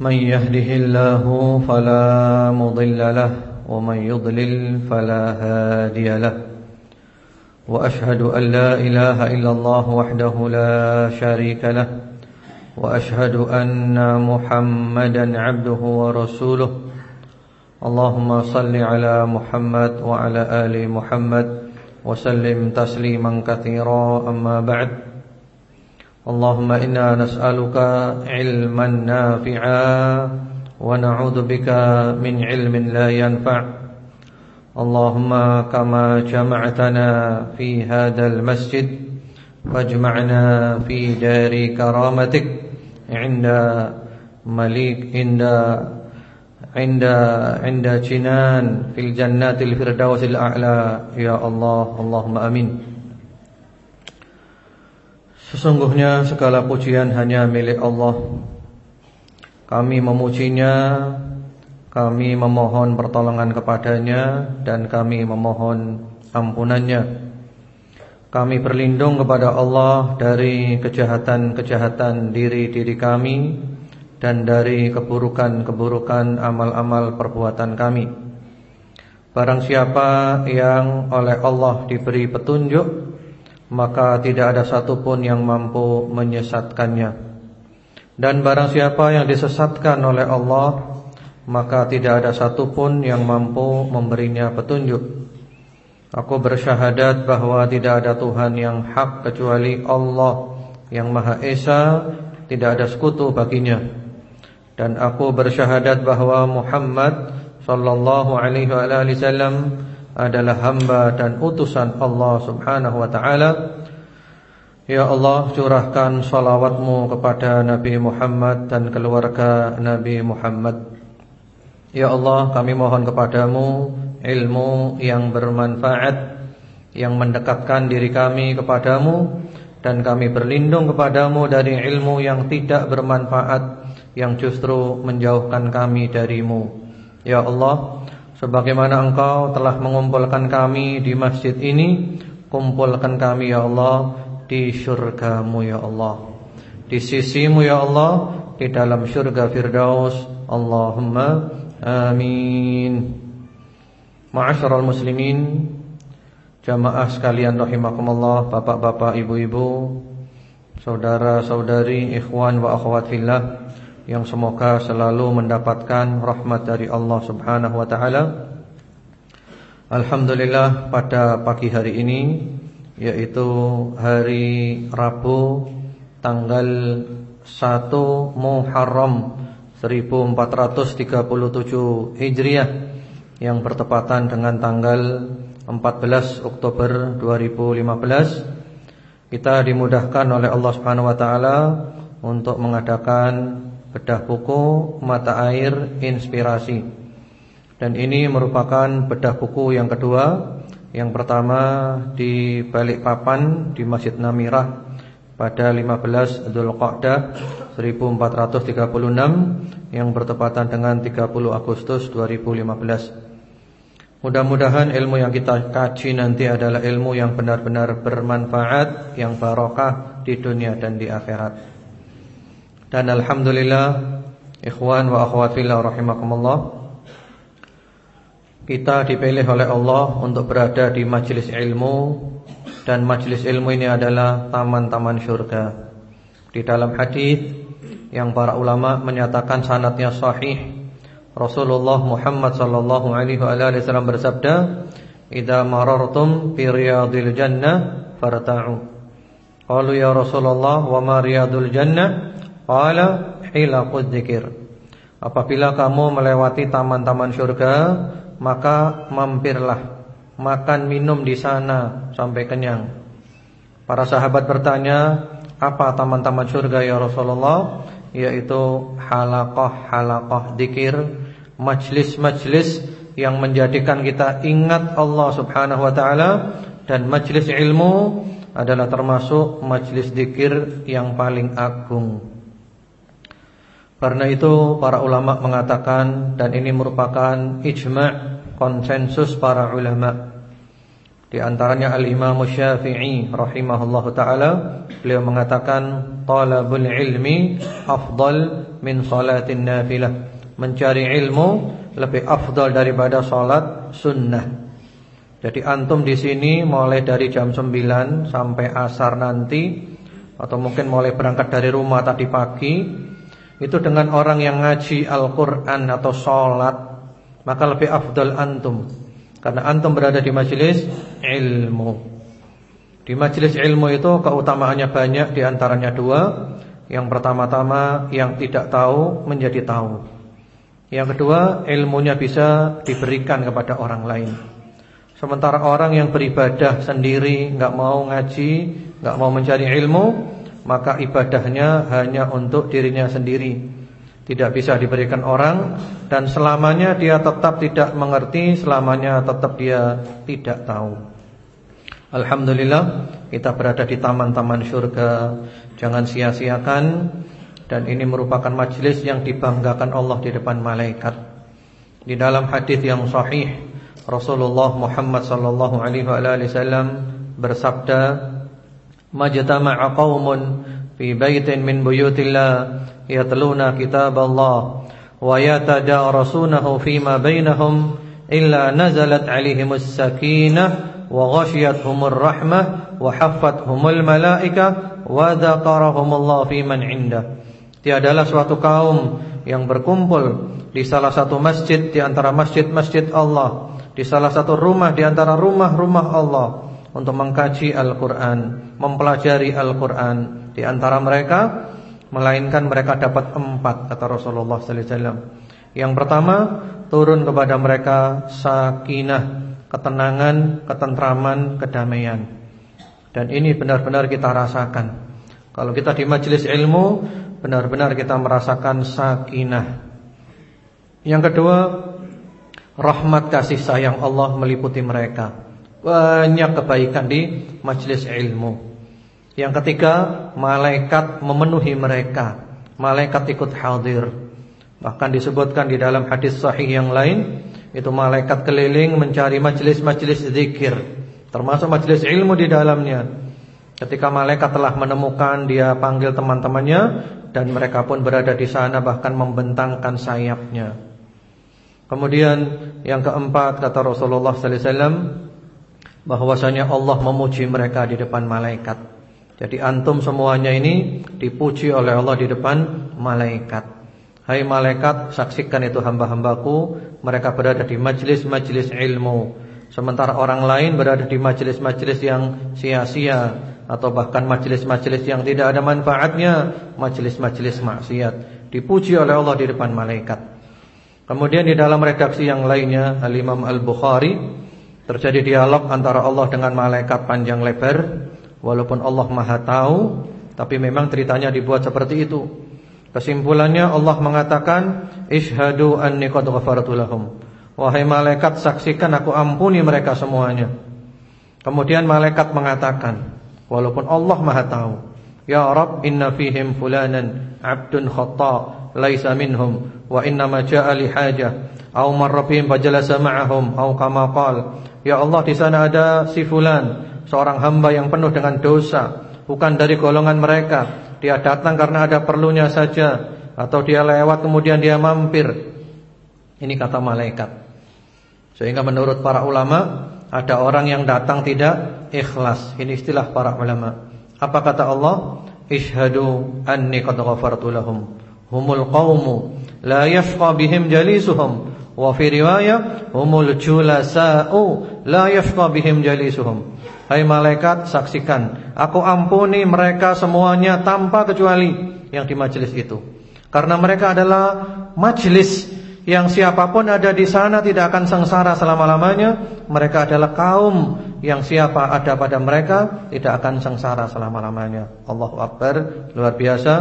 من يهده الله فلا مضل له ومن يضلل فلا هادي له. وأشهد أن لا إله إلا الله وحده لا شريك له. وأشهد أن محمدا عبده ورسوله. اللهم صل على محمد وعلى آل محمد وسلم تسليما كثيرا أما بعد. اللهم إنا نسألك علما نافعا ونعوذ بك من علم لا ينفع اللهم كما جمعتنا في هذا المسجد فاجمعنا في دار كرامتك عند مليك عند عند عند جنان في الجنات الفردوس الأعلى يا الله اللهم amin Sesungguhnya segala pujian hanya milik Allah Kami memujinya Kami memohon pertolongan kepadanya Dan kami memohon ampunannya Kami berlindung kepada Allah Dari kejahatan-kejahatan diri-diri kami dan dari keburukan-keburukan amal-amal perbuatan kami. Barang siapa yang oleh Allah diberi petunjuk, maka tidak ada satupun yang mampu menyesatkannya. Dan barang siapa yang disesatkan oleh Allah, maka tidak ada satupun yang mampu memberinya petunjuk. Aku bersyahadat bahwa tidak ada Tuhan yang hak kecuali Allah yang Maha Esa, tidak ada sekutu baginya. Dan aku bersyahadat bahawa Muhammad sallallahu alaihi wasallam adalah hamba dan utusan Allah Subhanahu wa taala. Ya Allah, curahkan salawatmu kepada Nabi Muhammad dan keluarga Nabi Muhammad. Ya Allah, kami mohon kepadamu ilmu yang bermanfaat yang mendekatkan diri kami kepadamu dan kami berlindung kepadamu dari ilmu yang tidak bermanfaat yang justru menjauhkan kami darimu. Ya Allah, sebagaimana Engkau telah mengumpulkan kami di masjid ini, kumpulkan kami ya Allah di syurgamu ya Allah. Di sisimu ya Allah, di dalam syurga Firdaus. Allahumma amin. Ma'asyiral muslimin, jamaah sekalian rahimakumullah, bapak-bapak, ibu-ibu, saudara-saudari, ikhwan wa akhwat fillah yang semoga selalu mendapatkan rahmat dari Allah Subhanahu wa taala. Alhamdulillah pada pagi hari ini yaitu hari Rabu tanggal 1 Muharram 1437 Hijriah yang bertepatan dengan tanggal 14 Oktober 2015 kita dimudahkan oleh Allah Subhanahu wa taala untuk mengadakan bedah buku mata air inspirasi. Dan ini merupakan bedah buku yang kedua. Yang pertama di Balikpapan di Masjid Namirah pada 15 Dzulqa'dah 1436 yang bertepatan dengan 30 Agustus 2015. Mudah-mudahan ilmu yang kita kaji nanti adalah ilmu yang benar-benar bermanfaat, yang barokah di dunia dan di akhirat. Dan alhamdulillah ikhwan wa akhwat fillah rahimakumullah kita dipilih oleh Allah untuk berada di majlis ilmu dan majlis ilmu ini adalah taman-taman surga. Di dalam hadis yang para ulama menyatakan sanatnya sahih Rasulullah Muhammad sallallahu alaihi wasallam bersabda, "Idza marartum bi riyadil jannah farta'u." Qalu ya Rasulullah, "Wa ma riyadul jannah?" Qala hilaqud dzikir. Apabila kamu melewati taman-taman surga, maka mampirlah makan minum di sana sampai kenyang. Para sahabat bertanya, apa taman-taman surga ya Rasulullah? Yaitu halaqah-halaqah dzikir, majlis-majlis yang menjadikan kita ingat Allah Subhanahu wa taala dan majlis ilmu adalah termasuk majlis zikir yang paling agung. Karena itu para ulama mengatakan dan ini merupakan ijma' konsensus para ulama. Di antaranya Al-Imam Syafi'i rahimahullahu taala beliau mengatakan talabul ilmi afdal min salatin nafilah. Mencari ilmu lebih afdal daripada salat sunnah. Jadi antum di sini mulai dari jam 9 sampai asar nanti atau mungkin mulai berangkat dari rumah tadi pagi itu dengan orang yang ngaji Al-Qur'an atau salat maka lebih afdal antum karena antum berada di majelis ilmu. Di majelis ilmu itu keutamaannya banyak di antaranya dua. Yang pertama-tama yang tidak tahu menjadi tahu. Yang kedua, ilmunya bisa diberikan kepada orang lain. Sementara orang yang beribadah sendiri, nggak mau ngaji, nggak mau mencari ilmu, maka ibadahnya hanya untuk dirinya sendiri. Tidak bisa diberikan orang dan selamanya dia tetap tidak mengerti, selamanya tetap dia tidak tahu. Alhamdulillah kita berada di taman-taman surga. Jangan sia-siakan dan ini merupakan majlis yang dibanggakan Allah di depan malaikat. Di dalam hadis yang sahih Rasulullah Muhammad sallallahu alaihi wasallam bersabda, "Majtama'a qaumun fi baitin min buyutillah yatluna kitaballah wa yatadarasunahu fima bainahum illa nazalat alaihimus sakinah wa ghashiyatuhumur rahmah wa haffathumul malaika wa dzakarahumullah fi man 'indah." Tiadalah suatu kaum yang berkumpul di salah satu masjid di antara masjid-masjid Allah, di salah satu rumah di antara rumah-rumah Allah untuk mengkaji Al-Qur'an, mempelajari Al-Qur'an. Di antara mereka melainkan mereka dapat empat kata Rasulullah wasallam. Yang pertama, turun kepada mereka sakinah, ketenangan, ketentraman, kedamaian. Dan ini benar-benar kita rasakan. Kalau kita di majelis ilmu benar-benar kita merasakan sakinah. Yang kedua, rahmat kasih sayang Allah meliputi mereka. Banyak kebaikan di majelis ilmu. Yang ketiga, malaikat memenuhi mereka. Malaikat ikut hadir. Bahkan disebutkan di dalam hadis sahih yang lain, itu malaikat keliling mencari majelis-majelis zikir, termasuk majelis ilmu di dalamnya. Ketika malaikat telah menemukan, dia panggil teman-temannya dan mereka pun berada di sana bahkan membentangkan sayapnya. Kemudian yang keempat kata Rasulullah sallallahu alaihi wasallam bahwasanya Allah memuji mereka di depan malaikat. Jadi antum semuanya ini dipuji oleh Allah di depan malaikat. Hai malaikat, saksikan itu hamba-hambaku, mereka berada di majlis-majlis ilmu. Sementara orang lain berada di majlis-majlis yang sia-sia atau bahkan majelis-majelis yang tidak ada manfaatnya, majelis-majelis maksiat, dipuji oleh Allah di depan malaikat. Kemudian di dalam redaksi yang lainnya Al-Imam Al-Bukhari terjadi dialog antara Allah dengan malaikat panjang lebar walaupun Allah Maha tahu tapi memang ceritanya dibuat seperti itu. Kesimpulannya Allah mengatakan ishadu anni qad ghafartu lahum. Wahai malaikat saksikan aku ampuni mereka semuanya. Kemudian malaikat mengatakan Walaupun Allah Maha tahu. Ya Rabb inna fihim fulanan abdun khata laisa minhum wa inna ma jaa li hajah aw marra bihim fajalasa ma'ahum aw Ya Allah di sana ada si fulan seorang hamba yang penuh dengan dosa bukan dari golongan mereka dia datang karena ada perlunya saja atau dia lewat kemudian dia mampir ini kata malaikat sehingga menurut para ulama ada orang yang datang tidak ikhlas. Ini istilah para ulama. Apa kata Allah? Ishhadu anni qad ghafartu. Humul qaumu la yashqa bihim jalisuhum wa fi riwayah humul julasa'u la yashqa bihim jalisuhum. Hai malaikat saksikan, aku ampuni mereka semuanya tanpa kecuali yang di majelis itu. Karena mereka adalah majelis yang siapa pun ada di sana tidak akan sengsara selama-lamanya. Mereka adalah kaum yang siapa ada pada mereka tidak akan sengsara selama-lamanya. Allahu Akbar, luar biasa.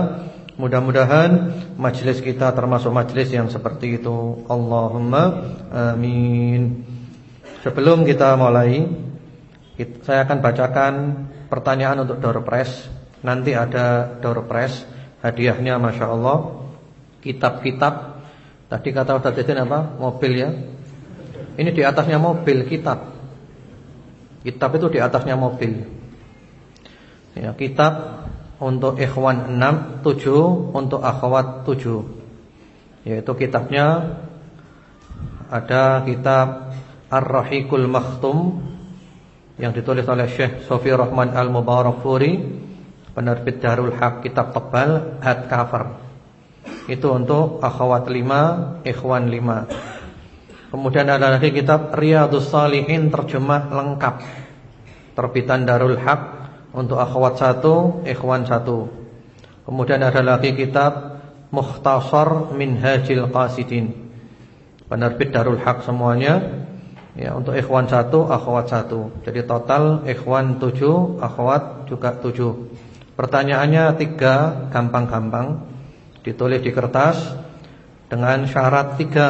Mudah-mudahan majelis kita termasuk majelis yang seperti itu. Allahumma amin. Sebelum kita mulai, saya akan bacakan pertanyaan untuk door. Nanti ada door hadiahnya masya Allah. Kitab-kitab. Tadi kata Ustaz Deden apa? Mobil ya. Ini di atasnya mobil kitab. Kitab itu di atasnya mobil. Ya, kitab untuk ikhwan 6, 7 untuk akhwat 7. Yaitu kitabnya ada kitab Ar-Rahiqul Makhtum yang ditulis oleh Syekh Sofi Rahman Al-Mubarakfuri, penerbit Darul Haq kitab tebal hard cover. Itu untuk akhwat 5, ikhwan 5. Kemudian ada lagi kitab Riyadus Salihin terjemah lengkap terbitan Darul Haq untuk akhwat satu, ikhwan satu. Kemudian ada lagi kitab Mukhtasar Minhajil Qasidin. Penerbit Darul Haq semuanya. Ya, untuk ikhwan satu, akhwat satu. Jadi total ikhwan tujuh, akhwat juga tujuh. Pertanyaannya tiga, gampang-gampang. Ditulis di kertas dengan syarat tiga.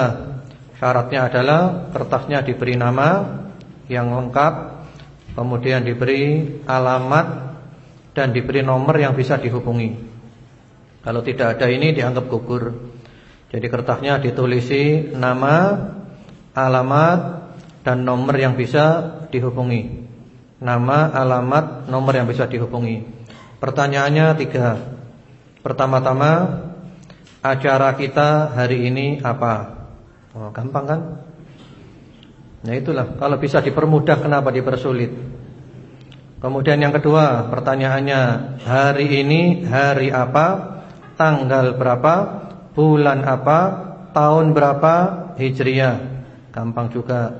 Syaratnya adalah kertasnya diberi nama yang lengkap Kemudian diberi alamat dan diberi nomor yang bisa dihubungi. Kalau tidak ada ini dianggap gugur. Jadi kertasnya ditulisi nama, alamat dan nomor yang bisa dihubungi. Nama, alamat, nomor yang bisa dihubungi. Pertanyaannya tiga. Pertama-tama acara kita hari ini apa? Oh, gampang kan? Nah itulah. Kalau bisa dipermudah kenapa dipersulit? Kemudian yang kedua pertanyaannya Hari ini hari apa Tanggal berapa Bulan apa Tahun berapa Hijriah? Gampang juga.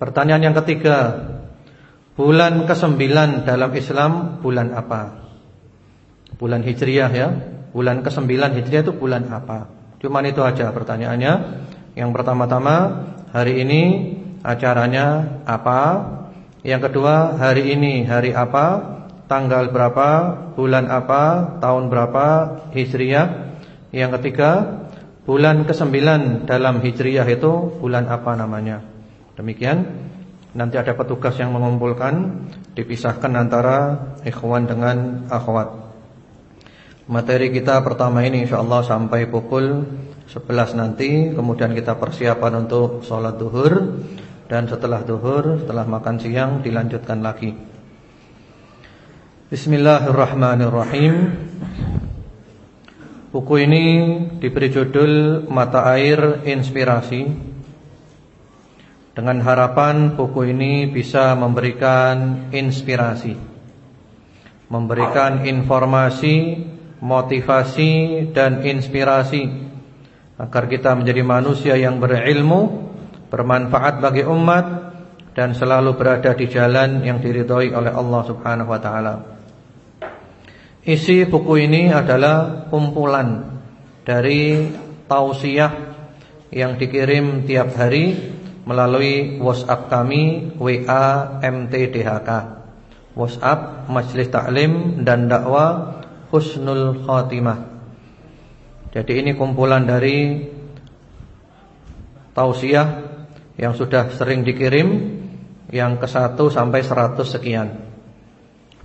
Pertanyaan yang ketiga Bulan ke-9 dalam Islam Bulan apa? Bulan Hijriah ya. Bulan ke-9 Hijriah itu bulan apa? Cuman itu aja pertanyaannya. Yang pertama-tama hari ini acaranya apa? Yang kedua, hari ini hari apa? Tanggal berapa? Bulan apa? Tahun berapa? Hijriah. Yang ketiga, bulan ke-9 dalam Hijriah itu bulan apa namanya? Demikian. Nanti ada petugas yang mengumpulkan, dipisahkan antara ikhwan dengan akhwat. Materi kita pertama ini insyaallah sampai pukul 11 nanti. Kemudian kita persiapan untuk sholat duhur. Dan setelah duhur Setelah makan siang dilanjutkan lagi. Bismillahirrahmanirrahim. Buku ini diberi judul Mata Air Inspirasi. Dengan harapan buku ini bisa memberikan inspirasi. Memberikan informasi, motivasi dan inspirasi agar kita menjadi manusia yang berilmu, bermanfaat bagi umat dan selalu berada di jalan yang diridhoi oleh Allah Subhanahu wa taala. Isi buku ini adalah kumpulan dari tausiah yang dikirim tiap hari melalui WhatsApp kami WA MTDHK. WhatsApp Majelis Taklim dan Dakwah Husnul Khatimah. Jadi ini kumpulan dari tausiah yang sudah sering dikirim yang ke satu sampai seratus sekian.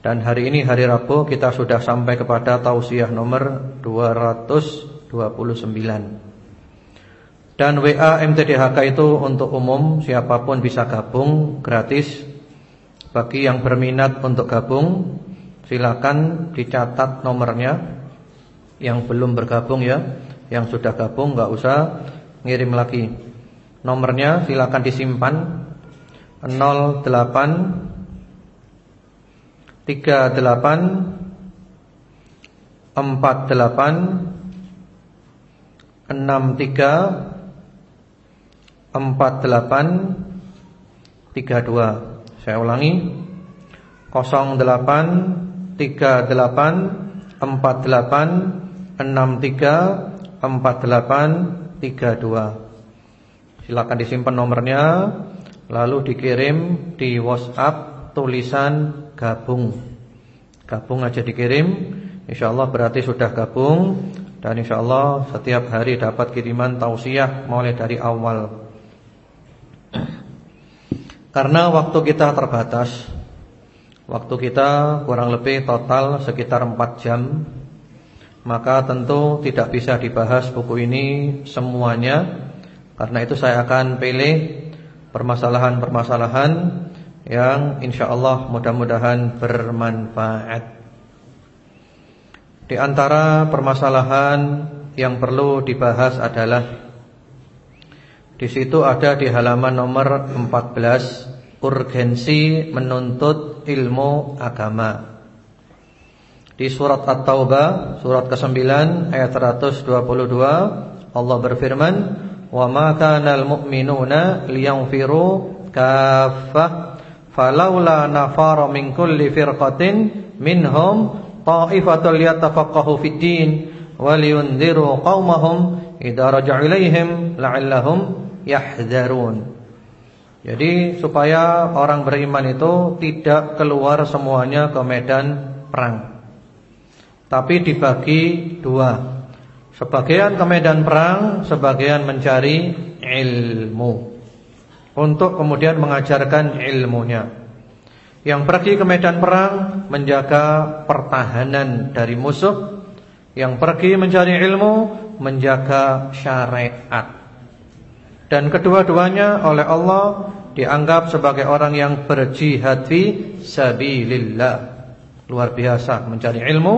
Dan hari ini hari Rabu kita sudah sampai kepada tausiah nomor 229. Dan WA MTDHK itu untuk umum siapa pun bisa gabung gratis. Bagi yang berminat untuk gabung silakan dicatat nomornya yang belum bergabung ya, yang sudah gabung nggak usah ngirim lagi. Nomornya silakan disimpan 08 38 48 63 48 32. Saya ulangi 08 38 48 634832. Silakan disimpan nomornya lalu dikirim di WhatsApp tulisan gabung. Gabung aja dikirim InsyaAllah berarti sudah gabung Dan insyaAllah setiap hari dapat kiriman tausiah mulai dari awal Karena waktu kita terbatas Waktu kita kurang lebih total sekitar 4 jam Maka tentu tidak bisa dibahas buku ini semuanya Karena itu saya akan pilih permasalahan-permasalahan Yang insyaAllah mudah-mudahan bermanfaat. Di antara permasalahan yang perlu dibahas adalah di situ ada di halaman nomor 14 urgensi menuntut ilmu agama. Di surat At-Taubah surat ke-9 ayat 122 Allah berfirman, "Wa ma kanal mu'minuna liyanfiru kaffah falaula nafara min kulli firqatin minhum ta'ifatul yatafaqahu fid din wa liyunziru qaumahum idza raja'u ilaihim la'allahum yahdharun. Jadi supaya orang beriman itu tidak keluar semuanya ke medan perang. Tapi dibagi dua. Sebagian ke medan perang, sebagian mencari ilmu. Untuk kemudian mengajarkan ilmunya. Yang pergi ke medan perang menjaga pertahanan dari musuh, yang pergi mencari ilmu menjaga syariat. Dan kedua-duanya oleh Allah dianggap sebagai orang yang berjihad fi sabilillah. Luar biasa mencari ilmu.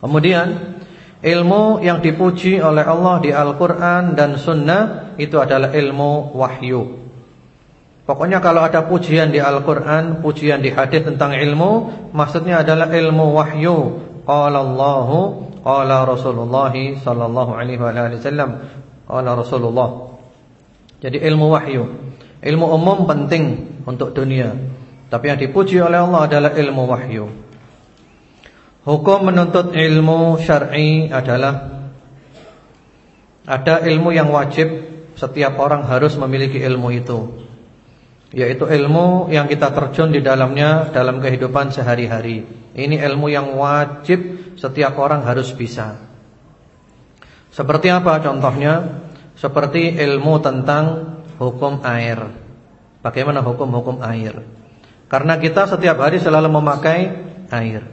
Kemudian ilmu yang dipuji oleh Allah di Al-Qur'an dan Sunnah itu adalah ilmu wahyu. Pokoknya kalau ada pujian di Al-Quran Pujian di hadis tentang ilmu Maksudnya adalah ilmu wahyu Qala Allahu Qala Rasulullah Sallallahu alaihi wasallam Qala Rasulullah Jadi ilmu wahyu Ilmu umum penting untuk dunia Tapi yang dipuji oleh Allah adalah ilmu wahyu Hukum menuntut ilmu syar'i adalah Ada ilmu yang wajib Setiap orang harus memiliki ilmu itu yaitu ilmu yang kita terjun di dalamnya dalam kehidupan sehari-hari. Ini ilmu yang wajib setiap orang harus bisa. Seperti apa contohnya? Seperti ilmu tentang hukum air. Bagaimana hukum-hukum air? Karena kita setiap hari selalu memakai air.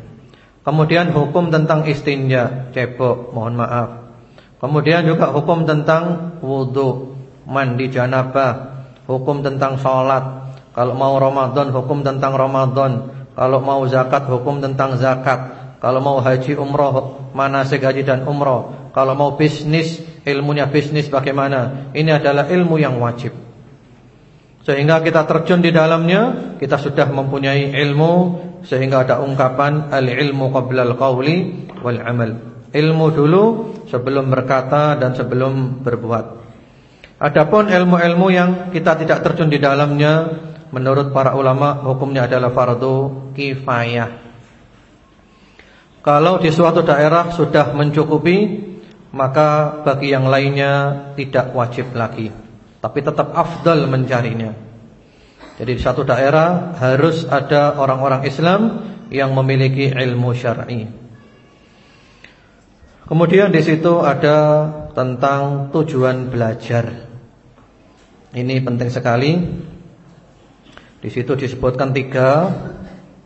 Kemudian hukum tentang istinja, cebok, mohon maaf. Kemudian juga hukum tentang wudhu, mandi janabah, hukum tentang sholat Kalau mau Ramadan hukum tentang Ramadan Kalau mau zakat hukum tentang zakat Kalau mau haji umroh Manasik haji dan umroh Kalau mau bisnis ilmunya bisnis bagaimana Ini adalah ilmu yang wajib. Sehingga kita terjun di dalamnya Kita sudah mempunyai ilmu Sehingga ada ungkapan Al-ilmu qabla al-qawli wal-amal Ilmu dulu sebelum berkata dan sebelum berbuat. Adapun ilmu-ilmu yang kita tidak terjun di dalamnya Menurut para ulama hukumnya adalah fardu kifayah. Kalau di suatu daerah sudah mencukupi Maka bagi yang lainnya tidak wajib lagi Tapi tetap afdal mencarinya Jadi di satu daerah harus ada orang-orang Islam Yang memiliki ilmu syar'i Kemudian di situ ada tentang tujuan belajar ini penting sekali. Di situ disebutkan tiga.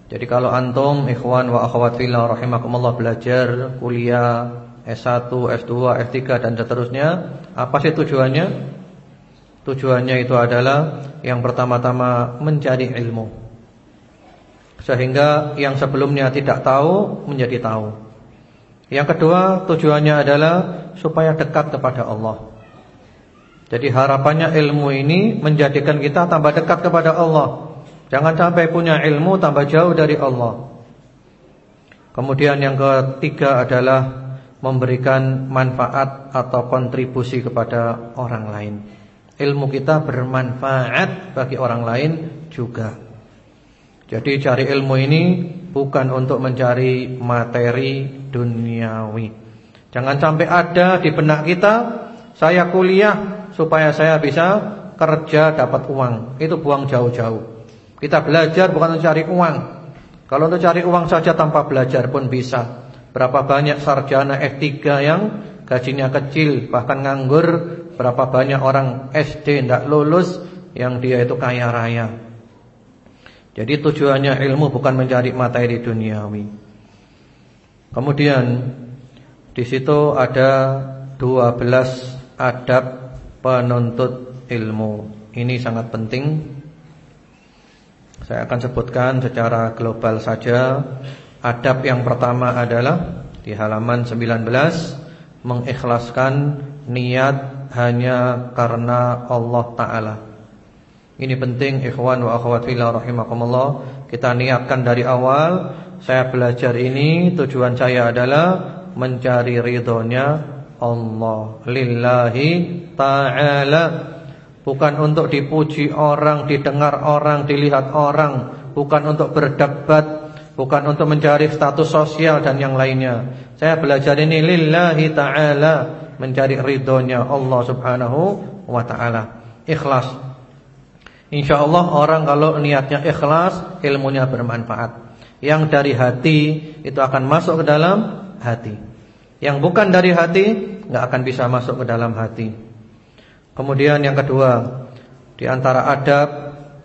Jadi kalau antum ikhwan wa akhwat fillah rahimakumullah belajar kuliah S1, S2, S3 dan seterusnya, apa sih tujuannya? Tujuannya itu adalah yang pertama-tama mencari ilmu. Sehingga yang sebelumnya tidak tahu menjadi tahu. Yang kedua, tujuannya adalah supaya dekat kepada Allah. Jadi harapannya ilmu ini menjadikan kita tambah dekat kepada Allah. Jangan sampai punya ilmu tambah jauh dari Allah. Kemudian yang ketiga adalah memberikan manfaat atau kontribusi kepada orang lain. Ilmu kita bermanfaat bagi orang lain juga. Jadi cari ilmu ini bukan untuk mencari materi duniawi. Jangan sampai ada di benak kita saya kuliah supaya saya bisa kerja dapat uang. Itu buang jauh-jauh. Kita belajar bukan untuk cari uang. Kalau untuk cari uang saja tanpa belajar pun bisa. Berapa banyak sarjana F3 yang gajinya kecil bahkan nganggur, berapa banyak orang SD tidak lulus yang dia itu kaya raya. Jadi tujuannya ilmu bukan mencari materi duniawi. Kemudian di situ ada 12 adab penuntut ilmu. Ini sangat penting. Saya akan sebutkan secara global saja Adab yang pertama adalah di halaman 19 mengikhlaskan niat hanya karena Allah taala. Ini penting ikhwan wa akhwat fillah rahimakumullah. Kita niatkan dari awal saya belajar ini tujuan saya adalah mencari ridhonya Allah lillahi taala. Bukan untuk dipuji orang, didengar orang, dilihat orang, bukan untuk berdebat Bukan untuk mencari status sosial dan yang lainnya. Saya belajar ini lillahi ta'ala Mencari ridhonya Allah subhanahu wa ta'ala. Ikhlas. InsyaAllah orang kalau niatnya ikhlas Ilmunya bermanfaat. Yang dari hati Itu akan masuk ke dalam hati. Yang bukan dari hati nggak akan bisa masuk ke dalam hati. Kemudian yang kedua Di antara adab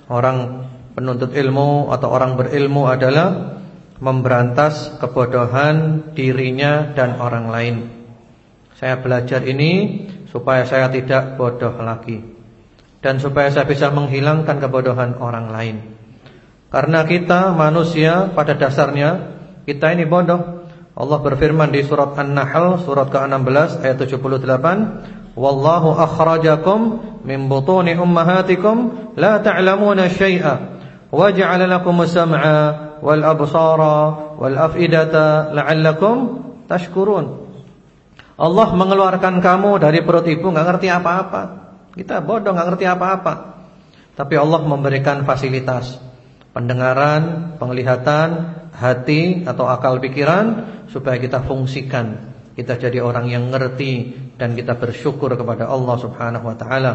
Orang penuntut ilmu Atau orang berilmu adalah memberantas kebodohan dirinya dan orang lain. Saya belajar ini supaya saya tidak bodoh lagi dan supaya saya bisa menghilangkan kebodohan orang lain. Karena kita manusia pada dasarnya kita ini bodoh. Allah berfirman di surat An-Nahl surat ke-16 ayat 78, "Wallahu akhrajakum min butuni ummahatikum la ta'lamuna syai'a wa ja'ala lakum sam'a wal absara wal afidata la'allakum tashkurun. Allah mengeluarkan kamu dari perut ibu nggak ngerti apa-apa. Kita bodoh nggak ngerti apa-apa. Tapi Allah memberikan fasilitas pendengaran, penglihatan, hati atau akal pikiran supaya kita fungsikan. Kita jadi orang yang ngerti dan kita bersyukur kepada Allah Subhanahu wa taala.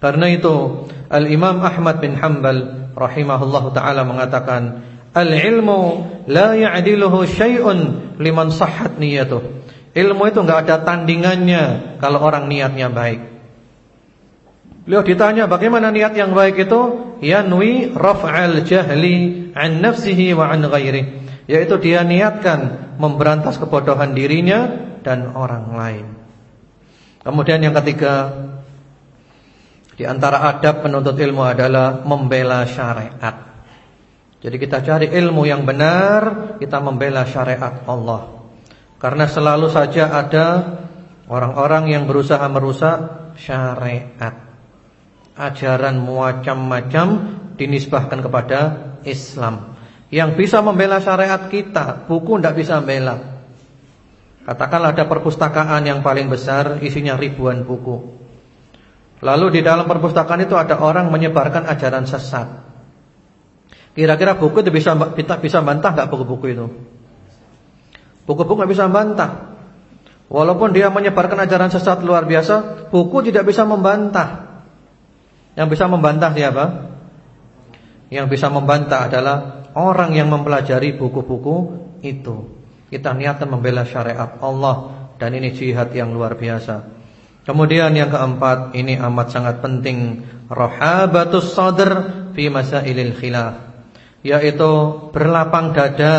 Karena itu Al-Imam Ahmad bin Hanbal rahimahullahu taala mengatakan Al-ilmu la ya'diluhu syai'un liman sahhat niyatuh. Ilmu itu enggak ada tandingannya kalau orang niatnya baik. Beliau ditanya bagaimana niat yang baik itu? Yanwi raf'al jahli an nafsihi wa an ghairi. Yaitu dia niatkan memberantas kebodohan dirinya dan orang lain. Kemudian yang ketiga di antara adab penuntut ilmu adalah membela syariat. Jadi kita cari ilmu yang benar, kita membela syariat Allah. Karena selalu saja ada orang-orang yang berusaha merusak syariat. Ajaran macam-macam dinisbahkan kepada Islam. Yang bisa membela syariat kita, buku tidak bisa membela. Katakanlah ada perpustakaan yang paling besar isinya ribuan buku. Lalu di dalam perpustakaan itu ada orang menyebarkan ajaran sesat. Kira-kira buku itu bisa bisa bantah nggak buku-buku itu? Buku-buku nggak bisa bantah. Walaupun dia menyebarkan ajaran sesat luar biasa, buku tidak bisa membantah. Yang bisa membantah siapa? Yang bisa membantah adalah orang yang mempelajari buku-buku itu. Kita niatkan membela syariat Allah dan ini jihad yang luar biasa. Kemudian yang keempat, ini amat sangat penting, rohabatus sadr fi masailil khilaf yaitu berlapang dada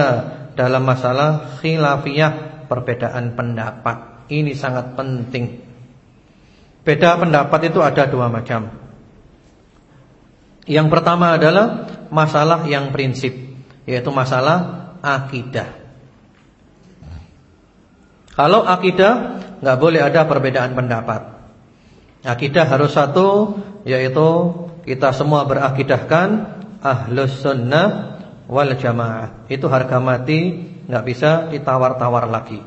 dalam masalah khilafiyah perbedaan pendapat. Ini sangat penting. Beda pendapat itu ada dua macam. Yang pertama adalah masalah yang prinsip, yaitu masalah akidah. Kalau akidah nggak boleh ada perbedaan pendapat. Akidah harus satu, yaitu kita semua berakidahkan ahlus sunnah wal jamaah. Itu harga mati nggak bisa ditawar-tawar lagi.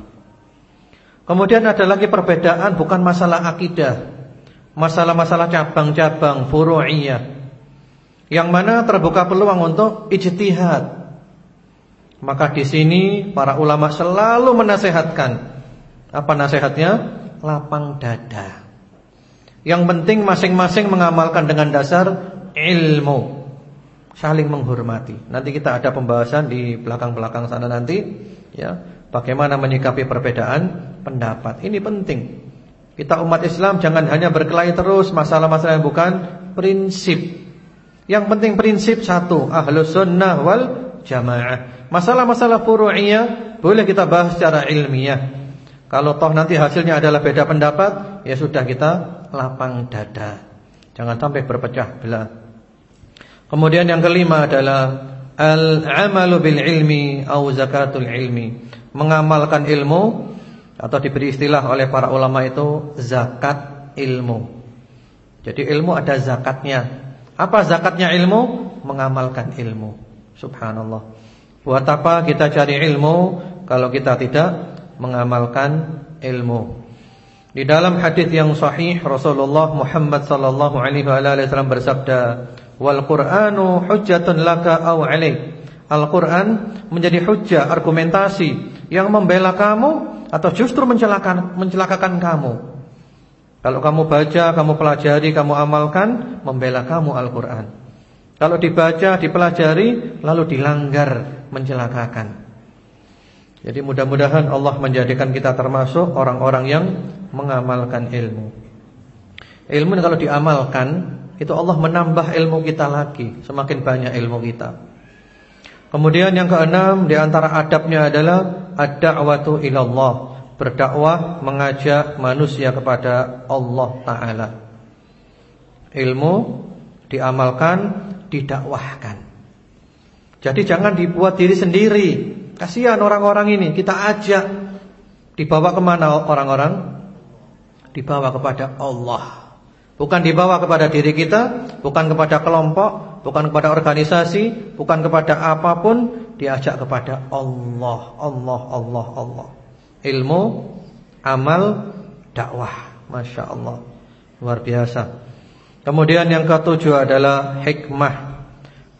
Kemudian ada lagi perbedaan bukan masalah akidah, masalah-masalah cabang-cabang furu'iyah. Yang mana terbuka peluang untuk ijtihad. Maka di sini para ulama selalu menasehatkan apa nasihatnya? Lapang dada. Yang penting masing-masing mengamalkan dengan dasar ilmu saling menghormati. Nanti kita ada pembahasan di belakang-belakang sana nanti ya. Bagaimana menyikapi perbedaan pendapat. Ini penting. Kita umat Islam jangan hanya berkelahi terus masalah-masalah yang bukan prinsip. Yang penting prinsip satu, ahlus sunnah wal jamaah. Masalah-masalah furu'iyah boleh kita bahas secara ilmiah. Kalau toh nanti hasilnya adalah beda pendapat, ya sudah kita lapang dada. Jangan sampai berpecah belah. Kemudian yang kelima adalah al-amalu bil ilmi atau zakatul ilmi mengamalkan ilmu atau diberi istilah oleh para ulama itu zakat ilmu. Jadi ilmu ada zakatnya. Apa zakatnya ilmu? Mengamalkan ilmu. Subhanallah. Buat apa kita cari ilmu kalau kita tidak mengamalkan ilmu? Di dalam hadis yang sahih Rasulullah Muhammad sallallahu alaihi wasallam bersabda, "Wal Qur'anu hujjatun laka aw 'alaik." Al-Quran menjadi hujah, argumentasi yang membela kamu atau justru mencelakakan, mencelakakan kamu. Kalau kamu baca, kamu pelajari, kamu amalkan, membela kamu Al-Quran. Kalau dibaca, dipelajari, lalu dilanggar, mencelakakan. Jadi mudah-mudahan Allah menjadikan kita termasuk orang-orang yang mengamalkan ilmu. Ilmu kalau diamalkan, itu Allah menambah ilmu kita lagi, semakin banyak ilmu kita. Kemudian yang keenam di antara adabnya adalah ad-da'watu ilallah, berdakwah mengajak manusia kepada Allah taala. Ilmu diamalkan, didakwahkan. Jadi jangan dibuat diri sendiri. Kasihan orang-orang ini, kita ajak dibawa ke mana orang-orang? Dibawa kepada Allah. Bukan dibawa kepada diri kita, bukan kepada kelompok, bukan kepada organisasi, bukan kepada apa pun, diajak kepada Allah, Allah, Allah, Allah. Ilmu, amal, dakwah. Masya Allah. Luar biasa. Kemudian yang ketujuh adalah hikmah.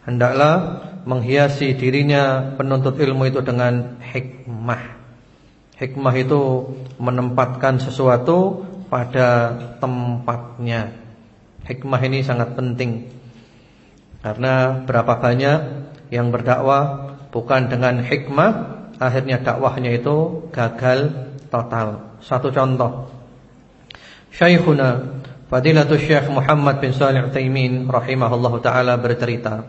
Hendaklah menghiasi dirinya penuntut ilmu itu dengan hikmah. Hikmah itu menempatkan sesuatu pada tempatnya. Hikmah ini sangat penting. Karena berapa banyak yang berdakwah bukan dengan hikmah, akhirnya dakwahnya itu gagal total. Satu contoh. Syekhuna Fadilatul Syekh Muhammad bin Salih Utsaimin rahimahullahu taala bercerita.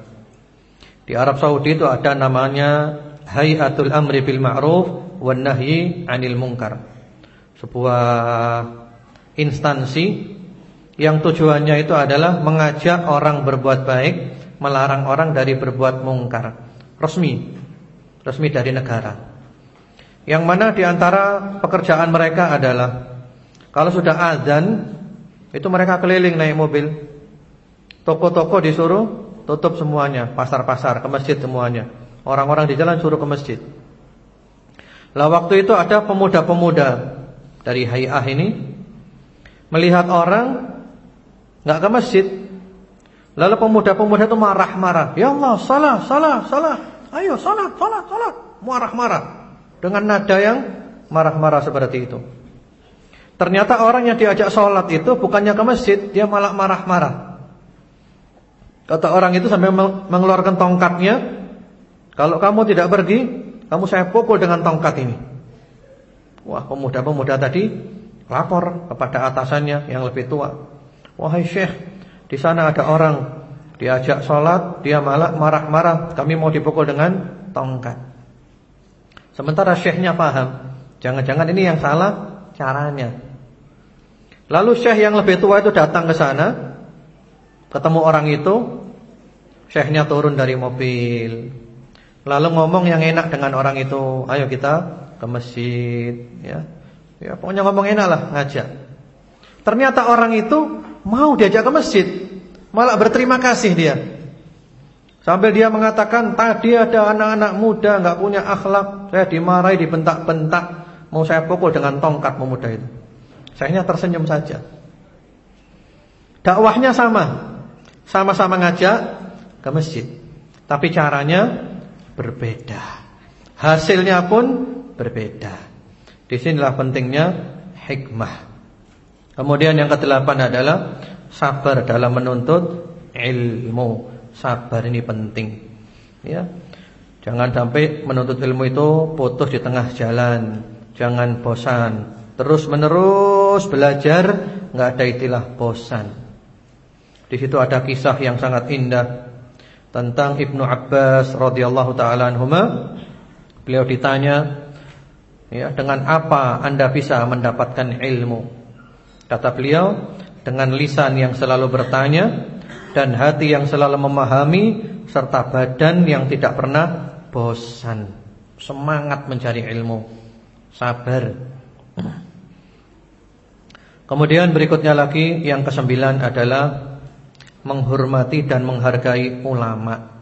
Di Arab Saudi itu ada namanya Hayatul Amri bil Ma'ruf wan Nahyi 'anil Munkar. Sebuah instansi yang tujuannya itu adalah mengajak orang berbuat baik, melarang orang dari berbuat mungkar. Resmi. Resmi dari negara. Yang mana di antara pekerjaan mereka adalah kalau sudah azan itu mereka keliling naik mobil. Toko-toko disuruh tutup semuanya, pasar-pasar, ke masjid semuanya. Orang-orang di jalan suruh ke masjid. Lah waktu itu ada pemuda-pemuda dari hayah ini melihat orang nggak ke masjid. Lalu pemuda-pemuda itu marah-marah. Ya Allah, salah, salah, salah. Ayo salat, salat, salat. Marah-marah dengan nada yang marah-marah seperti itu. Ternyata orang yang diajak sholat itu bukannya ke masjid, dia malah marah-marah. Kata orang itu sampai mengeluarkan tongkatnya. Kalau kamu tidak pergi, kamu saya pukul dengan tongkat ini. Wah, pemuda-pemuda tadi lapor kepada atasannya yang lebih tua. Wahai Syekh, di sana ada orang diajak sholat, dia malah marah-marah. Kami mau dipukul dengan tongkat. Sementara Syekhnya paham, jangan-jangan ini yang salah caranya. Lalu Syekh yang lebih tua itu datang ke sana, ketemu orang itu, Syekhnya turun dari mobil, lalu ngomong yang enak dengan orang itu, ayo kita ke masjid, ya. Ya, pokoknya ngomong enak lah ngajak. Ternyata orang itu mau diajak ke masjid, malah berterima kasih dia. Sampai dia mengatakan tadi ada anak-anak muda nggak punya akhlak, saya dimarahi, dibentak-bentak, mau saya pukul dengan tongkat pemuda itu. Saya hanya tersenyum saja. Dakwahnya sama, sama-sama ngajak ke masjid, tapi caranya berbeda. Hasilnya pun berbeda. Di sinilah pentingnya hikmah. Kemudian yang kedelapan adalah sabar dalam menuntut ilmu. Sabar ini penting. Ya. Jangan sampai menuntut ilmu itu putus di tengah jalan. Jangan bosan. Terus menerus belajar, nggak ada istilah bosan. Di situ ada kisah yang sangat indah tentang Ibnu Abbas radhiyallahu taala anhuma. Beliau ditanya, ya, dengan apa Anda bisa mendapatkan ilmu? Kata beliau, dengan lisan yang selalu bertanya dan hati yang selalu memahami serta badan yang tidak pernah bosan, semangat mencari ilmu, sabar. Kemudian berikutnya lagi yang kesembilan adalah menghormati dan menghargai ulama.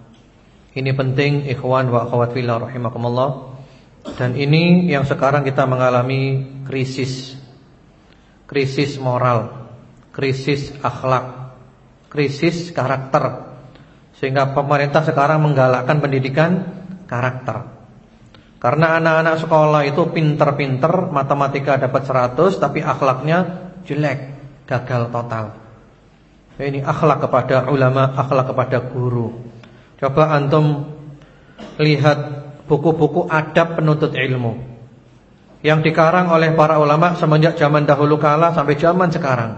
Ini penting ikhwan wa akhwat fillah rahimakumullah. Dan ini yang sekarang kita mengalami krisis. Krisis moral, krisis akhlak, krisis karakter. Sehingga pemerintah sekarang menggalakkan pendidikan karakter. Karena anak-anak sekolah itu pinter-pinter, matematika dapat 100 tapi akhlaknya jelek, gagal total. Ini akhlak kepada ulama, akhlak kepada guru. Coba antum lihat buku-buku adab penuntut ilmu yang dikarang oleh para ulama semenjak zaman dahulu kala sampai zaman sekarang.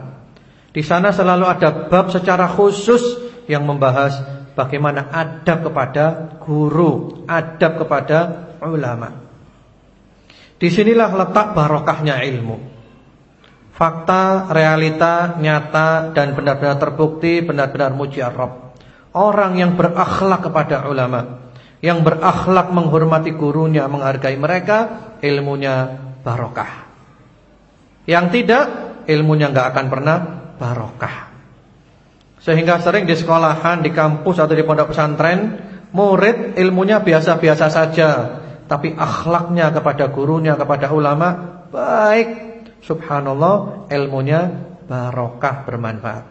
Di sana selalu ada bab secara khusus yang membahas bagaimana adab kepada guru, adab kepada ulama. Di sinilah letak barokahnya ilmu. Fakta, realita, nyata dan benar-benar terbukti, benar-benar mujarab. Orang yang berakhlak kepada ulama, yang berakhlak menghormati gurunya, menghargai mereka, ilmunya barokah. Yang tidak, ilmunya nggak akan pernah barokah. Sehingga sering di sekolahan, di kampus atau di pondok pesantren Murid ilmunya biasa-biasa saja Tapi akhlaknya kepada gurunya, kepada ulama Baik Subhanallah ilmunya barokah bermanfaat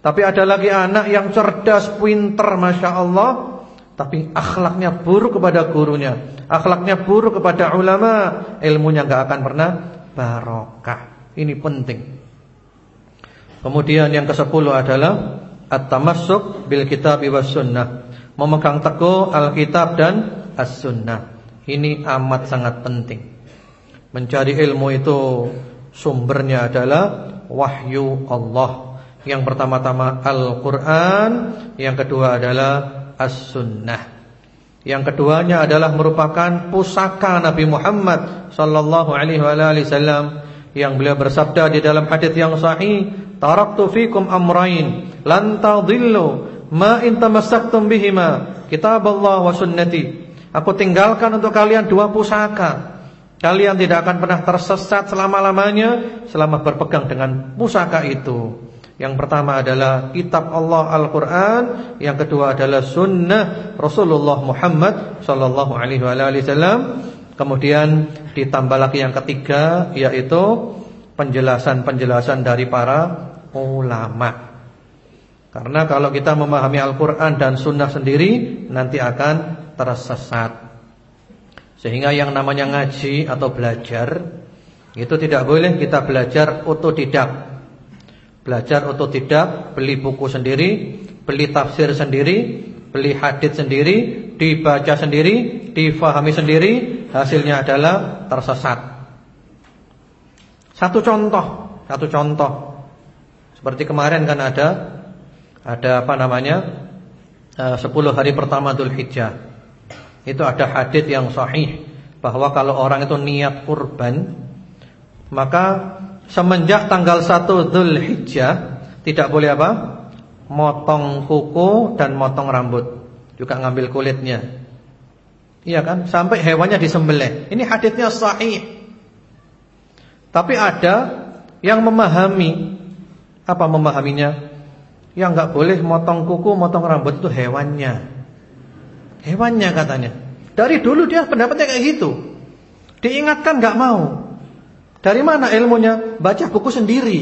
Tapi ada lagi anak yang cerdas, pinter Masya Allah Tapi akhlaknya buruk kepada gurunya Akhlaknya buruk kepada ulama Ilmunya gak akan pernah barokah Ini penting Kemudian yang ke-10 adalah at-tamassuk bil kitab was sunnah. Memegang teguh Alkitab dan as-sunnah. Ini amat sangat penting. Mencari ilmu itu sumbernya adalah wahyu Allah. Yang pertama-tama Al-Qur'an, yang kedua adalah as-sunnah. Yang keduanya adalah merupakan pusaka Nabi Muhammad sallallahu alaihi wasallam yang beliau bersabda di dalam hadis yang sahih Taraktu fikum amrain lan tadillu ma in tamassaktum bihima kitaballah wa sunnati. Aku tinggalkan untuk kalian dua pusaka. Kalian tidak akan pernah tersesat selama-lamanya selama berpegang dengan pusaka itu. Yang pertama adalah kitab Allah Al-Qur'an, yang kedua adalah sunnah Rasulullah Muhammad sallallahu alaihi wasallam. Kemudian ditambah lagi yang ketiga yaitu penjelasan-penjelasan dari para ulama. Karena kalau kita memahami Al-Quran dan Sunnah sendiri Nanti akan tersesat Sehingga yang namanya ngaji atau belajar Itu tidak boleh kita belajar otodidak Belajar otodidak Beli buku sendiri Beli tafsir sendiri Beli hadith sendiri Dibaca sendiri Difahami sendiri Hasilnya adalah tersesat satu contoh, satu contoh. Seperti kemarin kan ada ada apa namanya? Eh, sepuluh hari pertama Dzulhijjah. Itu ada hadis yang sahih bahwa kalau orang itu niat kurban maka semenjak tanggal 1 Dzulhijjah tidak boleh apa? Motong kuku dan motong rambut. Juga ngambil kulitnya. Iya kan? Sampai hewannya disembelih. Ini hadisnya sahih. Tapi ada yang memahami apa memahaminya? Yang nggak boleh motong kuku, motong rambut itu hewannya. Hewannya katanya. Dari dulu dia pendapatnya kayak gitu. Diingatkan nggak mau. Dari mana ilmunya? Baca buku sendiri.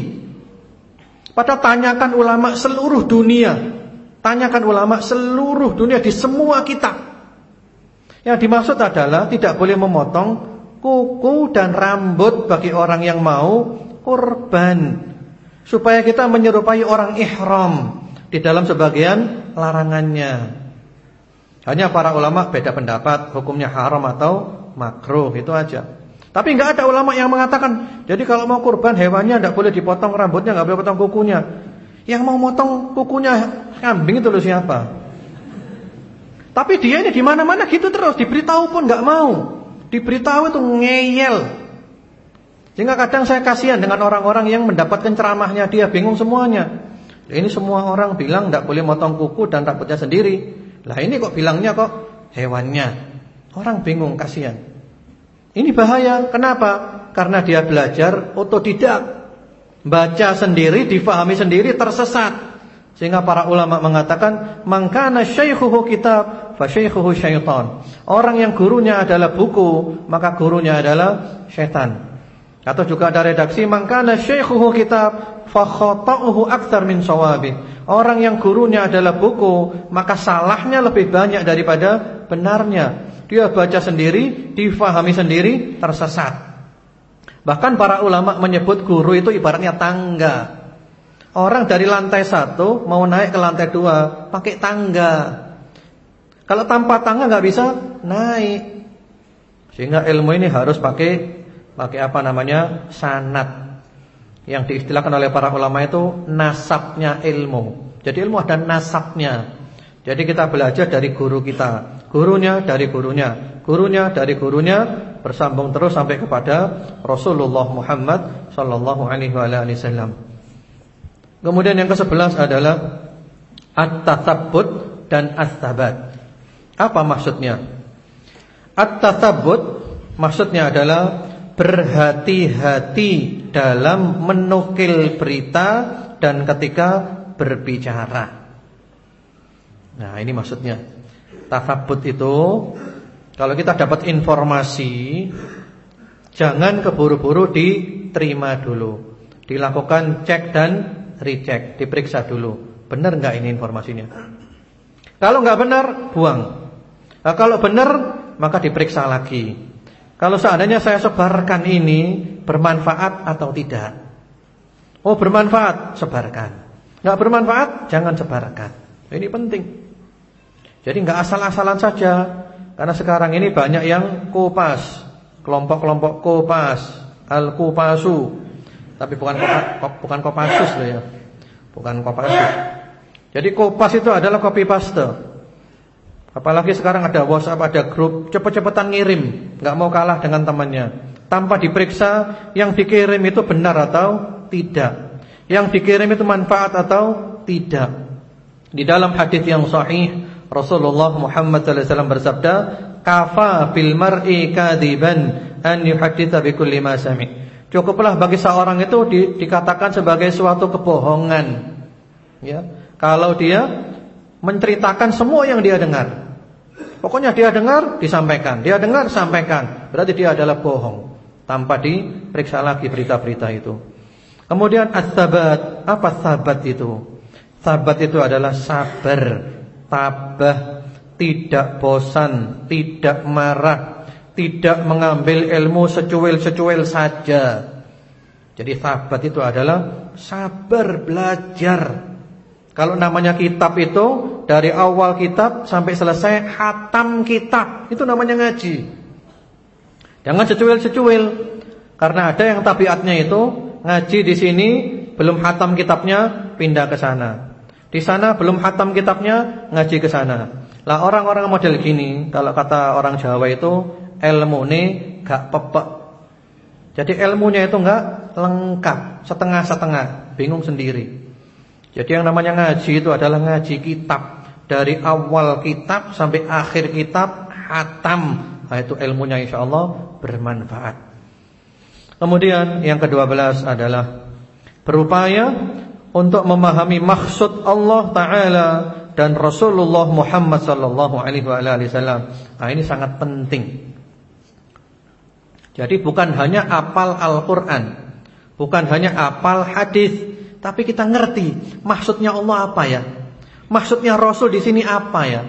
Pada tanyakan ulama seluruh dunia. Tanyakan ulama seluruh dunia di semua kitab. Yang dimaksud adalah tidak boleh memotong kuku dan rambut bagi orang yang mau kurban supaya kita menyerupai orang ihram di dalam sebagian larangannya. Hanya para ulama beda pendapat hukumnya haram atau makruh itu aja. Tapi nggak ada ulama yang mengatakan jadi kalau mau kurban hewannya tidak boleh dipotong rambutnya, nggak boleh potong kukunya. Yang mau motong kukunya kambing itu loh siapa? Tapi dia ini di mana-mana gitu terus diberitahu pun nggak mau. Diberitahu itu ngeyel. Sehingga kadang saya kasihan dengan orang-orang yang mendapatkan ceramahnya dia bingung semuanya. Ini semua orang bilang tidak boleh motong kuku dan rambutnya sendiri. Lah ini kok bilangnya kok hewannya. Orang bingung kasihan. Ini bahaya. Kenapa? Karena dia belajar otodidak. Baca sendiri, difahami sendiri, tersesat. Sehingga para ulama mengatakan, "Mangkana syaikhuhu kitab, fa syaikhuhu syaitan." Orang yang gurunya adalah buku, maka gurunya adalah syaitan. Atau juga ada redaksi, "Mangkana syaikhuhu kitab, fa khata'uhu aktsar min sawabi." Orang yang gurunya adalah buku, maka salahnya lebih banyak daripada benarnya. Dia baca sendiri, difahami sendiri, tersesat. Bahkan para ulama menyebut guru itu ibaratnya tangga. Orang dari lantai satu mau naik ke lantai dua pakai tangga. Kalau tanpa tangga nggak bisa naik. Sehingga ilmu ini harus pakai pakai apa namanya sanat. Yang diistilahkan oleh para ulama itu nasabnya ilmu. Jadi ilmu ada nasabnya. Jadi kita belajar dari guru kita, gurunya dari gurunya, gurunya dari gurunya bersambung terus sampai kepada Rasulullah Muhammad sallallahu alaihi wasallam. Kemudian yang ke-11 adalah at-tatsabbut dan as-sabat. Apa maksudnya? At-tatsabbut maksudnya adalah berhati-hati dalam menukil berita dan ketika berbicara. Nah, ini maksudnya. Tasabut itu kalau kita dapat informasi jangan keburu-buru diterima dulu. Dilakukan cek dan recheck, diperiksa dulu. Benar enggak ini informasinya? Kalau enggak benar, buang. Nah, kalau benar, maka diperiksa lagi. Kalau seandainya saya sebarkan ini bermanfaat atau tidak? Oh bermanfaat, sebarkan. Nggak bermanfaat, jangan sebarkan. Ini penting. Jadi nggak asal-asalan saja. Karena sekarang ini banyak yang kopas, kelompok-kelompok kopas, al-kupasu. Tapi bukan kopa, bukan kopasus loh ya. Bukan kopasus. Jadi kopas itu adalah copy paste. Apalagi sekarang ada WhatsApp, ada grup, cepet-cepetan ngirim, nggak mau kalah dengan temannya. Tanpa diperiksa yang dikirim itu benar atau tidak. Yang dikirim itu manfaat atau tidak. Di dalam hadis yang sahih Rasulullah Muhammad SAW bersabda, "Kafa bil mar'i kadiban an yuhadditsa bi kulli ma sami." Cukuplah bagi seorang itu di, dikatakan sebagai suatu kebohongan. Ya, kalau dia menceritakan semua yang dia dengar. Pokoknya dia dengar disampaikan, dia dengar sampaikan. Berarti dia adalah bohong tanpa diperiksa lagi berita-berita itu. Kemudian as-sabat, apa sabat itu? Sabat itu adalah sabar, tabah, tidak bosan, tidak marah, tidak mengambil ilmu secuil-secuil saja. Jadi sabat itu adalah sabar belajar kalau namanya kitab itu dari awal kitab sampai selesai hatam kitab, itu namanya ngaji. Jangan secuil-secuil. Karena ada yang tabiatnya itu ngaji di sini belum hatam kitabnya pindah ke sana. Di sana belum hatam kitabnya ngaji ke sana. Lah orang-orang model gini kalau kata orang Jawa itu ilmu ini gak pepek. Jadi ilmunya itu enggak lengkap, setengah-setengah, bingung sendiri. Jadi yang namanya ngaji itu adalah ngaji kitab Dari awal kitab sampai akhir kitab Hatam nah, Itu ilmunya insya Allah bermanfaat Kemudian yang kedua belas adalah Berupaya untuk memahami maksud Allah Ta'ala Dan Rasulullah Muhammad Sallallahu Alaihi Wasallam Nah ini sangat penting Jadi bukan hanya apal Al-Quran Bukan hanya apal hadis tapi kita ngerti maksudnya Allah apa ya? Maksudnya Rasul di sini apa ya?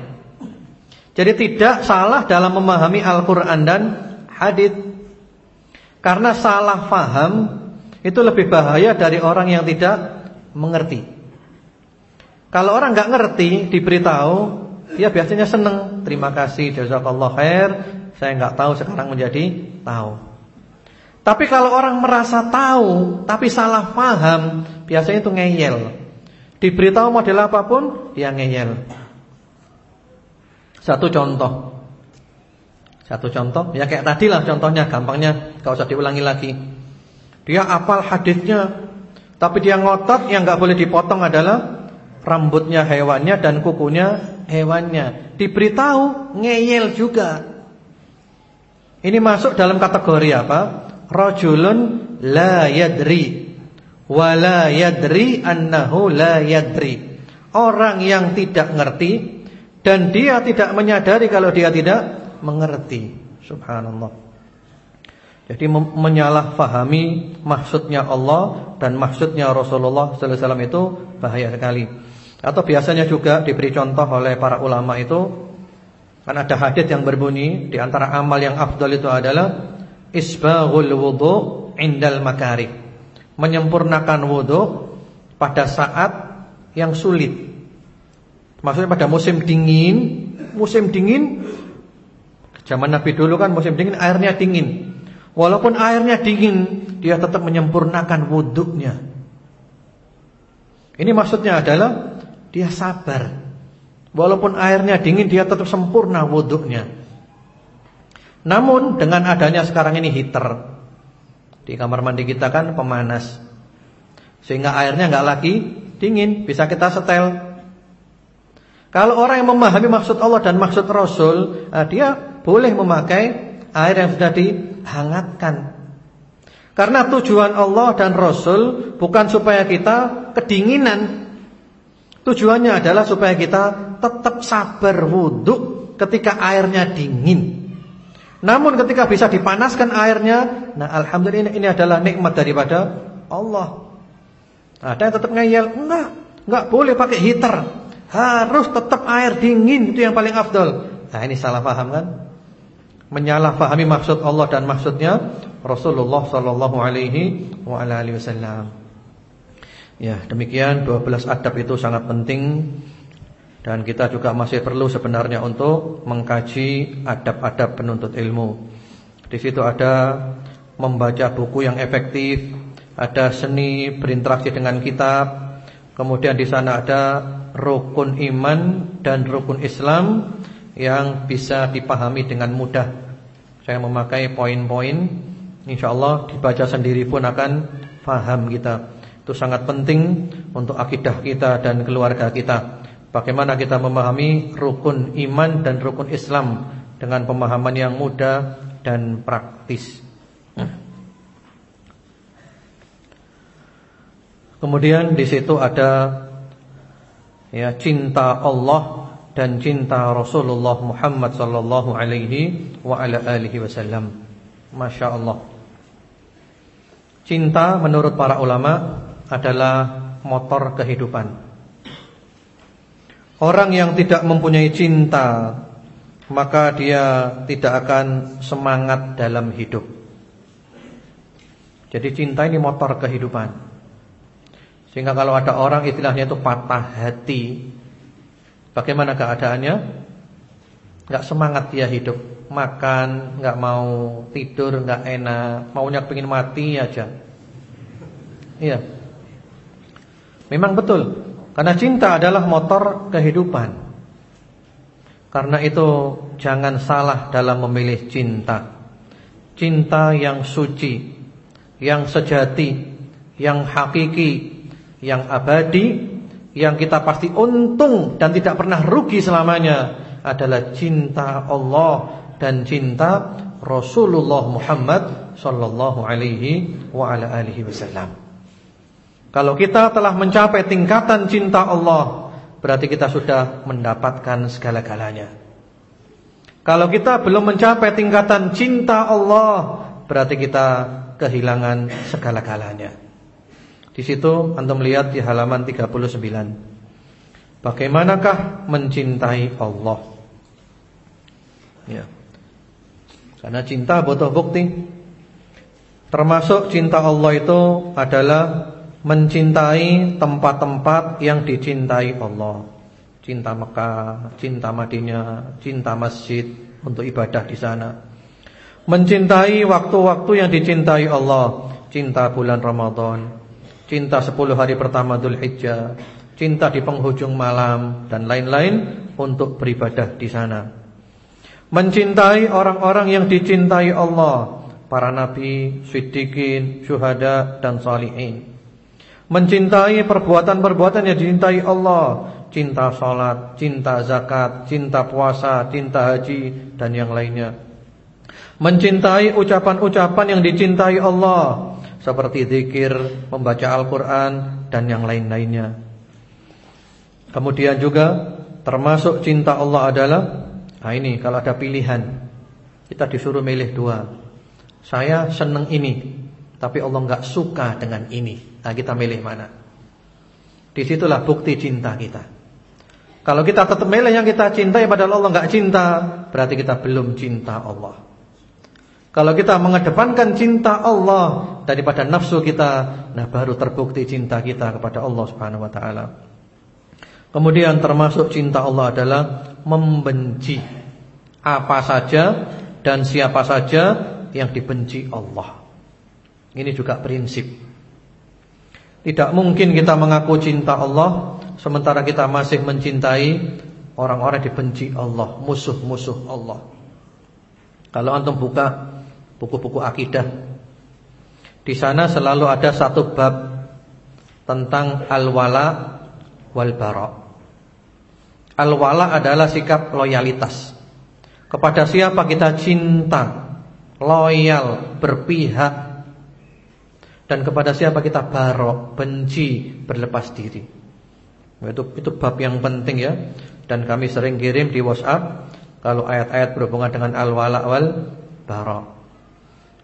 Jadi tidak salah dalam memahami Al-Qur'an dan hadis. Karena salah faham itu lebih bahaya dari orang yang tidak mengerti. Kalau orang nggak ngerti diberitahu, Dia biasanya senang, terima kasih jazakallah khair, saya nggak tahu sekarang menjadi tahu. Tapi kalau orang merasa tahu tapi salah paham, biasanya itu ngeyel. Diberitahu model apa pun, dia ngeyel. Satu contoh. Satu contoh, ya kayak tadi lah contohnya, gampangnya, gak usah diulangi lagi. Dia apal hadisnya, tapi dia ngotot yang nggak boleh dipotong adalah rambutnya hewannya dan kukunya hewannya. Diberitahu ngeyel juga. Ini masuk dalam kategori apa? Rajulun la yadri wa la yadri annahu la yadri. Orang yang tidak ngerti dan dia tidak menyadari kalau dia tidak mengerti. Subhanallah. Jadi menyalahfahami maksudnya Allah dan maksudnya Rasulullah sallallahu alaihi wasallam itu bahaya sekali. Atau biasanya juga diberi contoh oleh para ulama itu kan ada hadis yang berbunyi di antara amal yang afdal itu adalah isbaghul wudu indal makarih. Menyempurnakan wudu pada saat yang sulit. Maksudnya pada musim dingin, musim dingin zaman Nabi dulu kan musim dingin airnya dingin. Walaupun airnya dingin, dia tetap menyempurnakan wuduknya. Ini maksudnya adalah dia sabar. Walaupun airnya dingin, dia tetap sempurna wuduknya. Namun dengan adanya sekarang ini heater di kamar mandi kita kan pemanas, sehingga airnya nggak lagi dingin, bisa kita setel. Kalau orang yang memahami maksud Allah dan maksud Rasul, nah dia boleh memakai air yang sudah di hangatkan. Karena tujuan Allah dan Rasul bukan supaya kita kedinginan. Tujuannya adalah supaya kita tetap sabar wudhu ketika airnya dingin. Namun ketika bisa dipanaskan airnya, nah alhamdulillah ini adalah nikmat daripada Allah. Ada yang tetap ngeyel, enggak, enggak boleh pakai heater. Harus tetap air dingin itu yang paling afdol. Nah ini salah paham kan? Menyalahfahami maksud Allah dan maksudnya Rasulullah sallallahu alaihi wasallam. Ya, demikian 12 adab itu sangat penting dan kita juga masih perlu sebenarnya untuk mengkaji adab-adab penuntut ilmu. Di situ ada membaca buku yang efektif, ada seni berinteraksi dengan kitab, kemudian di sana ada rukun iman dan rukun Islam yang bisa dipahami dengan mudah. Saya memakai poin-poin, insya Allah dibaca sendiri pun akan faham kita. Itu sangat penting untuk akidah kita dan keluarga kita. Bagaimana kita memahami rukun iman dan rukun Islam dengan pemahaman yang mudah dan praktis. Kemudian di situ ada ya cinta Allah dan cinta Rasulullah Muhammad sallallahu alaihi wa ala alihi wasallam. Masya Allah. Cinta menurut para ulama adalah motor kehidupan. Orang yang tidak mempunyai cinta maka dia tidak akan semangat dalam hidup. Jadi cinta ini motor kehidupan. Sehingga kalau ada orang istilahnya itu patah hati, Bagaimana keadaannya? Gak semangat dia hidup. Makan, gak mau tidur, gak enak. Maunya pengen mati aja. Iya. Memang betul. Karena cinta adalah motor kehidupan. Karena itu Jangan salah dalam memilih cinta. Cinta yang suci Yang sejati Yang hakiki Yang abadi yang kita pasti untung dan tidak pernah rugi selamanya adalah cinta Allah dan cinta Rasulullah Muhammad sallallahu alaihi wasallam. Kalau kita telah mencapai tingkatan cinta Allah, berarti kita sudah mendapatkan segala-galanya. Kalau kita belum mencapai tingkatan cinta Allah, berarti kita kehilangan segala-galanya. Di situ antum lihat di halaman 39. Bagaimanakah mencintai Allah? Ya. Karena cinta butuh bukti. Termasuk cinta Allah itu adalah mencintai tempat-tempat yang dicintai Allah. cinta Mekah, cinta Madinah, cinta masjid untuk ibadah di sana. Mencintai waktu-waktu yang dicintai Allah, cinta bulan Ramadan, cinta 10 hari pertama Dzulhijjah, cinta di penghujung malam dan lain-lain untuk beribadah di sana. Mencintai orang-orang yang dicintai Allah, para nabi, siddiqin, syuhada dan salihin. Mencintai perbuatan-perbuatan yang dicintai Allah, cinta salat, cinta zakat, cinta puasa, cinta haji dan yang lainnya. Mencintai ucapan-ucapan yang dicintai Allah seperti zikir, membaca Al-Qur'an dan yang lain-lainnya. Kemudian juga termasuk cinta Allah adalah nah ini kalau ada pilihan kita disuruh milih dua. Saya senang ini, tapi Allah nggak suka dengan ini. Nah, kita milih mana? Di situlah bukti cinta kita. Kalau kita tetap milih yang kita cintai padahal Allah nggak cinta, berarti kita belum cinta Allah. Kalau kita mengedepankan cinta Allah daripada nafsu kita, nah baru terbukti cinta kita kepada Allah Subhanahu wa taala. Kemudian termasuk cinta Allah adalah membenci apa saja dan siapa saja yang dibenci Allah. Ini juga prinsip. Tidak mungkin kita mengaku cinta Allah sementara kita masih mencintai orang-orang dibenci Allah, musuh-musuh Allah. Kalau antum buka buku-buku akidah. Di sana selalu ada satu bab tentang al-wala wal bara. Al-wala adalah sikap loyalitas. Kepada siapa kita cinta, loyal, berpihak dan kepada siapa kita barok, benci, berlepas diri. Itu itu bab yang penting ya. Dan kami sering kirim di WhatsApp kalau ayat-ayat berhubungan dengan al-wala wal bara.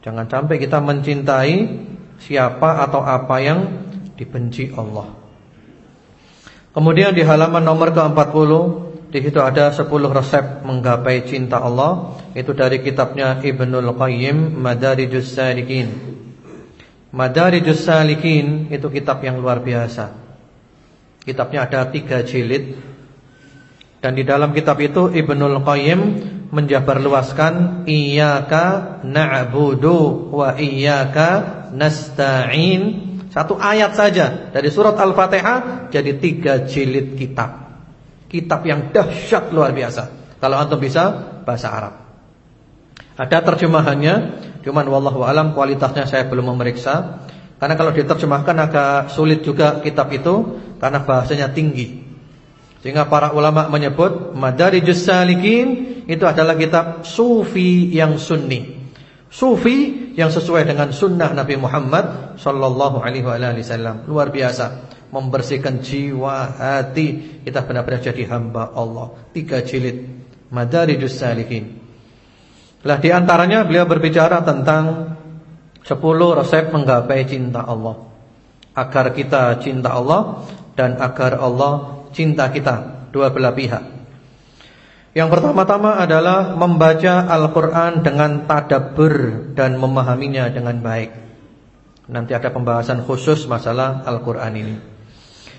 Jangan sampai kita mencintai siapa atau apa yang dibenci Allah. Kemudian di halaman nomor ke-40 di situ ada 10 resep menggapai cinta Allah. Itu dari kitabnya Ibnul Qayyim Madarijus Salikin. Madarijus Salikin itu kitab yang luar biasa. Kitabnya ada tiga jilid dan di dalam kitab itu Ibnul Qayyim menjabarluaskan iyyaka na'budu wa iyyaka nasta'in. Satu ayat saja dari surat Al-Fatihah jadi tiga jilid kitab. Kitab yang dahsyat luar biasa. Kalau antum bisa bahasa Arab. Ada terjemahannya, cuman wallahu alam kualitasnya saya belum memeriksa. Karena kalau diterjemahkan agak sulit juga kitab itu karena bahasanya tinggi. Sehingga para ulama menyebut Madarijus Salikin itu adalah kitab sufi yang sunni. Sufi yang sesuai dengan sunnah Nabi Muhammad sallallahu alaihi wasallam. Luar biasa membersihkan jiwa, hati kita benar-benar jadi hamba Allah. Tiga jilid Madarijus Salikin. Lah di antaranya beliau berbicara tentang 10 resep menggapai cinta Allah. Agar kita cinta Allah dan agar Allah cinta kita dua belah pihak. Yang pertama-tama adalah membaca Al-Quran dengan tadabbur dan memahaminya dengan baik. Nanti ada pembahasan khusus masalah Al-Quran ini.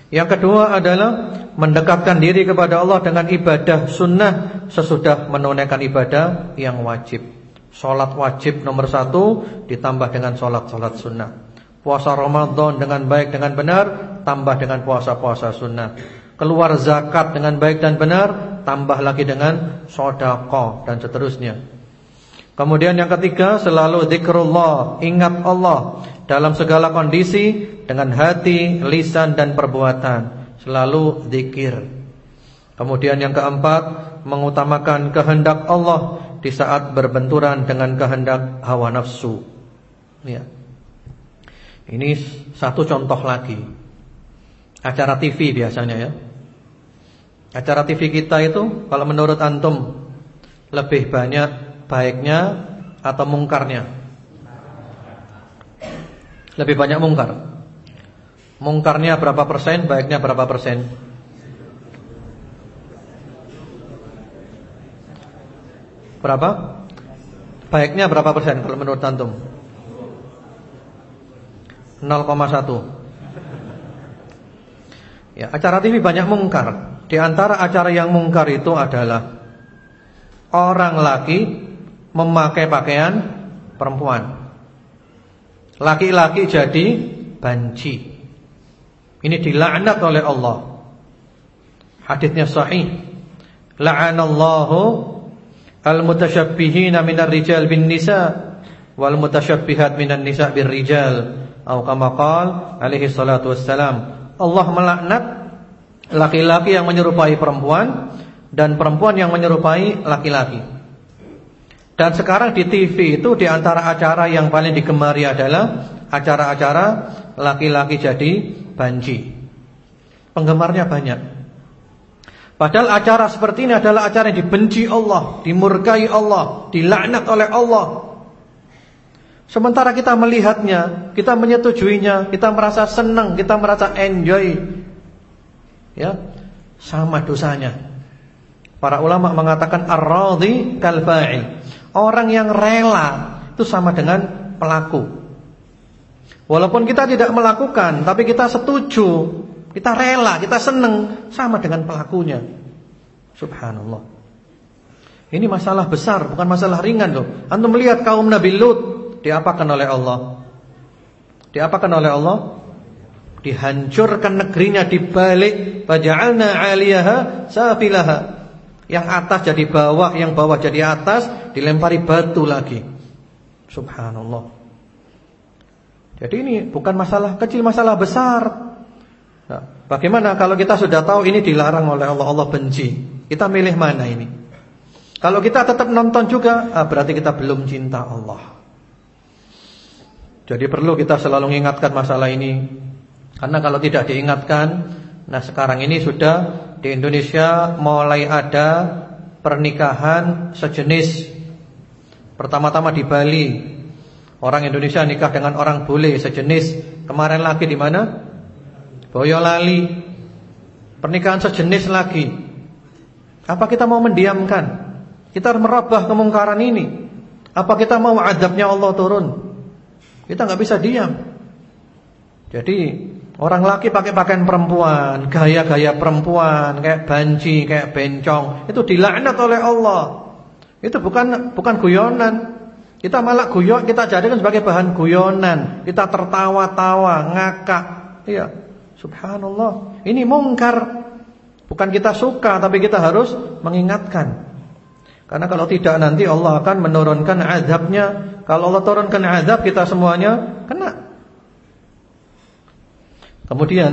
Yang kedua adalah mendekatkan diri kepada Allah dengan ibadah sunnah sesudah menunaikan ibadah yang wajib. Sholat wajib nomor satu ditambah dengan sholat-sholat sunnah. Puasa Ramadan dengan baik dengan benar tambah dengan puasa-puasa sunnah keluar zakat dengan baik dan benar, tambah lagi dengan sedekah dan seterusnya. Kemudian yang ketiga selalu zikrullah, ingat Allah dalam segala kondisi dengan hati, lisan dan perbuatan, selalu zikir. Kemudian yang keempat, mengutamakan kehendak Allah di saat berbenturan dengan kehendak hawa nafsu. Ya. Ini satu contoh lagi. Acara TV biasanya ya. Acara TV kita itu kalau menurut antum lebih banyak baiknya atau mungkarnya? Lebih banyak mungkar. Mungkarnya berapa persen, baiknya berapa persen? Berapa? Baiknya berapa persen kalau menurut antum? 0,1 Ya, acara TV banyak mungkar. di antara acara yang mungkar itu adalah orang laki memakai pakaian perempuan. Laki-laki jadi banci. Ini dilaknat oleh Allah. Hadisnya sahih. La'anallahu al-mutasyabbihina minar rijal bin nisa wal mutasyabbihat minan nisa bir rijal. Atau kama qala alaihi salatu wassalam. Allah melaknat laki-laki yang menyerupai perempuan dan perempuan yang menyerupai laki-laki. Dan sekarang di TV itu di antara acara yang paling digemari adalah acara-acara laki-laki jadi banji. Penggemarnya banyak. Padahal acara seperti ini adalah acara yang dibenci Allah, dimurkai Allah, dilaknat oleh Allah. Sementara kita melihatnya, kita menyetujuinya, kita merasa senang, kita merasa enjoy. Ya, sama dosanya. Para ulama mengatakan ar-radhi kal. Orang yang rela itu sama dengan pelaku. Walaupun kita tidak melakukan, tapi kita setuju, kita rela, kita senang sama dengan pelakunya. Subhanallah. Ini masalah besar, bukan masalah ringan loh. Antum melihat kaum Nabi Lut diapakan oleh Allah? Diapakan oleh Allah? Dihancurkan negerinya dibalik, faja'alna 'aliyaha safilaha. Yang atas jadi bawah, yang bawah jadi atas, dilempari batu lagi. Subhanallah. Jadi ini bukan masalah kecil, masalah besar. Nah, bagaimana kalau kita sudah tahu ini dilarang oleh Allah, Allah benci. Kita milih mana ini? Kalau kita tetap nonton juga, ah, berarti kita belum cinta Allah. Jadi perlu kita selalu mengingatkan masalah ini. Karena kalau tidak diingatkan, nah sekarang ini sudah di Indonesia mulai ada pernikahan sejenis. Pertama-tama di Bali. Orang Indonesia nikah dengan orang bule sejenis. Kemarin lagi di mana? Boyolali. Pernikahan sejenis lagi. Apa kita mau mendiamkan? Kita harus merubah kemungkaran ini. Apa kita mau adabnya Allah turun? Kita nggak bisa diam. Jadi Orang laki pakai pakaian perempuan, gaya-gaya perempuan, kayak banci, kayak bencong, itu dilaknat oleh Allah. Itu bukan bukan guyonan. Kita malah guyon, kita jadikan sebagai bahan guyonan. Kita tertawa-tawa, ngakak. Iya. Subhanallah. Ini mungkar. Bukan kita suka, tapi kita harus mengingatkan. Karena kalau tidak nanti Allah akan menurunkan azabnya. Kalau Allah turunkan azab kita semuanya kena. Kemudian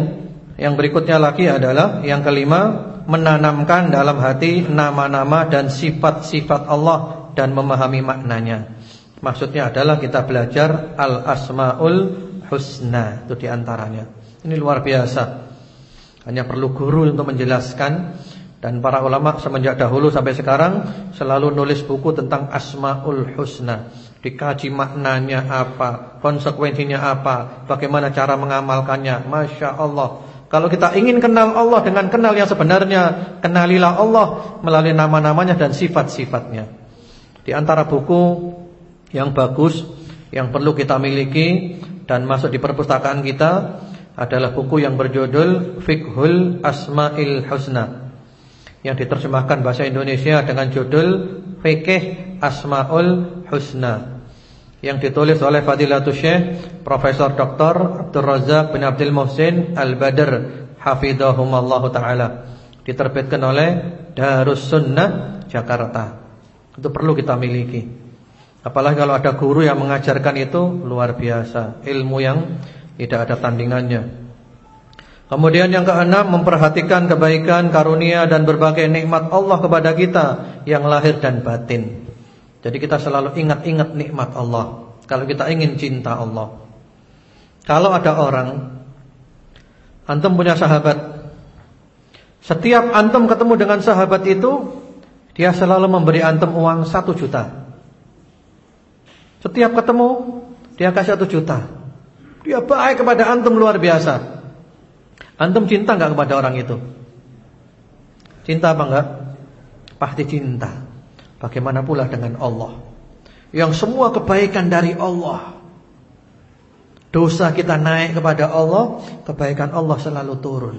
yang berikutnya lagi adalah yang kelima menanamkan dalam hati nama-nama dan sifat-sifat Allah dan memahami maknanya. Maksudnya adalah kita belajar al-asmaul husna itu di antaranya. Ini luar biasa. Hanya perlu guru untuk menjelaskan dan para ulama semenjak dahulu sampai sekarang selalu nulis buku tentang asmaul husna. Dikaji maknanya apa, konsekuensinya apa, bagaimana cara mengamalkannya. Masya Allah. Kalau kita ingin kenal Allah dengan kenal yang sebenarnya, kenalilah Allah melalui nama-namanya dan sifat-sifatnya. Di antara buku yang bagus, yang perlu kita miliki dan masuk di perpustakaan kita adalah buku yang berjudul Fiqhul Asma'il Husna yang diterjemahkan bahasa Indonesia dengan judul Fikih Asmaul Husna yang ditulis oleh Fadilatul Syekh Profesor Dr. Abdul Razak bin Abdul Muhsin Al-Badr Hafizahumallahu taala diterbitkan oleh Darus Sunnah Jakarta. Itu perlu kita miliki. Apalagi kalau ada guru yang mengajarkan itu luar biasa, ilmu yang tidak ada tandingannya. Kemudian yang keenam memperhatikan kebaikan, karunia dan berbagai nikmat Allah kepada kita yang lahir dan batin. Jadi kita selalu ingat-ingat nikmat Allah kalau kita ingin cinta Allah. Kalau ada orang antum punya sahabat, setiap antum ketemu dengan sahabat itu dia selalu memberi antum uang satu juta. Setiap ketemu dia kasih satu juta. Dia baik kepada antum luar biasa. Antum cinta enggak kepada orang itu? Cinta apa enggak? Pasti cinta. Bagaimana pula dengan Allah? Yang semua kebaikan dari Allah. Dosa kita naik kepada Allah, kebaikan Allah selalu turun.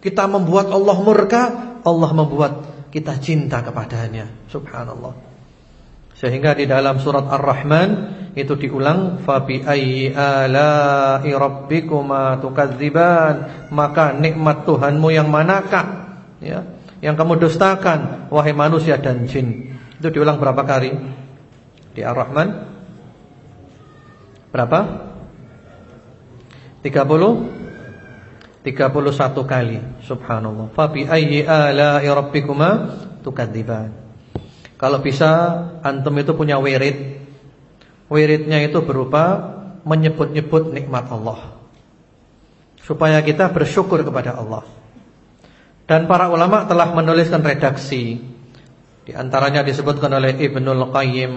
Kita membuat Allah murka, Allah membuat kita cinta kepadanya. Subhanallah. Sehingga di dalam surat Ar-Rahman itu diulang fa bi ayyi ala'i rabbikuma tukadziban. Maka nikmat Tuhanmu yang manakah? Ya yang kamu dustakan wahai manusia dan jin. Itu diulang berapa kali? Di Ar-Rahman? Berapa? 30 31 kali. Subhanallah. Fa bi ayyi ala'i rabbikuma tukadziban kalau bisa antum itu punya wirid Wiridnya itu berupa menyebut-nyebut nikmat Allah. Supaya kita bersyukur kepada Allah. Dan para ulama telah menuliskan redaksi. Di antaranya disebutkan oleh Ibnul Qayyim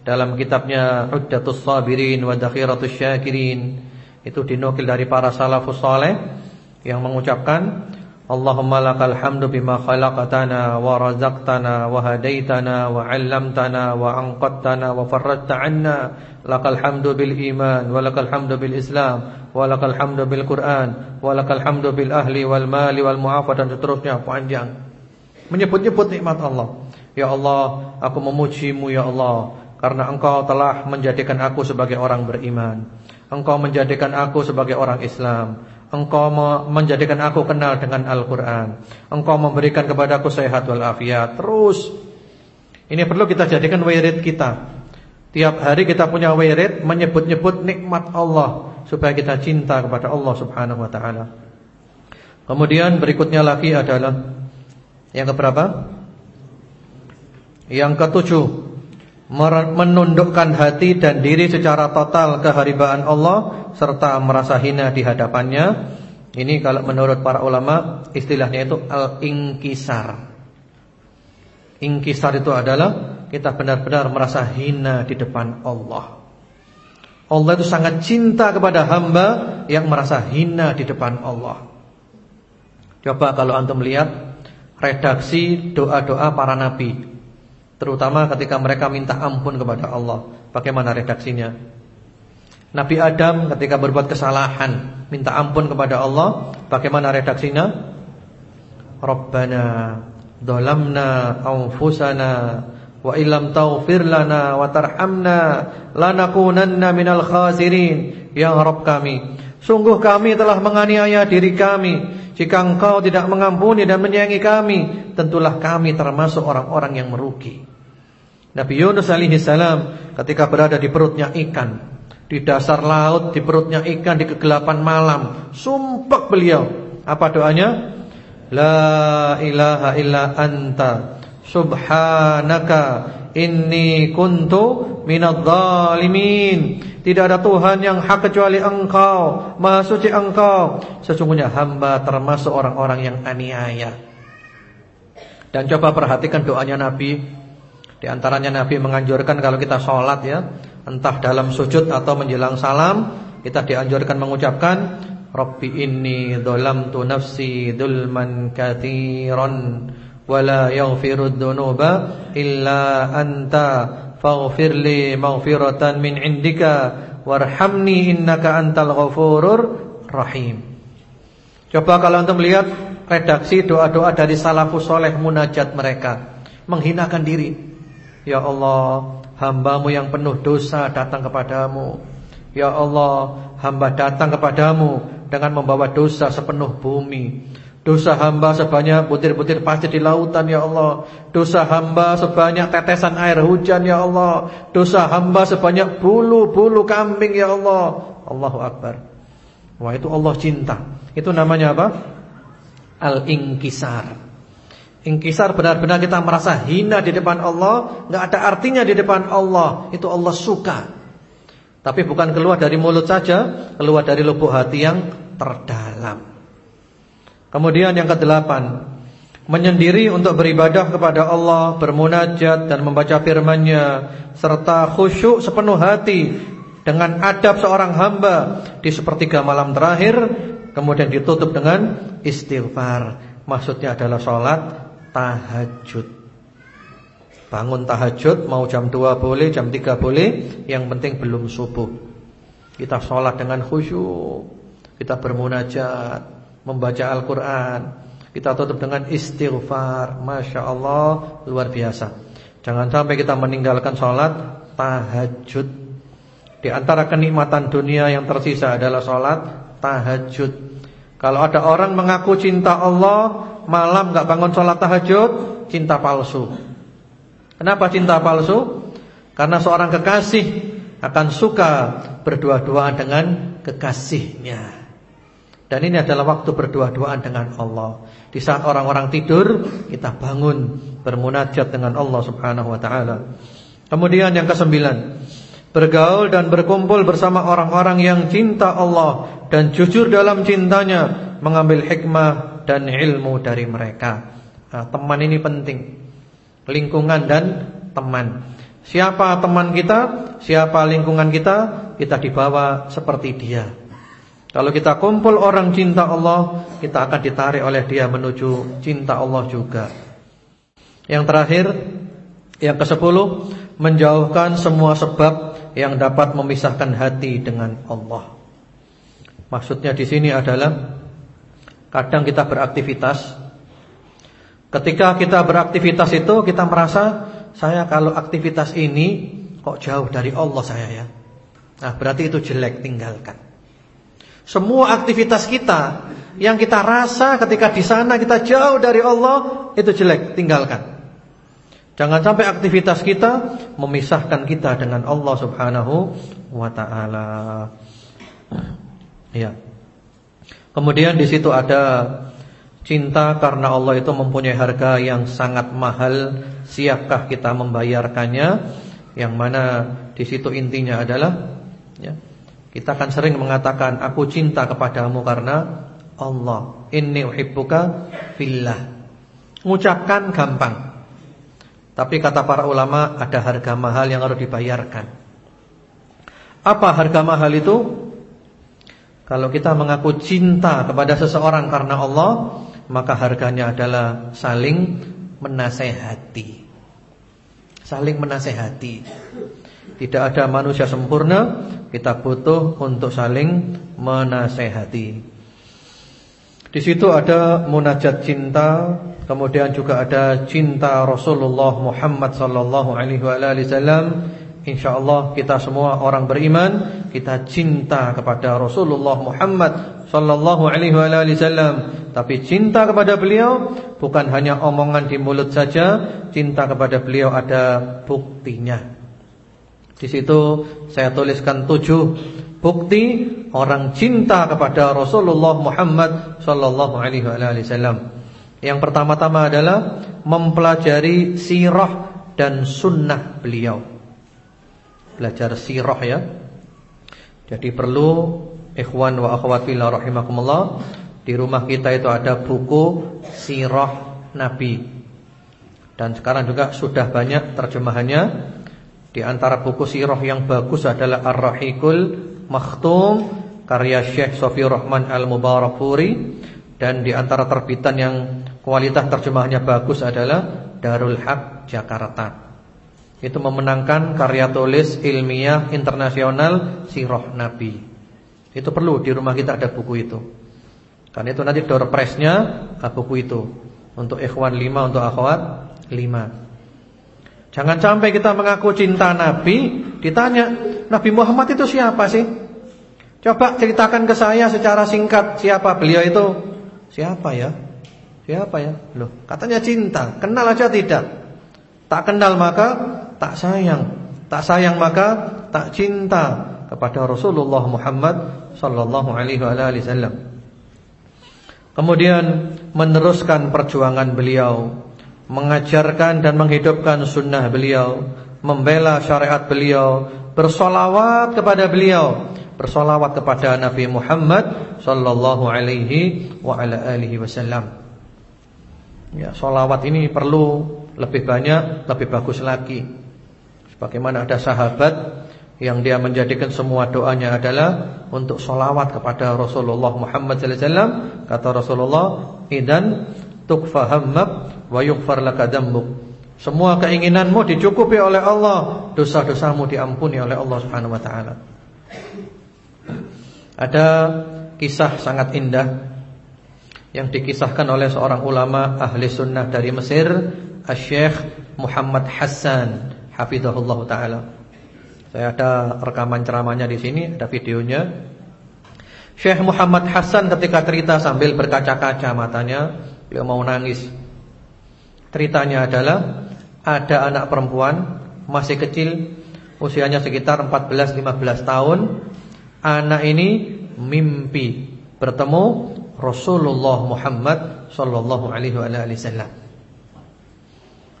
dalam kitabnya Uddatus Sabirin wa Dakhiratus Syakirin. Itu dinukil dari para salafus saleh yang mengucapkan Allahumma lakal hamdu bima khalaqtana wa razaqtana wa hadaitana wa 'allamtana wa anqadtana wa farradta 'anna. Lakal hamdu bil iman wa lakal hamdu bil islam wa lakal hamdu bil quran wa lakal hamdu bil ahli wal mali wal mu'afah dan seterusnya. Panjang. Menyebut-nyebut nikmat Allah. Ya Allah aku memujimu ya Allah karena engkau telah menjadikan aku sebagai orang beriman. Engkau menjadikan aku sebagai orang Islam Engkau menjadikan aku kenal dengan Al-Quran. Engkau memberikan kepadaku sehat walafiat. Terus Ini perlu kita jadikan wirid kita. Tiap hari kita punya wirid Menyebut-nyebut nikmat Allah Supaya kita cinta kepada Allah subhanahu wa ta'ala. Kemudian berikutnya lagi adalah Yang keberapa? Yang ketujuh menundukkan hati dan diri secara total keharibaan Allah serta merasa hina di hadapannya. Ini kalau menurut para ulama istilahnya itu al-inkisar. Inkisar itu adalah kita benar-benar merasa hina di depan Allah. Allah itu sangat cinta kepada hamba yang merasa hina di depan Allah. Coba kalau antum lihat redaksi doa-doa para nabi Terutama ketika mereka minta ampun kepada Allah. Bagaimana redaksinya? Nabi Adam ketika berbuat kesalahan Minta ampun kepada Allah Bagaimana redaksinya? Rabbana Dolamna Anfusana Wa ilam tawfir lana Wa tarhamna Lanakunanna minal khasirin. Ya Rabb kami Sungguh kami telah menganiaya diri kami. Jika engkau tidak mengampuni dan menyayangi kami Tentulah kami termasuk orang-orang yang merugi Nabi Yunus alaihi salam ketika berada di perutnya ikan Di dasar laut, di perutnya ikan di kegelapan malam Sumpah beliau. Apa doanya? La ilaha illa anta Subhanaka Inni kuntu minadh dhalimin. Tidak ada Tuhan yang hak kecuali engkau Maha suci engkau. Sesungguhnya hamba termasuk orang-orang yang aniaya. Dan coba perhatikan doanya Nabi Di antaranya Nabi menganjurkan kalau kita sholat ya Entah dalam sujud atau menjelang salam Kita dianjurkan mengucapkan Rabbi inni tu nafsi dulman kathiran Wala yaghfirud dunuba illa anta faghfir li maghfiratan min indika warhamni innaka antal ghafurur rahim. Coba kalau untuk melihat redaksi doa-doa dari salafus soleh munajat mereka menghinakan diri. Ya Allah, hambamu yang penuh dosa datang kepadamu. Ya Allah, hamba datang kepadamu dengan membawa dosa sepenuh bumi. Dosa hamba sebanyak butir-butir pasir di lautan ya Allah Dosa hamba sebanyak tetesan air hujan ya Allah Dosa hamba sebanyak bulu-bulu kambing ya Allah Allahu Akbar Wah itu Allah cinta Itu namanya apa? Al-Inkisar Inkisar benar-benar kita merasa hina di depan Allah nggak ada artinya di depan Allah. Itu Allah suka. Tapi bukan keluar dari mulut saja Keluar dari lubuk hati yang terdalam. Kemudian yang kedelapan Menyendiri untuk beribadah kepada Allah Bermunajat dan membaca firmannya Serta khusyuk sepenuh hati Dengan adab seorang hamba Di sepertiga malam terakhir Kemudian ditutup dengan istighfar. Maksudnya adalah sholat tahajud Bangun tahajud Mau jam 2 boleh, jam 3 boleh Yang penting belum subuh Kita sholat dengan khusyuk Kita bermunajat membaca Al-Quran Kita tutup dengan istighfar. Masya Allah luar biasa. Jangan sampai kita meninggalkan sholat tahajud. Di antara kenikmatan dunia yang tersisa adalah sholat tahajud. Kalau ada orang mengaku cinta Allah, malam nggak bangun sholat tahajud, cinta palsu. Kenapa cinta palsu? Karena seorang kekasih akan suka berdua-duaan dengan kekasihnya. Dan ini adalah waktu berdua-duaan dengan Allah. Di saat orang-orang tidur, kita bangun bermunajat dengan Allah Subhanahu wa taala. Kemudian yang kesembilan, bergaul dan berkumpul bersama orang-orang yang cinta Allah dan jujur dalam cintanya, mengambil hikmah dan ilmu dari mereka. Nah, teman ini penting. Lingkungan dan teman. Siapa teman kita, siapa lingkungan kita, kita dibawa seperti dia. Kalau kita kumpul orang cinta Allah, kita akan ditarik oleh dia menuju cinta Allah juga. Yang terakhir, yang ke-10, menjauhkan semua sebab yang dapat memisahkan hati dengan Allah. Maksudnya di sini adalah kadang kita beraktivitas. Ketika kita beraktivitas itu kita merasa saya kalau aktivitas ini kok jauh dari Allah saya ya. Nah, berarti itu jelek, tinggalkan. Semua aktivitas kita yang kita rasa ketika di sana kita jauh dari Allah itu jelek, tinggalkan. Jangan sampai aktivitas kita memisahkan kita dengan Allah Subhanahu wa taala. Ya. Kemudian di situ ada cinta karena Allah itu mempunyai harga yang sangat mahal, siapkah kita membayarkannya? Yang mana di situ intinya adalah ya, kita akan sering mengatakan aku cinta kepadamu karena Allah. Inni uhibbuka fillah. Mengucapkan gampang. Tapi kata para ulama ada harga mahal yang harus dibayarkan. Apa harga mahal itu? Kalau kita mengaku cinta kepada seseorang karena Allah, maka harganya adalah saling menasehati. Saling menasehati. Tidak ada manusia sempurna Kita butuh untuk saling menasehati Di situ ada munajat cinta Kemudian juga ada cinta Rasulullah Muhammad sallallahu alaihi wasallam. Insyaallah kita semua orang beriman kita cinta kepada Rasulullah Muhammad sallallahu alaihi wasallam. Tapi cinta kepada beliau bukan hanya omongan di mulut saja, cinta kepada beliau ada buktinya. Di situ saya tuliskan tujuh bukti orang cinta kepada Rasulullah Muhammad sallallahu alaihi wasallam. Yang pertama-tama adalah mempelajari sirah dan sunnah beliau. Belajar sirah ya. Jadi perlu ikhwan wa akhwat fillah rahimakumullah, di rumah kita itu ada buku sirah Nabi. Dan sekarang juga sudah banyak terjemahannya di antara buku sirah yang bagus adalah Ar-Rahikul Makhtum karya Syekh Sofi Rahman Al-Mubarakfuri dan di antara terbitan yang kualitas terjemahnya bagus adalah Darul Haq Jakarta. Itu memenangkan karya tulis ilmiah internasional sirah Nabi. Itu perlu di rumah kita ada buku itu. Karena itu nanti door press-nya buku itu. Untuk ikhwan 5 untuk akhwat 5. Jangan sampai kita mengaku cinta Nabi Ditanya Nabi Muhammad itu siapa sih? Coba ceritakan ke saya secara singkat Siapa beliau itu? Siapa ya? Siapa ya? Loh, katanya cinta Kenal aja tidak Tak kenal maka tak sayang Tak sayang maka tak cinta Kepada Rasulullah Muhammad Sallallahu alaihi wasallam Kemudian meneruskan perjuangan beliau mengajarkan dan menghidupkan sunnah beliau, membela syariat beliau, bersolawat kepada beliau, bersolawat kepada Nabi Muhammad sallallahu alaihi wa ala alihi wasallam. Ya, solawat ini perlu lebih banyak, lebih bagus lagi. Sebagaimana ada sahabat yang dia menjadikan semua doanya adalah untuk solawat kepada Rasulullah Muhammad sallallahu alaihi wasallam. Kata Rasulullah, "Idan tukfa hammak wa yughfar laka Semua keinginanmu dicukupi oleh Allah, dosa-dosamu diampuni oleh Allah Subhanahu wa taala. Ada kisah sangat indah yang dikisahkan oleh seorang ulama ahli sunnah dari Mesir, Syekh Muhammad Hassan, hafizahullah taala. Saya ada rekaman ceramahnya di sini, ada videonya. Syekh Muhammad Hassan ketika cerita sambil berkaca-kaca matanya, beliau mau nangis. Ceritanya adalah ada anak perempuan masih kecil, usianya sekitar 14-15 tahun. Anak ini mimpi bertemu Rasulullah Muhammad sallallahu alaihi wasallam.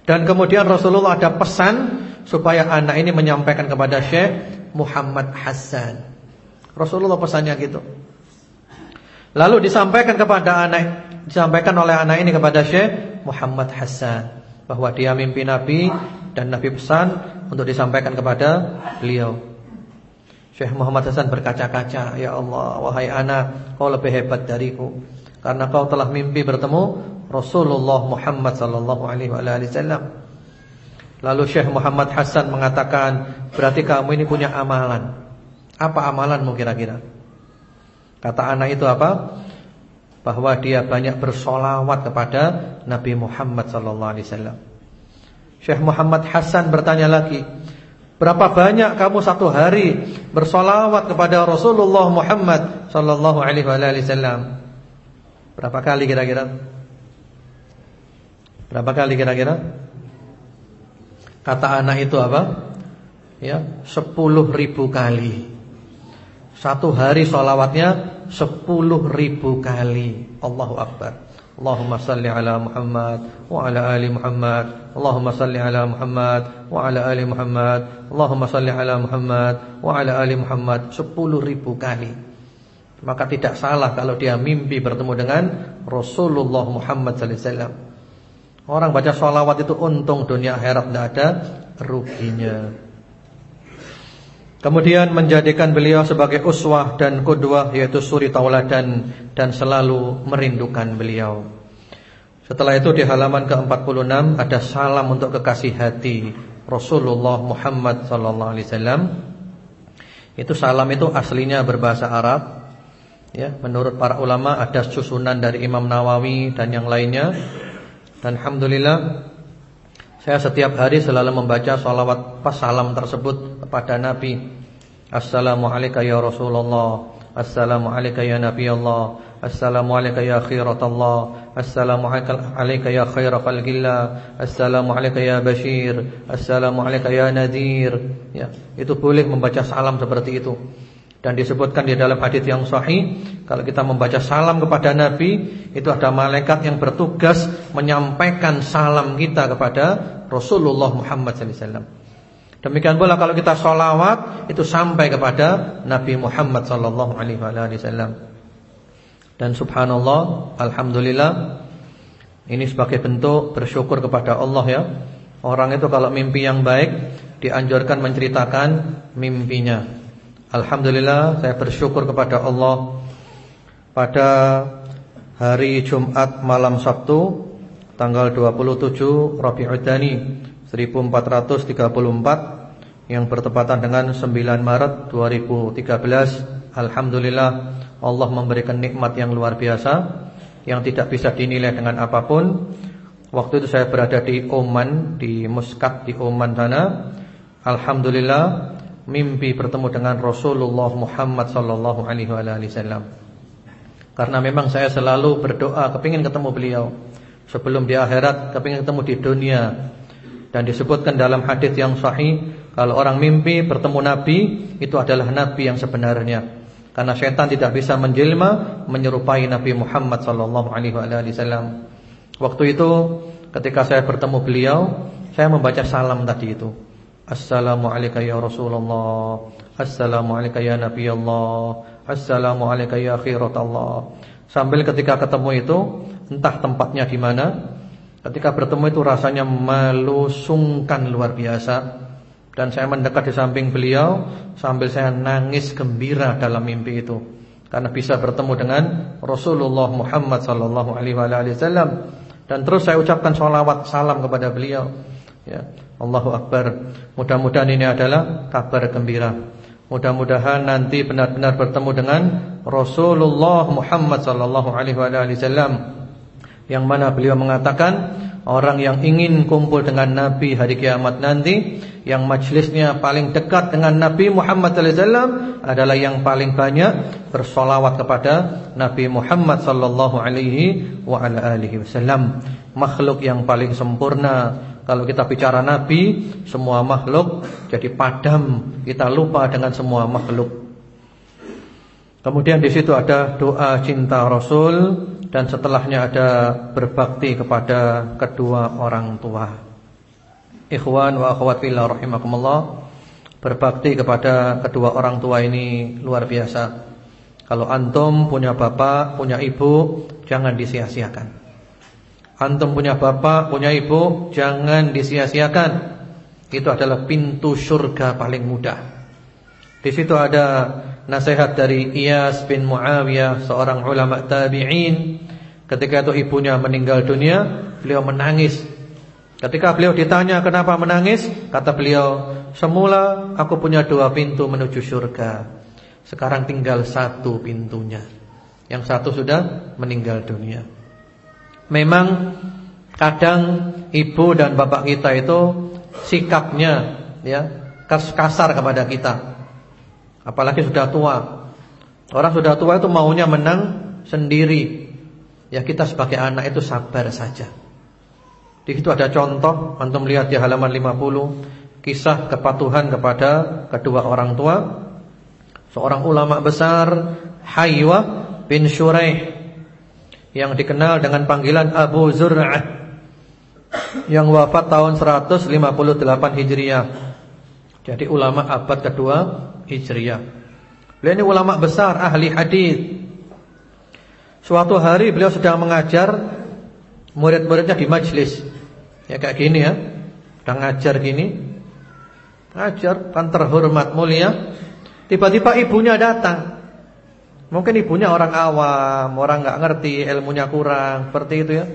Dan kemudian Rasulullah ada pesan supaya anak ini menyampaikan kepada Syekh Muhammad Hassan. Rasulullah pesannya gitu. Lalu disampaikan kepada anak disampaikan oleh anak ini kepada Syekh Muhammad Hassan bahwa dia mimpi Nabi dan Nabi pesan untuk disampaikan kepada beliau. Syekh Muhammad Hasan berkaca-kaca, "Ya Allah, wahai anak, kau lebih hebat dariku karena kau telah mimpi bertemu Rasulullah Muhammad sallallahu alaihi wasallam." Lalu Syekh Muhammad Hasan mengatakan, "Berarti kamu ini punya amalan." Apa amalanmu kira-kira? Kata anak itu apa? Bahwa dia banyak bersolawat kepada Nabi Muhammad sallallahu alaihi wasallam. Syekh Muhammad Hasan bertanya lagi, Berapa banyak kamu satu hari bersolawat kepada Rasulullah Muhammad Sallallahu Alaihi Wasallam? Berapa kali kira-kira? Berapa kali kira-kira? Kata anak itu apa? Ya, sepuluh ribu kali. Satu hari solawatnya sepuluh ribu kali. Allahu Akbar. Allahumma salli ala Muhammad wa ala ali Muhammad. Allahumma salli ala Muhammad wa ala ali Muhammad. Allahumma salli ala Muhammad wa ala ali Muhammad. 10 ribu kali. Maka tidak salah kalau dia mimpi bertemu dengan Rasulullah Muhammad sallallahu alaihi wasallam. Orang baca sholawat itu untung dunia akhirat tidak ada ruginya Kemudian menjadikan beliau sebagai uswah dan kudwah yaitu suri tauladan dan selalu merindukan beliau. Setelah itu di halaman ke-46 ada salam untuk kekasih hati Rasulullah Muhammad sallallahu alaihi wasallam. Itu salam itu aslinya berbahasa Arab. Ya, menurut para ulama ada susunan dari Imam Nawawi dan yang lainnya. Dan alhamdulillah saya setiap hari selalu membaca salawat pas salam tersebut kepada Nabi. Assalamualaikum ya Rasulullah. Assalamualaikum ya Nabi Allah. Assalamualaikum ya khiratallah. Assalamualaikum ya khaira khalqillah. Assalamualaikum ya Bashir. Assalamualaikum ya Nadir. Ya, itu boleh membaca salam seperti itu. Dan disebutkan di dalam hadis yang sahih, kalau kita membaca salam kepada Nabi, itu ada malaikat yang bertugas menyampaikan salam kita kepada Rasulullah Muhammad SAW. Demikian pula kalau kita sholawat itu sampai kepada Nabi Muhammad Wasallam. Dan subhanallah, alhamdulillah, ini sebagai bentuk bersyukur kepada Allah ya. Orang itu kalau mimpi yang baik dianjurkan menceritakan mimpinya. Alhamdulillah saya bersyukur kepada Allah. Pada hari Jumat malam Sabtu Tanggal 27 Rabi'ul Thani 1434 Yang bertepatan dengan 9 Maret 2013 Alhamdulillah Allah memberikan nikmat yang luar biasa Yang tidak bisa dinilai dengan apa pun. Waktu itu saya berada di Oman Di Muscat di Oman sana. Alhamdulillah mimpi bertemu dengan Rasulullah Muhammad sallallahu alaihi wasallam. Karena memang saya selalu berdoa kepingin ketemu beliau sebelum di akhirat, kepingin ketemu di dunia. Dan disebutkan dalam hadis yang sahih, kalau orang mimpi bertemu nabi, itu adalah nabi yang sebenarnya. Karena setan tidak bisa menjelma menyerupai Nabi Muhammad sallallahu alaihi wasallam. Waktu itu ketika saya bertemu beliau, saya membaca salam tadi itu. Assalamualaikum ya Rasulullah. Assalamualaikum ya Nabi Allah Assalamualaikum ya akhirat Allah Sambil ketika ketemu itu Entah tempatnya di mana Ketika bertemu itu rasanya malu sungkan luar biasa. Dan saya mendekat di samping beliau Sambil saya nangis gembira dalam mimpi itu. Karena bisa bertemu dengan Rasulullah Muhammad Sallallahu Alaihi Wasallam. Dan terus saya ucapkan sholawat salam kepada beliau. Ya, Allahu Akbar. Mudah-mudahan ini adalah kabar gembira. Mudah-mudahan nanti benar-benar bertemu dengan Rasulullah Muhammad sallallahu alaihi wasallam yang mana beliau mengatakan orang yang ingin kumpul dengan Nabi hari kiamat nanti yang majlisnya paling dekat dengan Nabi Muhammad sallallahu alaihi wasallam adalah yang paling banyak bersolawat kepada Nabi Muhammad sallallahu alaihi wasallam makhluk yang paling sempurna kalau kita bicara Nabi, semua makhluk jadi padam, kita lupa dengan semua makhluk. Kemudian di situ ada doa cinta Rasul dan setelahnya ada berbakti kepada kedua orang tua. Ikhwan wa akhwat fillah rahimakumullah. Berbakti kepada kedua orang tua ini luar biasa. Kalau antum punya bapak, punya ibu, jangan disia-siakan. Antum punya bapak, punya ibu, jangan disia-siakan. Itu adalah pintu surga paling mudah. Di situ ada nasihat dari Iyas bin Muawiyah, seorang ulama tabi'in. Ketika itu ibunya meninggal dunia, beliau menangis. Ketika beliau ditanya kenapa menangis, kata beliau, "Semula aku punya dua pintu menuju surga. Sekarang tinggal satu pintunya. Yang satu sudah meninggal dunia." Memang kadang ibu dan bapak kita itu sikapnya ya kasar kepada kita. Apalagi sudah tua. Orang sudah tua itu maunya menang sendiri. Ya kita sebagai anak itu sabar saja. Di situ ada contoh antum lihat di halaman 50 kisah kepatuhan kepada kedua orang tua. Seorang ulama besar Haywa bin Shuraih yang dikenal dengan panggilan Abu Zur'ah yang wafat tahun 158 Hijriah. Jadi ulama abad kedua Hijriah. Beliau ini ulama besar, ahli hadis. Suatu hari beliau sedang mengajar murid-muridnya di majlis. Ya kayak gini ya. Sedang ngajar gini. Ngajar kan terhormat mulia. Tiba-tiba ibunya datang. Mungkin ibunya orang awam, orang nggak ngerti, ilmunya kurang, seperti itu ya.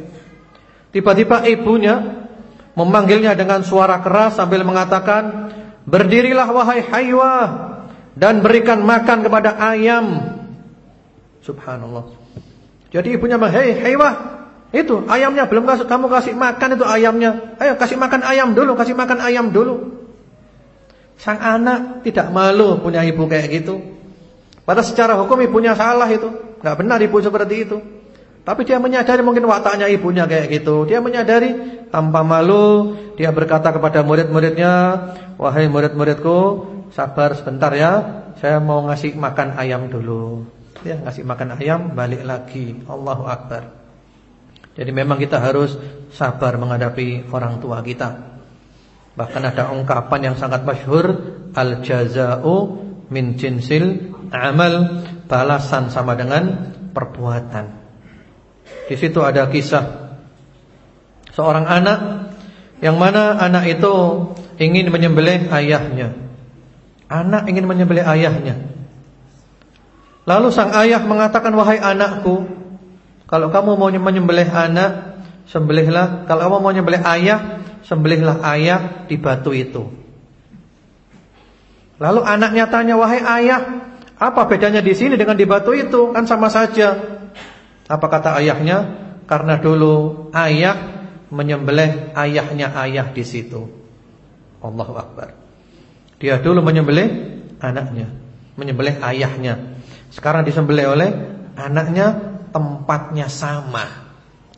Tiba-tiba ibunya memanggilnya dengan suara keras sambil mengatakan, "Berdirilah wahai Haywa dan berikan makan kepada ayam." Subhanallah. Jadi ibunya bilang, "Hei Haywa, itu ayamnya belum kasih kamu kasih makan itu ayamnya. Ayo kasih makan ayam dulu, kasih makan ayam dulu." Sang anak tidak malu punya ibu kayak gitu. Pada secara hukum ibunya salah itu, nggak benar ibu seperti itu. Tapi dia menyadari mungkin wataknya ibunya kayak gitu. Dia menyadari tanpa malu dia berkata kepada murid-muridnya, "Wahai murid-muridku, sabar sebentar ya. Saya mau ngasih makan ayam dulu." Dia ngasih makan ayam, balik lagi. Allahu akbar. Jadi memang kita harus sabar menghadapi orang tua kita. Bahkan ada ungkapan yang sangat masyhur, al-jaza'u min jinsil amal balasan sama dengan perbuatan. Di situ ada kisah seorang anak yang mana anak itu ingin menyembelih ayahnya. Anak ingin menyembelih ayahnya. Lalu sang ayah mengatakan, "Wahai anakku, kalau kamu mau menyembelih anak, sembelihlah. Kalau kamu mau menyembelih ayah, sembelihlah ayah di batu itu." Lalu anaknya tanya, "Wahai ayah, apa bedanya di sini dengan di batu itu? Kan sama saja. Apa kata ayahnya? Karena dulu ayah menyembelih ayahnya ayah di situ. Allahu Akbar. Dia dulu menyembelih anaknya, menyembelih ayahnya. Sekarang disembelih oleh anaknya, tempatnya sama.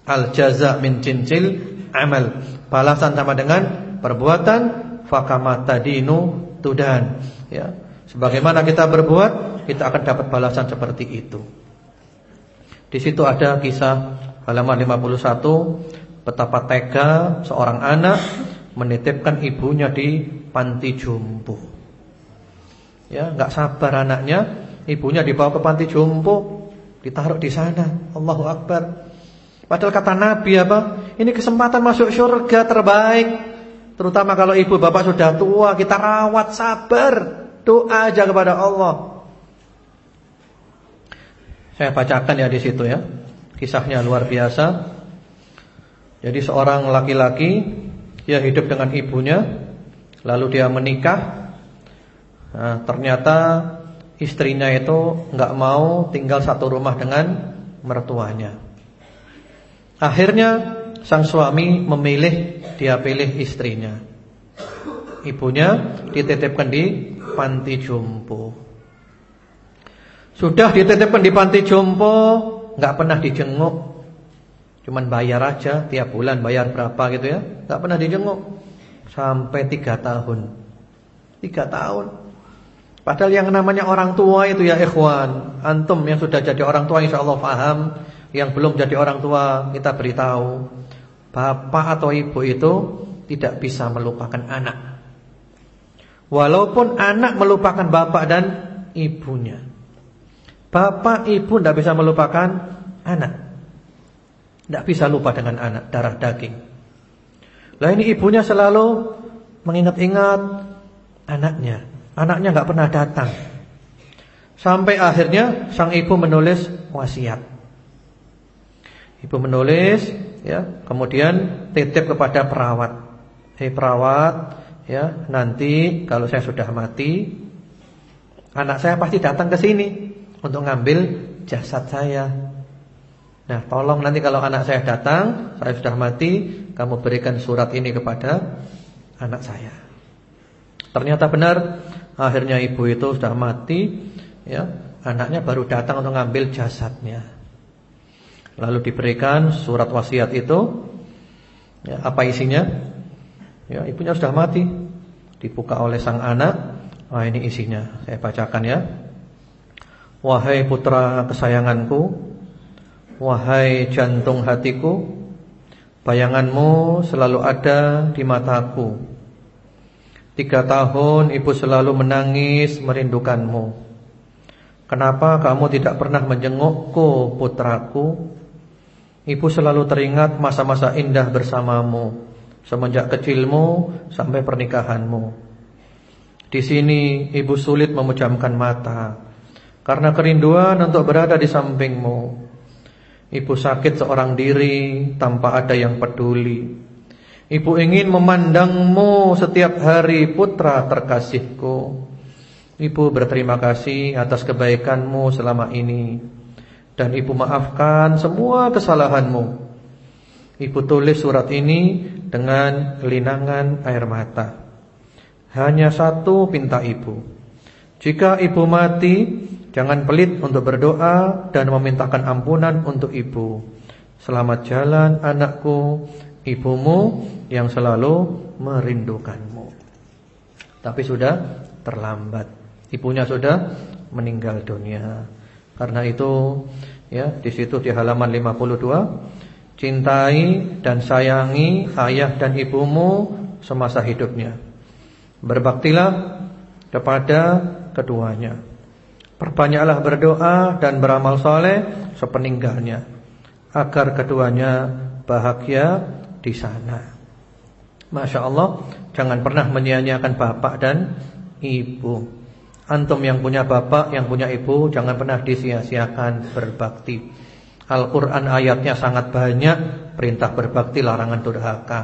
Al jaza min cincil amal. Balasan sama dengan perbuatan fakama tadinu tudan. Ya. Sebagaimana kita berbuat kita akan dapat balasan seperti itu. Di situ ada kisah halaman 51 betapa tega seorang anak menitipkan ibunya di panti jompo. Ya, nggak sabar anaknya, ibunya dibawa ke panti jompo, ditaruh di sana. Allahu Akbar. Padahal kata Nabi apa? Ini kesempatan masuk surga terbaik. Terutama kalau ibu bapak sudah tua, kita rawat sabar, doa aja kepada Allah. Saya bacakan ya di situ ya. Kisahnya luar biasa. Jadi seorang laki-laki dia hidup dengan ibunya, lalu dia menikah. Nah, ternyata istrinya itu nggak mau tinggal satu rumah dengan mertuanya. Akhirnya sang suami memilih dia pilih istrinya. Ibunya dititipkan di panti jompo. Sudah dititipkan di panti jompo, nggak pernah dijenguk. Cuman bayar aja tiap bulan bayar berapa gitu ya, nggak pernah dijenguk sampai tiga tahun. Tiga tahun. Padahal yang namanya orang tua itu ya ikhwan, antum yang sudah jadi orang tua insya Allah paham, yang belum jadi orang tua kita beritahu, bapak atau ibu itu tidak bisa melupakan anak. Walaupun anak melupakan bapak dan ibunya. Bapak ibu tidak bisa melupakan anak. Tidak bisa lupa dengan anak, darah daging. Lah ini ibunya selalu mengingat-ingat anaknya. Anaknya nggak pernah datang. Sampai akhirnya sang ibu menulis wasiat. Ibu menulis ya, kemudian titip kepada perawat. Hei perawat, ya, nanti kalau saya sudah mati, anak saya pasti datang ke sini untuk ngambil jasad saya. Nah, tolong nanti kalau anak saya datang, saya sudah mati, kamu berikan surat ini kepada anak saya. Ternyata benar, akhirnya ibu itu sudah mati, ya, anaknya baru datang untuk ngambil jasadnya. Lalu diberikan surat wasiat itu, ya, apa isinya? Ya, ibunya sudah mati, dibuka oleh sang anak. Ah ini isinya, saya bacakan ya. Wahai putra kesayanganku Wahai jantung hatiku Bayanganmu selalu ada di mataku. Tiga tahun ibu selalu menangis merindukanmu. Kenapa kamu tidak pernah menjengukku putraku? Ibu selalu teringat masa-masa indah bersamamu Semenjak kecilmu sampai pernikahanmu. Di sini ibu sulit memejamkan mata karena kerinduan untuk berada di sampingmu. Ibu sakit seorang diri Tanpa ada yang peduli. Ibu ingin memandangmu Setiap hari putra terkasihku. Ibu berterima kasih atas kebaikanmu selama ini. Dan ibu maafkan semua kesalahanmu Ibu tulis surat ini dengan linangan air mata Hanya satu pinta ibu Jika ibu mati Jangan pelit untuk berdoa dan memintakan ampunan untuk ibu. Selamat jalan anakku, ibumu yang selalu merindukanmu. Tapi sudah terlambat. Ibunya sudah meninggal dunia. Karena itu ya di situ di halaman 52 cintai dan sayangi ayah dan ibumu semasa hidupnya. Berbaktilah kepada keduanya. Perbanyaklah berdoa dan beramal soleh sepeninggalnya agar keduanya bahagia di sana. Masya Allah, jangan pernah menyia-nyiakan bapak dan ibu. Antum yang punya bapak, yang punya ibu, jangan pernah disia-siakan berbakti. Al-Quran ayatnya sangat banyak, perintah berbakti, larangan durhaka.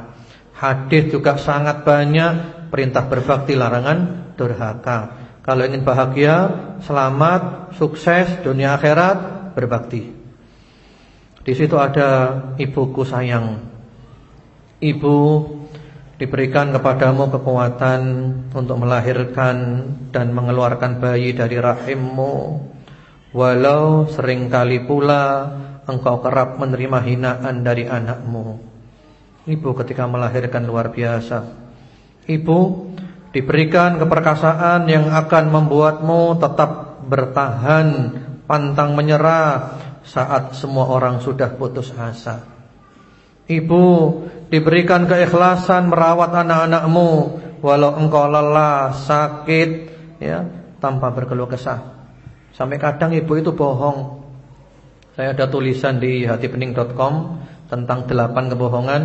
Hadis juga sangat banyak, perintah berbakti, larangan durhaka. Kalau ingin bahagia, selamat, sukses dunia akhirat, berbakti. Di situ ada ibuku sayang. Ibu diberikan kepadamu kekuatan untuk melahirkan dan mengeluarkan bayi dari rahimmu. Walau sering kali pula engkau kerap menerima hinaan dari anakmu. Ibu ketika melahirkan luar biasa. Ibu Diberikan keperkasaan yang akan membuatmu tetap bertahan Pantang menyerah saat semua orang sudah putus asa Ibu diberikan keikhlasan merawat anak-anakmu Walau engkau lelah, sakit ya Tanpa berkeluh kesah Sampai kadang ibu itu bohong Saya ada tulisan di hatipening.com Tentang delapan kebohongan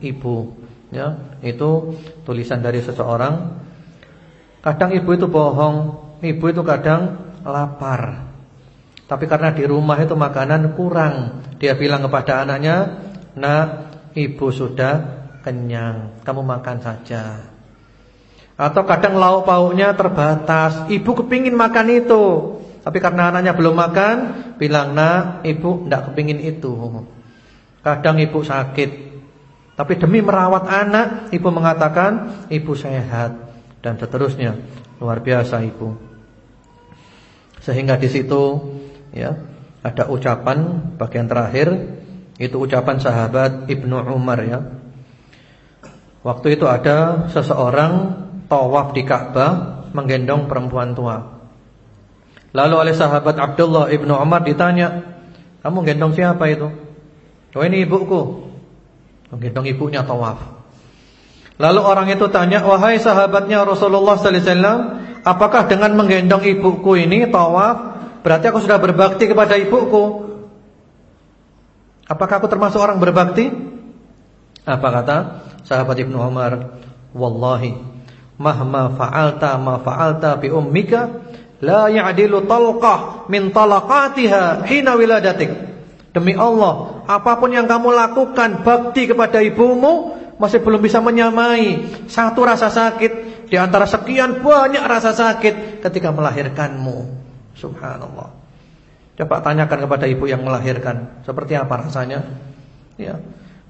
ibu Ya, itu tulisan dari seseorang Kadang ibu itu bohong, ibu itu kadang lapar. Tapi karena di rumah itu makanan kurang, dia bilang kepada anaknya, "Nak, ibu sudah kenyang, kamu makan saja." Atau kadang lauk pauknya terbatas, ibu kepingin makan itu, tapi karena anaknya belum makan, bilang nak, ibu tidak kepingin itu. Kadang ibu sakit, tapi demi merawat anak, ibu mengatakan ibu sehat dan seterusnya. Luar biasa ibu. Sehingga di situ ya ada ucapan bagian terakhir itu ucapan sahabat Ibnu Umar ya. Waktu itu ada seseorang tawaf di Ka'bah menggendong perempuan tua. Lalu oleh sahabat Abdullah ibnu Umar ditanya, kamu gendong siapa itu? Oh ini ibuku. Menggendong ibunya tawaf. Lalu orang itu tanya, wahai sahabatnya Rasulullah Sallallahu Alaihi Wasallam, apakah dengan menggendong ibuku ini tawaf berarti aku sudah berbakti kepada ibuku? Apakah aku termasuk orang berbakti? Apa kata sahabat Ibnu Umar? Wallahi mahma fa'alta ma fa'alta bi ummika la ya'dilu talqah min talaqatiha hina wiladatik. Demi Allah, apa pun yang kamu lakukan bakti kepada ibumu masih belum bisa menyamai satu rasa sakit di antara sekian banyak rasa sakit ketika melahirkanmu. Subhanallah. Coba tanyakan kepada ibu yang melahirkan, seperti apa rasanya? Ya.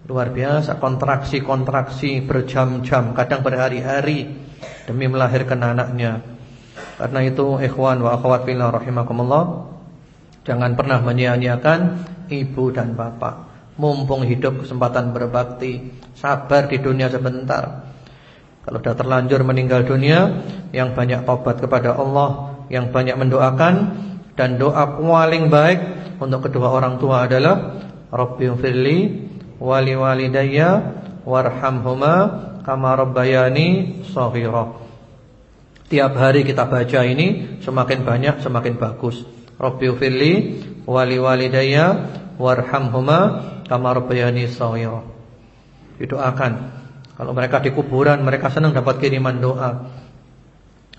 Luar biasa kontraksi-kontraksi berjam-jam, kadang berhari-hari demi melahirkan anaknya. Karena itu ikhwan wa akhwat fillah rahimakumullah, jangan pernah menyia-nyiakan ibu dan bapak. Mumpung hidup kesempatan berbakti, sabar di dunia sebentar. Kalau sudah terlanjur meninggal dunia, yang banyak tobat kepada Allah, yang banyak mendoakan dan doa paling baik untuk kedua orang tua adalah Rabbighfirli wali walidayya warhamhuma kama rabbayani shaghira. Tiap hari kita baca ini semakin banyak semakin bagus. Rabbighfirli wali walidayya warhamhuma kama rabbayani shaghira. Didoakan. Kalau mereka di kuburan mereka senang dapat kiriman doa.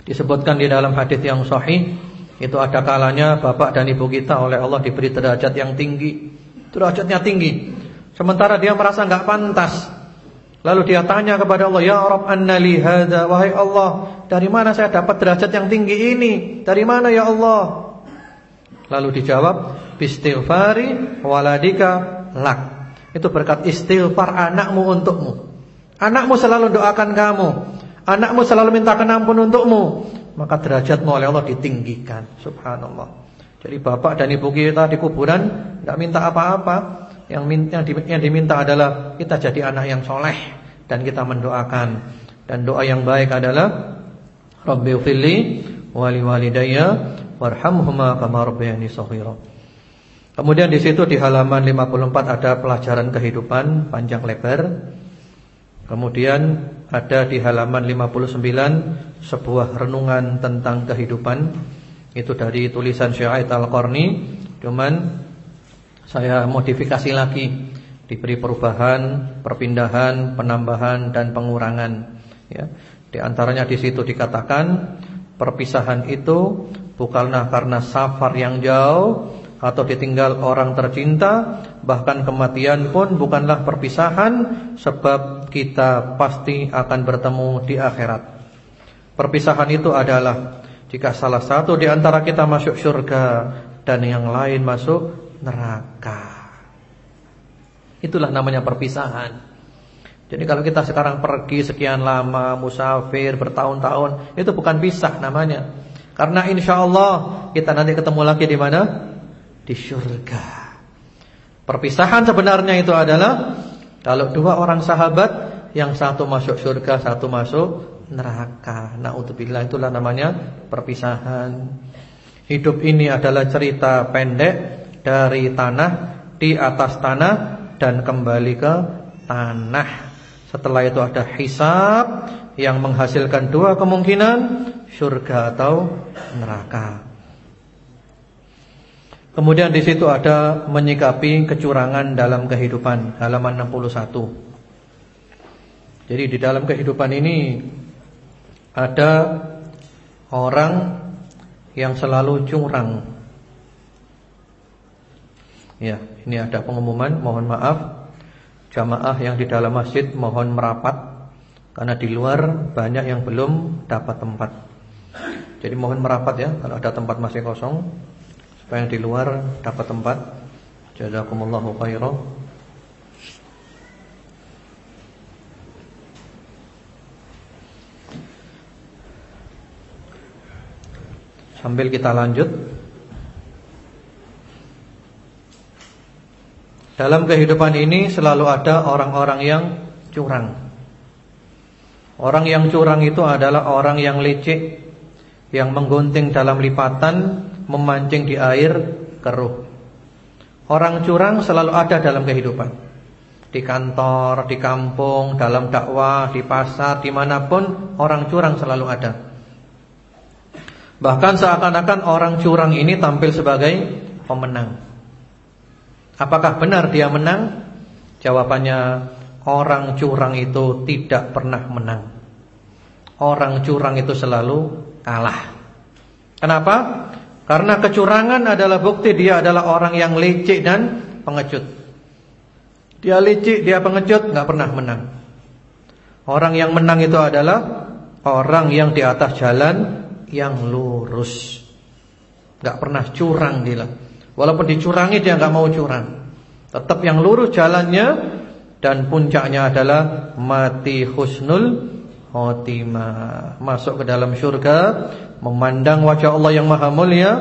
Disebutkan di dalam hadis yang sahih itu ada kalanya bapak dan ibu kita oleh Allah diberi derajat yang tinggi. Derajatnya tinggi. Sementara dia merasa enggak pantas. Lalu dia tanya kepada Allah, "Ya Rabb, annali hadza?" Wahai Allah, dari mana saya dapat derajat yang tinggi ini? Dari mana ya Allah? Lalu dijawab, "Bistighfari waladika lak." Itu berkat istighfar anakmu untukmu. Anakmu selalu doakan kamu. Anakmu selalu minta ampun untukmu. Maka derajatmu oleh Allah ditinggikan. Subhanallah. Jadi bapak dan ibu kita di kuburan enggak minta apa-apa. Yang minta, yang diminta adalah kita jadi anak yang soleh dan kita mendoakan. Dan doa yang baik adalah Rabbighfirli wali walidayya warhamhuma kama rabbayani shaghira. Kemudian di situ di halaman 54 ada pelajaran kehidupan panjang lebar. Kemudian ada di halaman 59 sebuah renungan tentang kehidupan. Itu dari tulisan Syai'at Al-Qarni. Cuman saya modifikasi lagi. Diberi perubahan, perpindahan, penambahan dan pengurangan. Ya. Di antaranya di situ dikatakan Perpisahan itu bukanlah karena safar yang jauh Atau ditinggal orang tercinta Bahkan kematian pun bukanlah perpisahan Sebab kita pasti akan bertemu di akhirat. Perpisahan itu adalah Jika salah satu di antara kita masuk surga Dan yang lain masuk neraka. Itulah namanya perpisahan. Jadi kalau kita sekarang pergi sekian lama, musafir bertahun-tahun, itu bukan pisah namanya. Karena insya Allah kita nanti ketemu lagi di mana? Di surga. Perpisahan sebenarnya itu adalah kalau dua orang sahabat yang satu masuk surga, satu masuk neraka. Nah, untuk bila itulah namanya perpisahan. Hidup ini adalah cerita pendek dari tanah di atas tanah dan kembali ke tanah. Setelah itu ada hisab yang menghasilkan dua kemungkinan, surga atau neraka. Kemudian di situ ada menyikapi kecurangan dalam kehidupan, halaman 61. Jadi di dalam kehidupan ini ada orang yang selalu curang Ya, ini ada pengumuman, mohon maaf Jamaah yang di dalam masjid mohon merapat Karena di luar banyak yang belum dapat tempat. Jadi mohon merapat ya kalau ada tempat masih kosong supaya yang di luar dapat tempat. Jazakumullahu khairan. Sambil kita lanjut Dalam kehidupan ini selalu ada orang-orang yang curang. Orang yang curang itu adalah orang yang licik Yang menggunting dalam lipatan Memancing di air keruh. Orang curang selalu ada dalam kehidupan. Di kantor, di kampung, dalam dakwah, di pasar, di mana pun Orang curang selalu ada. Bahkan seakan-akan orang curang ini tampil sebagai pemenang Apakah benar dia menang? Jawabannya Orang curang itu tidak pernah menang. Orang curang itu selalu kalah. Kenapa? Karena kecurangan adalah bukti dia adalah orang yang licik dan pengecut. Dia licik, dia pengecut, nggak pernah menang. Orang yang menang itu adalah Orang yang di atas jalan Yang lurus. Nggak pernah curang dia Walaupun dicurangi dia nggak mau curang Tetap yang lurus jalannya dan puncaknya adalah mati husnul khotimah, masuk ke dalam syurga, memandang wajah Allah yang maha mulia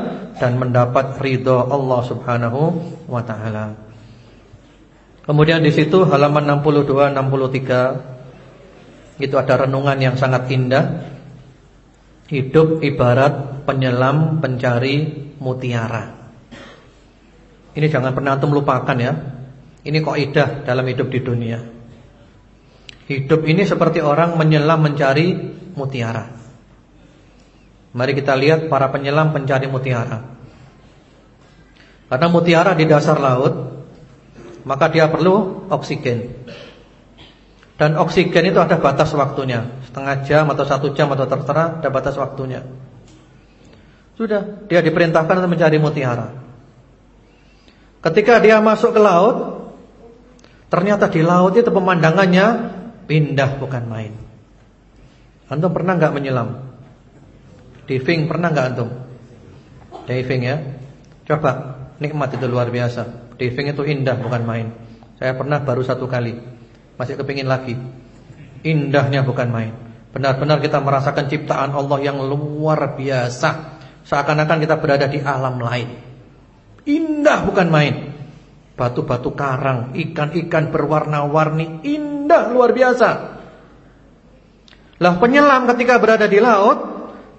dan mendapat ridha Allah Subhanahu wa taala. Kemudian di situ halaman 62 63 itu ada renungan yang sangat indah. Hidup ibarat penyelam pencari mutiara. Ini jangan pernah antum lupakan ya. Ini kaidah dalam hidup di dunia. Hidup ini seperti orang menyelam mencari mutiara. Mari kita lihat para penyelam pencari mutiara. Karena mutiara di dasar laut, maka dia perlu oksigen. Dan oksigen itu ada batas waktunya, setengah jam atau satu jam atau terserah, ada batas waktunya. Sudah, dia diperintahkan untuk mencari mutiara. Ketika dia masuk ke laut, Ternyata di laut itu pemandangannya pindah bukan main. Antum pernah nggak menyelam? Diving pernah nggak antum? Diving ya. Coba nikmat itu luar biasa. Diving itu indah bukan main. Saya pernah baru satu kali. Masih kepingin lagi. Indahnya bukan main. Benar-benar kita merasakan ciptaan Allah yang luar biasa. Seakan-akan kita berada di alam lain. Indah bukan main. Batu-batu karang, ikan-ikan berwarna-warni, indah luar biasa. Lah penyelam ketika berada di laut,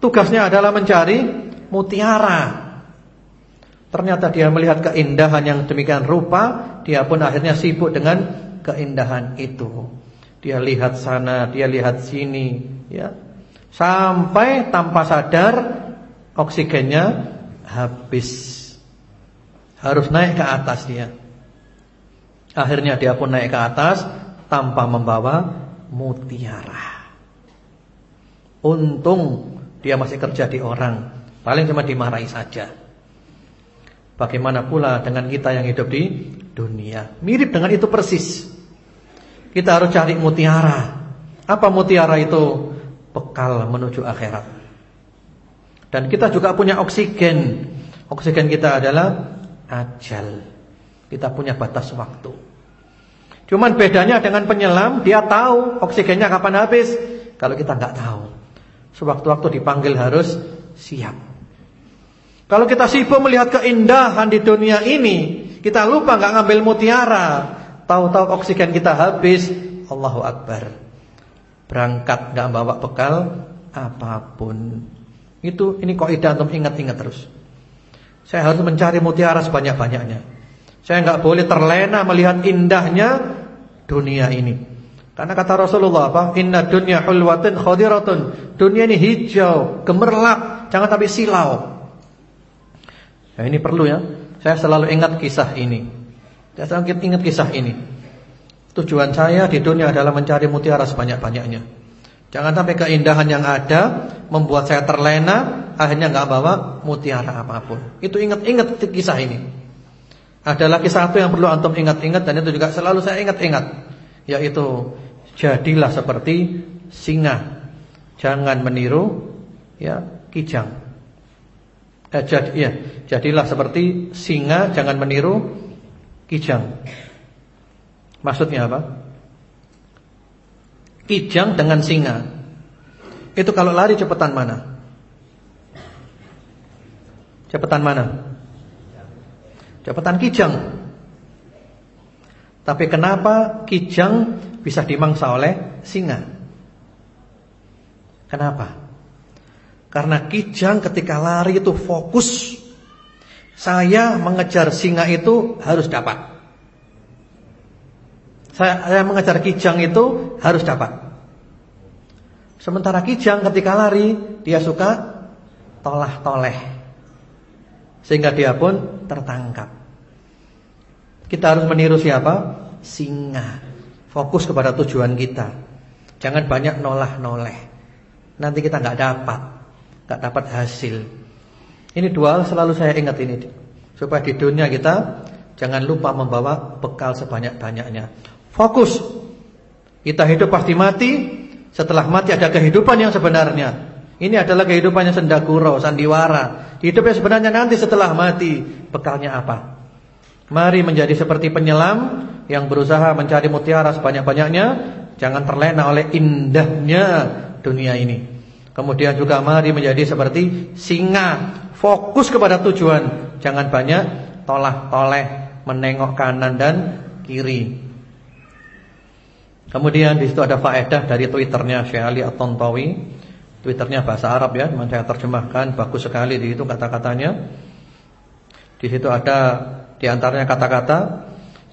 tugasnya adalah mencari mutiara. Ternyata dia melihat keindahan yang demikian rupa, dia pun akhirnya sibuk dengan keindahan itu. Dia lihat sana, dia lihat sini, ya. Sampai tanpa sadar oksigennya habis. Harus naik ke atas dia. Akhirnya dia pun naik ke atas tanpa membawa mutiara. Untung dia masih kerja di orang, paling cuma dimarahi saja. Bagaimana pula dengan kita yang hidup di dunia? Mirip dengan itu persis. Kita harus cari mutiara. Apa mutiara itu? Bekal menuju akhirat. Dan kita juga punya oksigen. Oksigen kita adalah ajal. Kita punya batas waktu. Cuman bedanya dengan penyelam, dia tahu oksigennya kapan habis. Kalau kita nggak tahu, sewaktu-waktu dipanggil harus siap. Kalau kita sibuk melihat keindahan di dunia ini, kita lupa nggak ngambil mutiara. Tahu-tahu oksigen kita habis, Allahu Akbar. Berangkat nggak bawa bekal apa pun. Itu ini kok kaidah untuk ingat-ingat terus. Saya harus mencari mutiara sebanyak-banyaknya. Saya nggak boleh terlena melihat indahnya dunia ini. Karena kata Rasulullah apa? Inna dunya hulwatun khadiratun. Dunia ini hijau, gemerlap, jangan tapi silau. Nah, ini perlu ya. Saya selalu ingat kisah ini. Saya selalu ingat kisah ini. Tujuan saya di dunia adalah mencari mutiara sebanyak-banyaknya. Jangan sampai keindahan yang ada membuat saya terlena, akhirnya nggak bawa mutiara apa pun. Itu ingat-ingat kisah ini. Ada lagi satu yang perlu antum ingat-ingat dan itu juga selalu saya ingat-ingat, yaitu jadilah seperti singa. Jangan meniru ya kijang. Eh, jadi, ya, jadilah seperti singa, jangan meniru kijang. Maksudnya apa? Kijang dengan singa. Itu kalau lari cepetan mana? Cepetan mana? Cepetan kijang. Tapi kenapa kijang bisa dimangsa oleh singa? Kenapa? Karena kijang ketika lari itu fokus. Saya mengejar singa itu harus dapat. Saya, saya mengejar kijang itu harus dapat. Sementara kijang ketika lari dia suka tolah-toleh. Sehingga dia pun tertangkap. Kita harus meniru siapa? Singa. Fokus kepada tujuan kita. Jangan banyak nolah-noleh. Nanti kita nggak dapat, nggak dapat hasil. Ini dua selalu saya ingat ini supaya di dunia kita jangan lupa membawa bekal sebanyak-banyaknya. Fokus. Kita hidup pasti mati. Setelah mati ada kehidupan yang sebenarnya. Ini adalah kehidupannya sendaguro, sandiwara. Hidup yang sebenarnya nanti setelah mati. Bekalnya apa? Mari menjadi seperti penyelam yang berusaha mencari mutiara sebanyak-banyaknya. Jangan terlena oleh indahnya dunia ini. Kemudian juga mari menjadi seperti singa. Fokus kepada tujuan. Jangan banyak tolah-toleh menengok kanan dan kiri. Kemudian di situ ada faedah dari twitternya Syekh Ali At-Tantawi. Twitternya bahasa Arab ya, memang saya terjemahkan bagus sekali di situ kata-katanya. Di situ ada di antaranya kata-kata,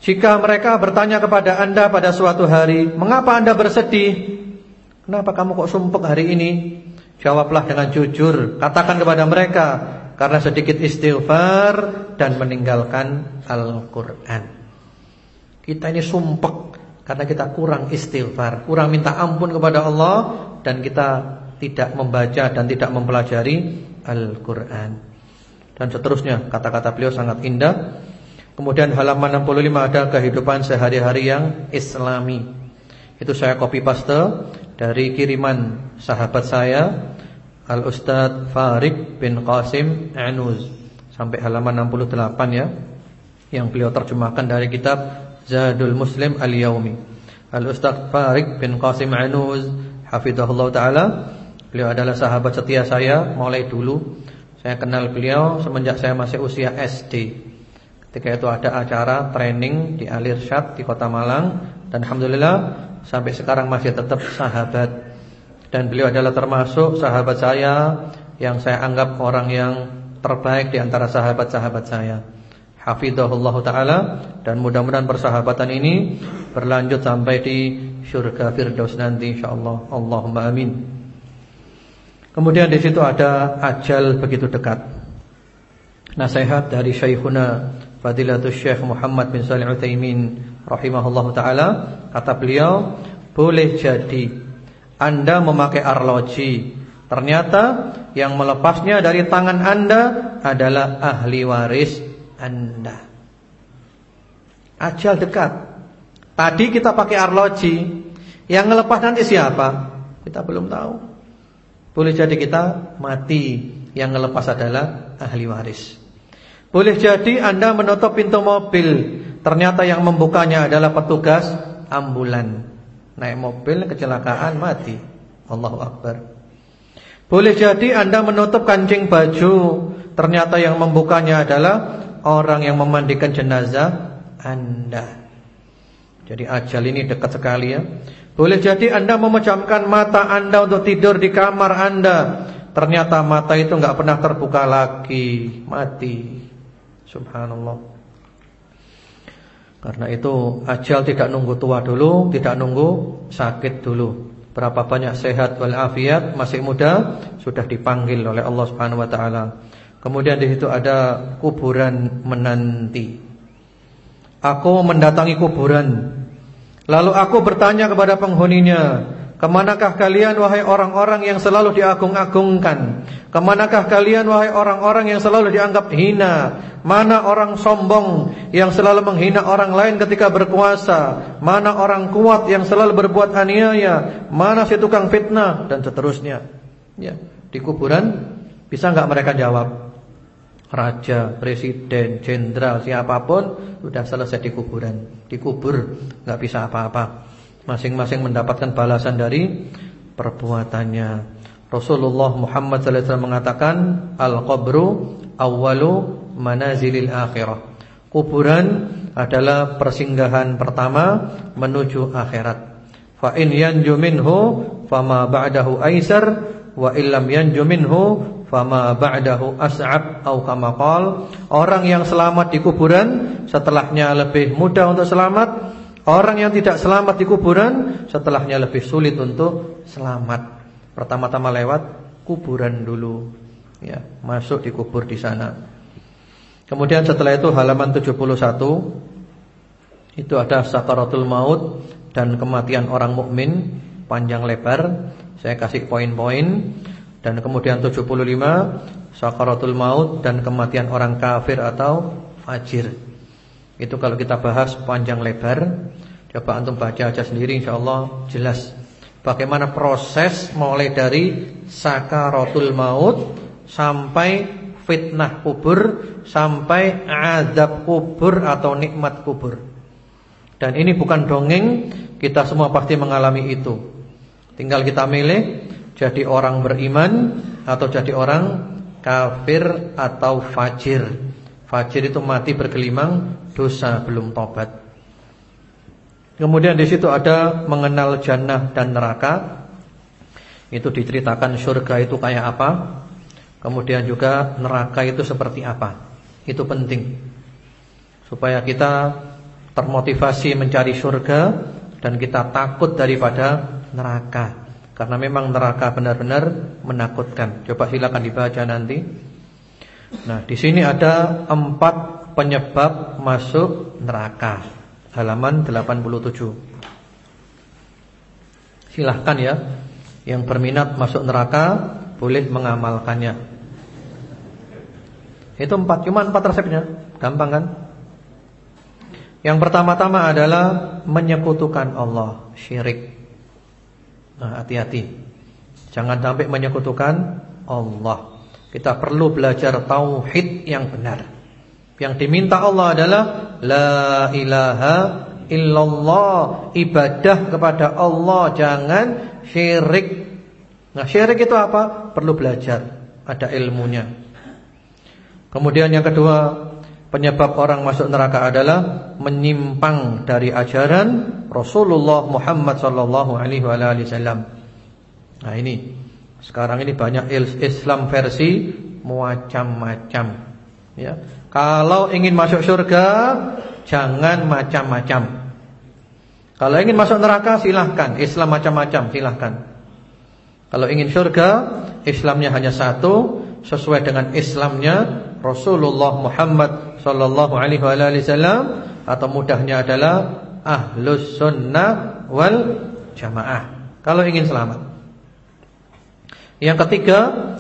jika mereka bertanya kepada Anda pada suatu hari, "Mengapa Anda bersedih? Kenapa kamu kok sumpek hari ini?" Jawablah dengan jujur, katakan kepada mereka, karena sedikit istighfar dan meninggalkan Al-Qur'an. Kita ini sumpek karena kita kurang istighfar, kurang minta ampun kepada Allah dan kita tidak membaca dan tidak mempelajari Al-Qur'an. Dan seterusnya kata-kata beliau sangat indah. Kemudian halaman 65 ada kehidupan sehari-hari yang islami. Itu saya copy paste dari kiriman sahabat saya Al Ustadz Farid bin Qasim Anuz sampai halaman 68 ya. Yang beliau terjemahkan dari kitab Zadul Muslim Al-Yaumi Al-Ustaz Farid bin Qasim Anuz Hafidhahullah Ta'ala. Beliau adalah sahabat setia saya Mulai dulu. Saya kenal beliau semenjak saya masih usia SD Ketika itu ada acara training di Alir Syad di kota Malang. Dan Alhamdulillah Sampai sekarang masih tetap sahabat. Dan beliau adalah termasuk sahabat saya Yang saya anggap orang yang terbaik di antara sahabat-sahabat saya hafizahullah taala dan mudah-mudahan persahabatan ini berlanjut sampai di syurga firdaus nanti insyaallah. Allahumma amin. Kemudian di situ ada ajal begitu dekat. Nasihat dari Syekhuna Fadilatul Syekh Muhammad bin Shalih Utsaimin rahimahullahu taala kata beliau boleh jadi Anda memakai arloji ternyata yang melepasnya dari tangan Anda adalah ahli waris anda. Ajal dekat. Tadi kita pakai arloji, yang ngelepas nanti siapa? Kita belum tahu. Boleh jadi kita mati, yang ngelepas adalah ahli waris. Boleh jadi Anda menutup pintu mobil, ternyata yang membukanya adalah petugas ambulan. Naik mobil kecelakaan mati. Allahu Akbar. Boleh jadi Anda menutup kancing baju, ternyata yang membukanya adalah orang yang memandikan jenazah Anda. Jadi ajal ini dekat sekali ya. Boleh jadi Anda memejamkan mata Anda untuk tidur di kamar Anda. Ternyata mata itu nggak pernah terbuka lagi, mati. Subhanallah. Karena itu ajal tidak nunggu tua dulu, tidak nunggu sakit dulu. Berapa banyak sehat walafiat masih muda sudah dipanggil oleh Allah Subhanahu wa taala. Kemudian di situ ada kuburan menanti. Aku mendatangi kuburan. Lalu aku bertanya kepada penghuninya, Ke manakah kalian wahai orang-orang yang selalu diagung-agungkan? Ke manakah kalian wahai orang-orang yang selalu dianggap hina? Mana orang sombong yang selalu menghina orang lain ketika berkuasa? Mana orang kuat yang selalu berbuat aniaya? Mana si tukang fitnah? Dan seterusnya. Ya, Di kuburan bisa nggak mereka jawab Raja, presiden, jenderal, siapa pun Sudah selesai di kuburan Dikubur nggak bisa apa-apa Masing-masing mendapatkan balasan dari perbuatannya. Rasulullah Muhammad SAW mengatakan Al-qabru awwalu manazilil akhirah. Kuburan adalah persinggahan pertama menuju akhirat. Fa in yanju minhu fama ba'dahu aisar wa illam yanju minhu fama ba'dahu as'ab au kama qal. Orang yang selamat di kuburan setelahnya lebih mudah untuk selamat. Orang yang tidak selamat di kuburan Setelahnya lebih sulit untuk selamat. Pertama-tama lewat kuburan dulu ya, Masuk di kubur di sana. Kemudian setelah itu halaman 71 Itu ada sakaratul maut Dan kematian orang mukmin Panjang lebar. Saya kasih poin-poin Dan kemudian 75 Sakaratul maut dan kematian orang kafir atau fajir. Itu kalau kita bahas panjang lebar. Coba antum baca aja sendiri insyaallah jelas. Bagaimana proses mulai dari Sakaratul maut Sampai fitnah kubur Sampai adab kubur atau nikmat kubur. Dan ini bukan dongeng Kita semua pasti mengalami itu. Tinggal kita milih Jadi orang beriman Atau jadi orang kafir atau fajir Fajir itu mati bergelimang dosa belum tobat. Kemudian di situ ada mengenal jannah dan neraka. Itu diceritakan surga itu kayak apa. Kemudian juga neraka itu seperti apa. Itu penting. Supaya kita termotivasi mencari surga dan kita takut daripada neraka. Karena memang neraka benar-benar menakutkan. Coba silakan dibaca nanti. Nah, di sini ada empat penyebab masuk neraka. Halaman 87. Silahkan ya Yang berminat masuk neraka Boleh mengamalkannya Itu empat Cuma empat resepnya Gampang kan Yang pertama-tama adalah Menyekutukan Allah Syirik Nah hati-hati Jangan sampai menyekutukan Allah kita perlu belajar tauhid yang benar. Yang diminta Allah adalah la ilaha illallah, ibadah kepada Allah, jangan syirik. Nah, syirik itu apa? Perlu belajar, ada ilmunya. Kemudian yang kedua, penyebab orang masuk neraka adalah menyimpang dari ajaran Rasulullah Muhammad sallallahu alaihi wasallam. Nah, ini sekarang ini banyak Islam versi macam-macam. Ya. Kalau ingin masuk surga, jangan macam-macam. Kalau ingin masuk neraka, silahkan. Islam macam-macam, silahkan. Kalau ingin surga, Islamnya hanya satu, sesuai dengan Islamnya Rasulullah Muhammad Sallallahu Alaihi Wasallam atau mudahnya adalah ahlus sunnah wal jamaah. Kalau ingin selamat. Yang ketiga,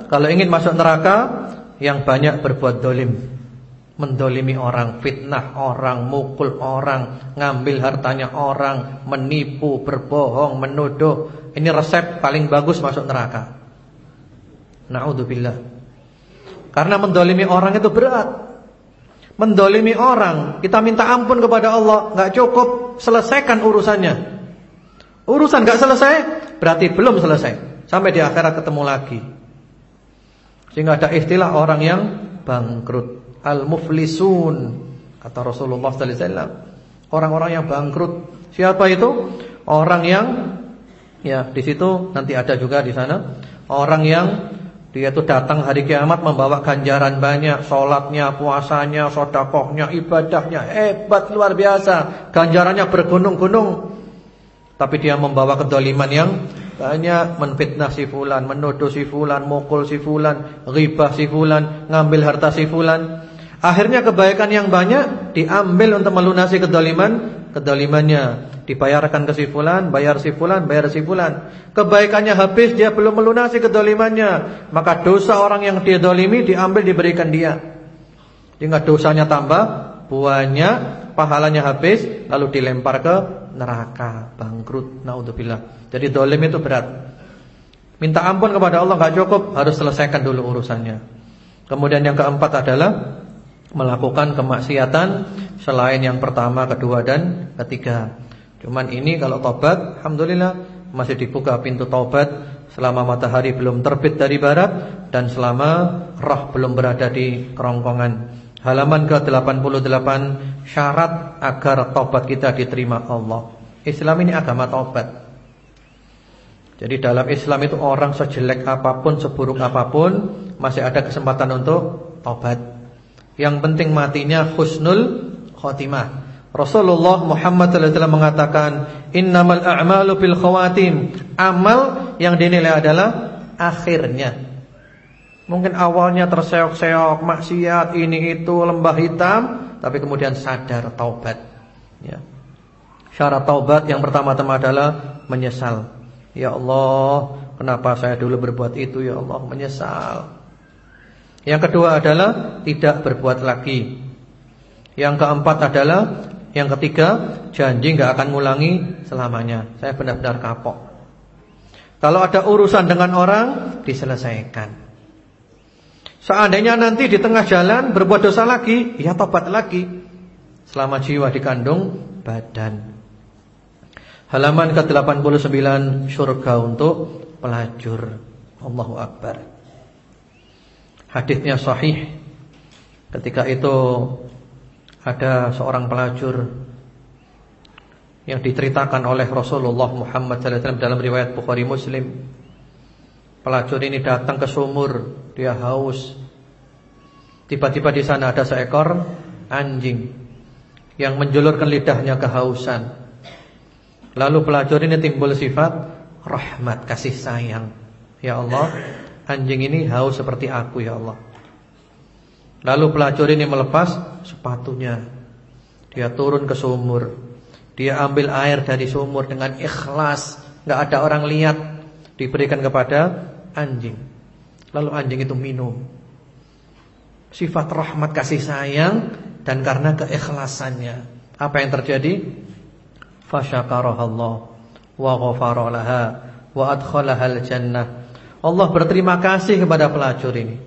kalau ingin masuk neraka, yang banyak berbuat dolim. Mendolimi orang, fitnah orang, mukul orang, ngambil hartanya orang, menipu, berbohong, menuduh. Ini resep paling bagus masuk neraka. Na'udzubillah. Karena mendolimi orang itu berat. Mendolimi orang, kita minta ampun kepada Allah, nggak cukup, selesaikan urusannya. Urusan nggak selesai, berarti belum selesai. Sampai di akhirat ketemu lagi. Sehingga ada istilah orang yang bangkrut, al-muflisun kata Rasulullah wasallam. Orang-orang yang bangkrut. Siapa itu? Orang yang ya di situ nanti ada juga di sana orang yang dia itu datang hari kiamat membawa ganjaran banyak, sholatnya, puasanya, sodakohnya, ibadahnya hebat luar biasa, ganjarannya bergunung-gunung. Tapi dia membawa kedoliman yang banyak menfitnah si fulan, menuduh si fulan, mukul si fulan, ghibah si fulan, ngambil harta si fulan. Akhirnya kebaikan yang banyak diambil untuk melunasi kedoliman, kedolimannya. dibayarkan ke si bayar si fulan, bayar si fulan. Kebaikannya habis, dia belum melunasi kedolimannya, maka dosa orang yang dia dolimi diambil diberikan dia. Hingga dosanya tambah, banyak, pahalanya habis, lalu dilempar ke neraka, bangkrut, naudzubillah. Jadi dolim itu berat. Minta ampun kepada Allah nggak cukup, harus selesaikan dulu urusannya. Kemudian yang keempat adalah melakukan kemaksiatan selain yang pertama, kedua dan ketiga. Cuman ini kalau tobat, alhamdulillah masih dibuka pintu taubat selama matahari belum terbit dari barat dan selama roh belum berada di kerongkongan. Halaman ke-88 syarat agar taubat kita diterima Allah. Islam ini agama taubat. Jadi dalam Islam itu orang sejelek apa pun, seburuk apa pun masih ada kesempatan untuk taubat. Yang penting matinya husnul khotimah. Rasulullah Muhammad SAW mengatakan, "Innamal a'malu bil khawatim." Amal yang dinilai adalah akhirnya. Mungkin awalnya terseok-seok, maksiat ini itu lembah hitam, tapi kemudian sadar taubat. Ya. Syarat taubat yang pertama-tama adalah menyesal. Ya Allah, kenapa saya dulu berbuat itu ya Allah, menyesal. Yang kedua adalah tidak berbuat lagi. Yang keempat adalah yang ketiga janji nggak akan ngulangi selamanya. Saya benar-benar kapok. Kalau ada urusan dengan orang diselesaikan. Seandainya nanti di tengah jalan berbuat dosa lagi, ya tobat lagi. Selama jiwa dikandung badan. Halaman ke-89 surga untuk pelacur. Allahu Akbar. Hadisnya sahih. Ketika itu ada seorang pelacur yang diceritakan oleh Rasulullah Muhammad SAW dalam riwayat Bukhari Muslim. Pelacur ini datang ke sumur, dia haus. Tiba-tiba di sana ada seekor anjing yang menjulurkan lidahnya kehausan. Lalu pelacur ini timbul sifat rahmat, kasih sayang. Ya Allah, Anjing ini haus seperti aku ya Allah. Lalu pelacur ini melepas sepatunya. Dia turun ke sumur. Dia ambil air dari sumur dengan ikhlas. Gak ada orang lihat. Diberikan kepada anjing. Lalu anjing itu minum. Sifat rahmat kasih sayang Dan karena keikhlasannya. Apa yang terjadi? Fasyakarahallah. Wa ghafaralaha Wa adkhalahal jannah Allah berterima kasih kepada pelacur ini.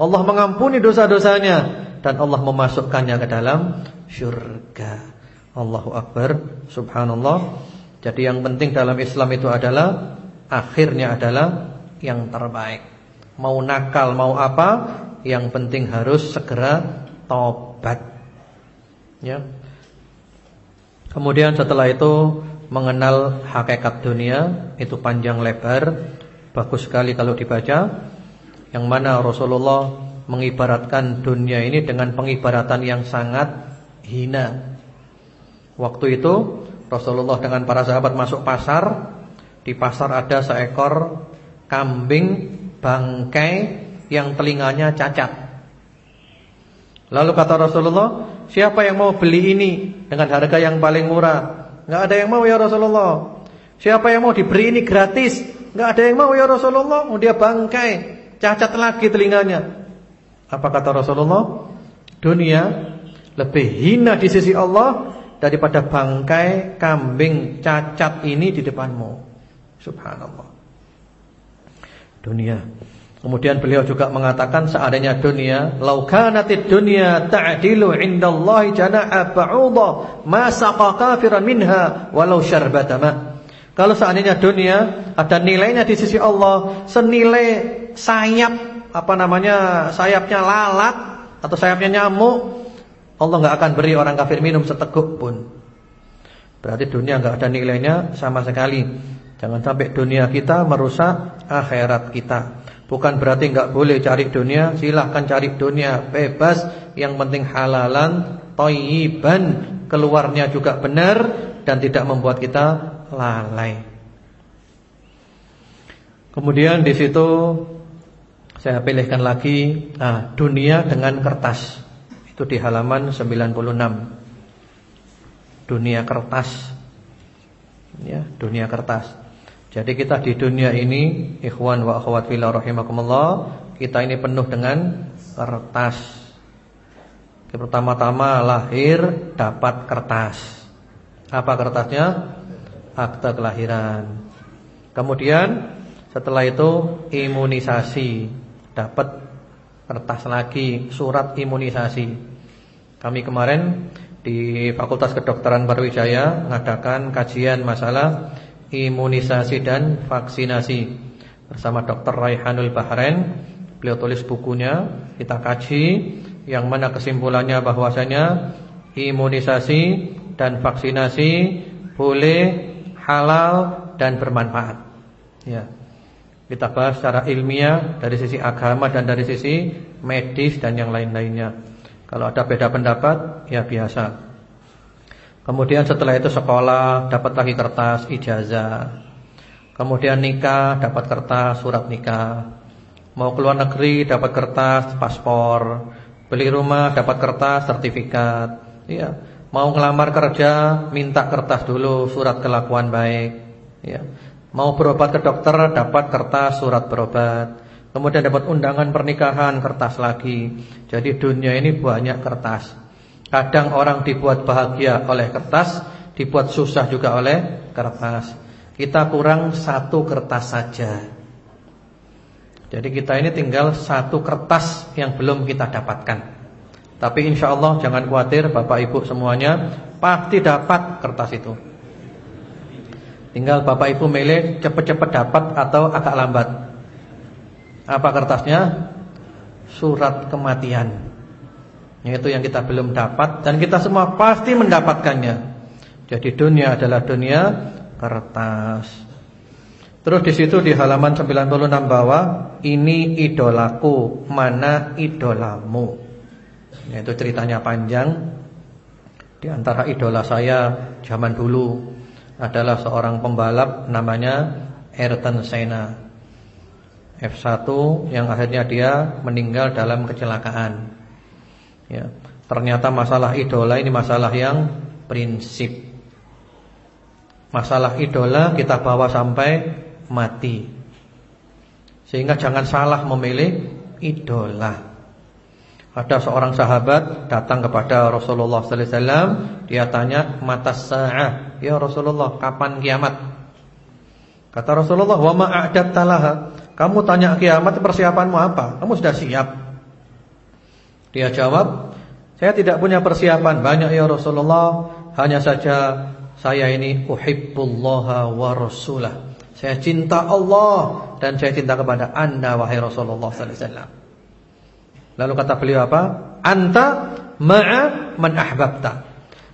Allah mengampuni dosa-dosanya dan Allah memasukkannya ke dalam syurga. Allahu Akbar, subhanallah. Jadi yang penting dalam Islam itu adalah akhirnya adalah yang terbaik. Mau nakal, mau apa, yang penting harus segera tobat. Ya. Kemudian setelah itu mengenal hakikat dunia itu panjang lebar Bagus sekali kalau dibaca. Yang mana Rasulullah mengibaratkan dunia ini dengan pengibaratan yang sangat hina. Waktu itu Rasulullah dengan para sahabat masuk pasar. Di pasar ada seekor kambing bangkai yang telinganya cacat. Lalu kata Rasulullah Siapa yang mau beli ini dengan harga yang paling murah? Nggak ada yang mau ya Rasulullah. Siapa yang mau diberi ini gratis Enggak ada yang mau ya Rasulullah, mau dia bangkai, cacat lagi telinganya. Apa kata Rasulullah? Dunia lebih hina di sisi Allah daripada bangkai kambing cacat ini di depanmu. Subhanallah. Dunia. Kemudian beliau juga mengatakan seandainya dunia, laukanatid dunya ta'dilu indallahi jana'a ba'udha ma saqa kafiran minha walau syarbata ma'. Kalau seandainya dunia ada nilainya di sisi Allah senilai sayap apa namanya sayapnya lalat atau sayapnya nyamuk, Allah nggak akan beri orang kafir minum seteguk pun. Berarti dunia nggak ada nilainya sama sekali. Jangan sampai dunia kita merusak akhirat kita. Bukan berarti nggak boleh cari dunia, silahkan cari dunia bebas, yang penting halalan, toyiban, keluarnya juga benar dan tidak membuat kita lalai. Kemudian di situ saya pilihkan lagi nah, dunia dengan kertas. Itu di halaman 96. Dunia kertas. Ya, dunia kertas. Jadi kita di dunia ini, ikhwan wa akhwat fillah rahimakumullah, kita ini penuh dengan kertas. Pertama-tama lahir dapat kertas. Apa kertasnya? Akta kelahiran. Kemudian setelah itu imunisasi, dapat kertas lagi surat imunisasi. Kami kemarin di Fakultas Kedokteran Barwijaya mengadakan kajian masalah imunisasi dan vaksinasi bersama Dr. Raihanul Bahrain. Beliau tulis bukunya, kita kaji yang mana kesimpulannya bahwasanya imunisasi dan vaksinasi boleh halal dan bermanfaat. Ya. Kita bahas secara ilmiah dari sisi agama dan dari sisi medis dan yang lain-lainnya. Kalau ada beda pendapat, ya biasa. Kemudian setelah itu sekolah dapat lagi kertas ijazah. Kemudian nikah dapat kertas surat nikah. Mau keluar negeri dapat kertas paspor. Beli rumah dapat kertas sertifikat. Iya. Mau ngelamar kerja minta kertas dulu surat kelakuan baik. Ya. Mau berobat ke dokter dapat kertas surat berobat. Kemudian dapat undangan pernikahan kertas lagi. Jadi dunia ini banyak kertas. Kadang orang dibuat bahagia oleh kertas, dibuat susah juga oleh kertas. Kita kurang satu kertas saja. Jadi kita ini tinggal satu kertas yang belum kita dapatkan. Tapi insya Allah jangan khawatir Bapak Ibu semuanya pasti dapat kertas itu. Tinggal Bapak Ibu milih cepat-cepat dapat atau agak lambat. Apa kertasnya? Surat kematian. Yaitu yang kita belum dapat dan kita semua pasti mendapatkannya. Jadi dunia adalah dunia kertas. Terus di situ di halaman 96 bawah, ini idolaku, mana idolamu. Yaitu ceritanya panjang. Di antara idola saya zaman dulu adalah seorang pembalap namanya Ayrton Senna. F1 yang akhirnya dia meninggal dalam kecelakaan. Ya, ternyata masalah idola ini masalah yang prinsip. Masalah idola kita bawa sampai mati. Sehingga jangan salah memilih idola. Ada seorang sahabat datang kepada Rasulullah sallallahu alaihi wasallam, dia tanya, "Mata sa'ah?" Ya Rasulullah, kapan kiamat? Kata Rasulullah, "Wa ma talaha?" Kamu tanya kiamat persiapanmu apa? Kamu sudah siap? Dia jawab, "Saya tidak punya persiapan banyak ya Rasulullah, hanya saja saya ini uhibbullaha wa rasulah." Saya cinta Allah dan saya cinta kepada Anda wahai Rasulullah sallallahu alaihi wasallam. Lalu kata beliau apa? Anta ma'a man ahbabta.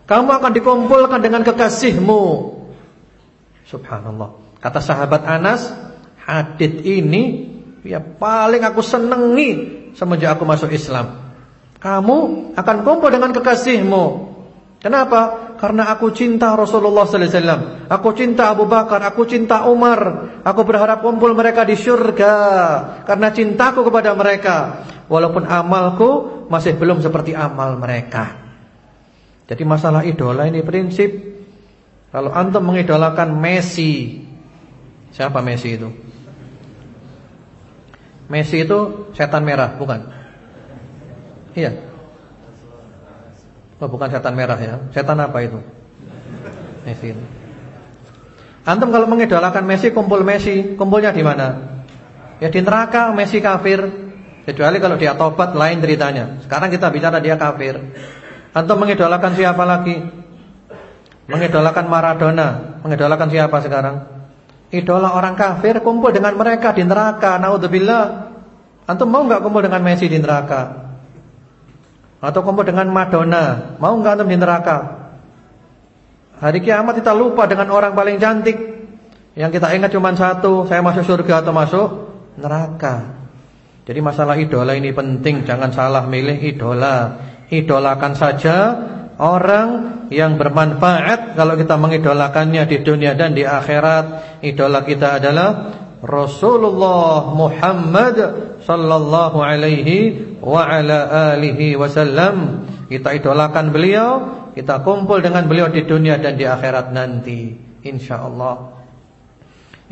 Kamu akan dikumpulkan dengan kekasihmu. Subhanallah. Kata sahabat Anas, hadith ini ya paling aku senangi semenjak aku masuk Islam. Kamu akan kumpul dengan kekasihmu. Kenapa? Karena aku cinta Rasulullah sallallahu alaihi wasallam. Aku cinta Abu Bakar, aku cinta Umar. Aku berharap kumpul mereka di surga karena cintaku kepada mereka. Walaupun amalku masih belum seperti amal mereka. Jadi masalah idola ini prinsip. Kalau antum mengidolakan Messi, siapa Messi itu? Messi itu setan merah, bukan? Iya. Oh, bukan setan merah ya. Setan apa itu? Messi. Antum kalau mengidolakan Messi, kumpul Messi, kumpulnya di mana? Ya di neraka, Messi kafir. Kecuali kalau dia tobat lain ceritanya. Sekarang kita bicara dia kafir. Antum mengidolakan siapa lagi? Mengidolakan Maradona, mengidolakan siapa sekarang? Idola orang kafir kumpul dengan mereka di neraka. Naudzubillah. Antum mau nggak kumpul dengan Messi di neraka? Atau kumpul dengan Madonna. Mau nggak antum di neraka? Hari kiamat kita lupa dengan orang paling cantik. Yang kita ingat cuma satu Saya masuk surga atau masuk neraka. Jadi masalah idola ini penting. Jangan salah milih idola. Idolakan saja Orang yang bermanfaat Kalau kita mengidolakannya di dunia dan di akhirat. Idola kita adalah Rasulullah Muhammad sallallahu alaihi wa ala alihi wasallam. Kita idolakan beliau, kita kumpul dengan beliau di dunia dan di akhirat nanti. insyaallah.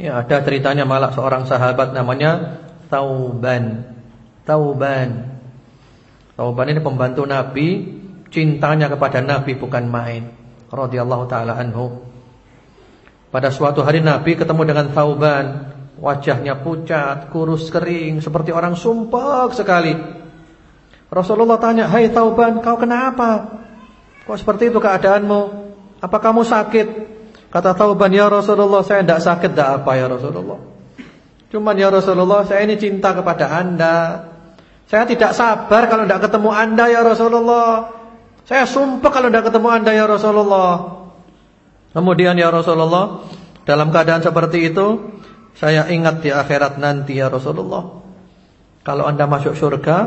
Ya, ada ceritanya malah seorang sahabat namanya Tauban. Tauban. Tauban ini pembantu Nabi, cintanya kepada Nabi bukan main. Radhiyallahu taala anhu. Pada suatu hari Nabi ketemu dengan Tauban, wajahnya pucat, kurus kering, seperti orang sumpah sekali. Rasulullah tanya, "Hai Tauban, kau kenapa? Kok seperti itu keadaanmu? Apa kamu sakit?" Kata Tauban, "Ya Rasulullah, saya tidak sakit, tidak apa ya Rasulullah. Cuman ya Rasulullah, saya ini cinta kepada Anda. Saya tidak sabar kalau tidak ketemu Anda ya Rasulullah. Saya sumpah kalau tidak ketemu Anda ya Rasulullah." Kemudian ya Rasulullah, dalam keadaan seperti itu, saya ingat di akhirat nanti ya Rasulullah. Kalau Anda masuk surga,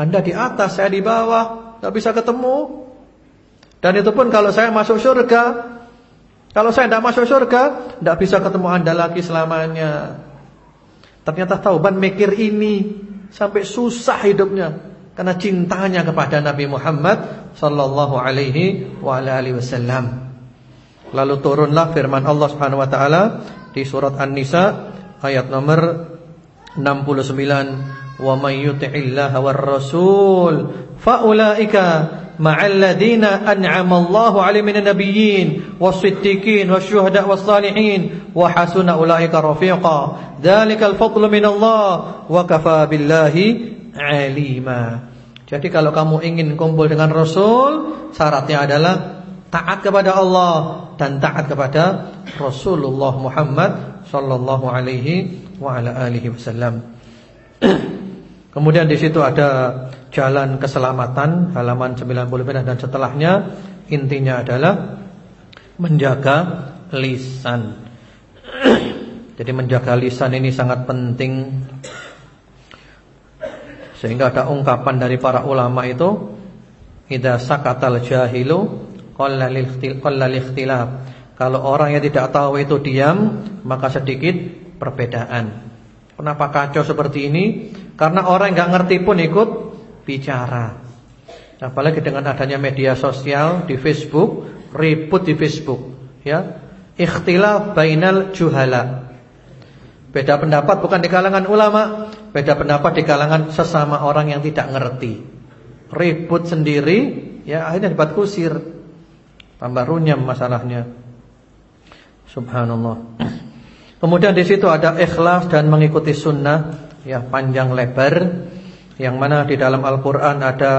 anda di atas, saya di bawah, nggak bisa ketemu. Dan itu pun kalau saya masuk surga, kalau saya tidak masuk surga, tidak bisa ketemu Anda lagi selamanya. Ternyata Tauban mikir ini sampai susah hidupnya karena cintanya kepada Nabi Muhammad sallallahu alaihi wasallam. Lalu turunlah firman Allah Subhanahu wa taala di surat An-Nisa ayat nomor 69 wa may yuti'illaha war rasul fa ulaika ma'al ladina an'ama Allahu 'alaihim minan nabiyyin was-siddiqin wasyuhada was-salihin wa hasuna ulaika rafiqa. Dzalikal fadlu minallah wa kafa billahi 'alima. Jadi kalau kamu ingin kumpul dengan Rasul syaratnya adalah taat kepada Allah dan taat kepada Rasulullah Muhammad sallallahu alaihi wa ala alihi wasallam Kemudian di situ ada jalan keselamatan halaman 90 dan setelahnya intinya adalah menjaga lisan. Jadi menjaga lisan ini sangat penting sehingga ada ungkapan dari para ulama itu idza sakatal jahilu qalla ikhtilaf. Kalau orang yang tidak tahu itu diam, maka sedikit perbedaan. Kenapa kacau seperti ini? Karena orang yang nggak ngerti pun ikut bicara. Apalagi dengan adanya media sosial di Facebook, ribut di Facebook, ya. Ikhtilaf bainal juhala. Beda pendapat bukan di kalangan ulama, beda pendapat di kalangan sesama orang yang tidak ngerti. Ribut sendiri, ya akhirnya dapat kusir. Tambah runyam masalahnya. Subhanallah. Kemudian di situ ada ikhlas dan mengikuti sunnah ya panjang lebar yang mana di dalam Al-Qur'an ada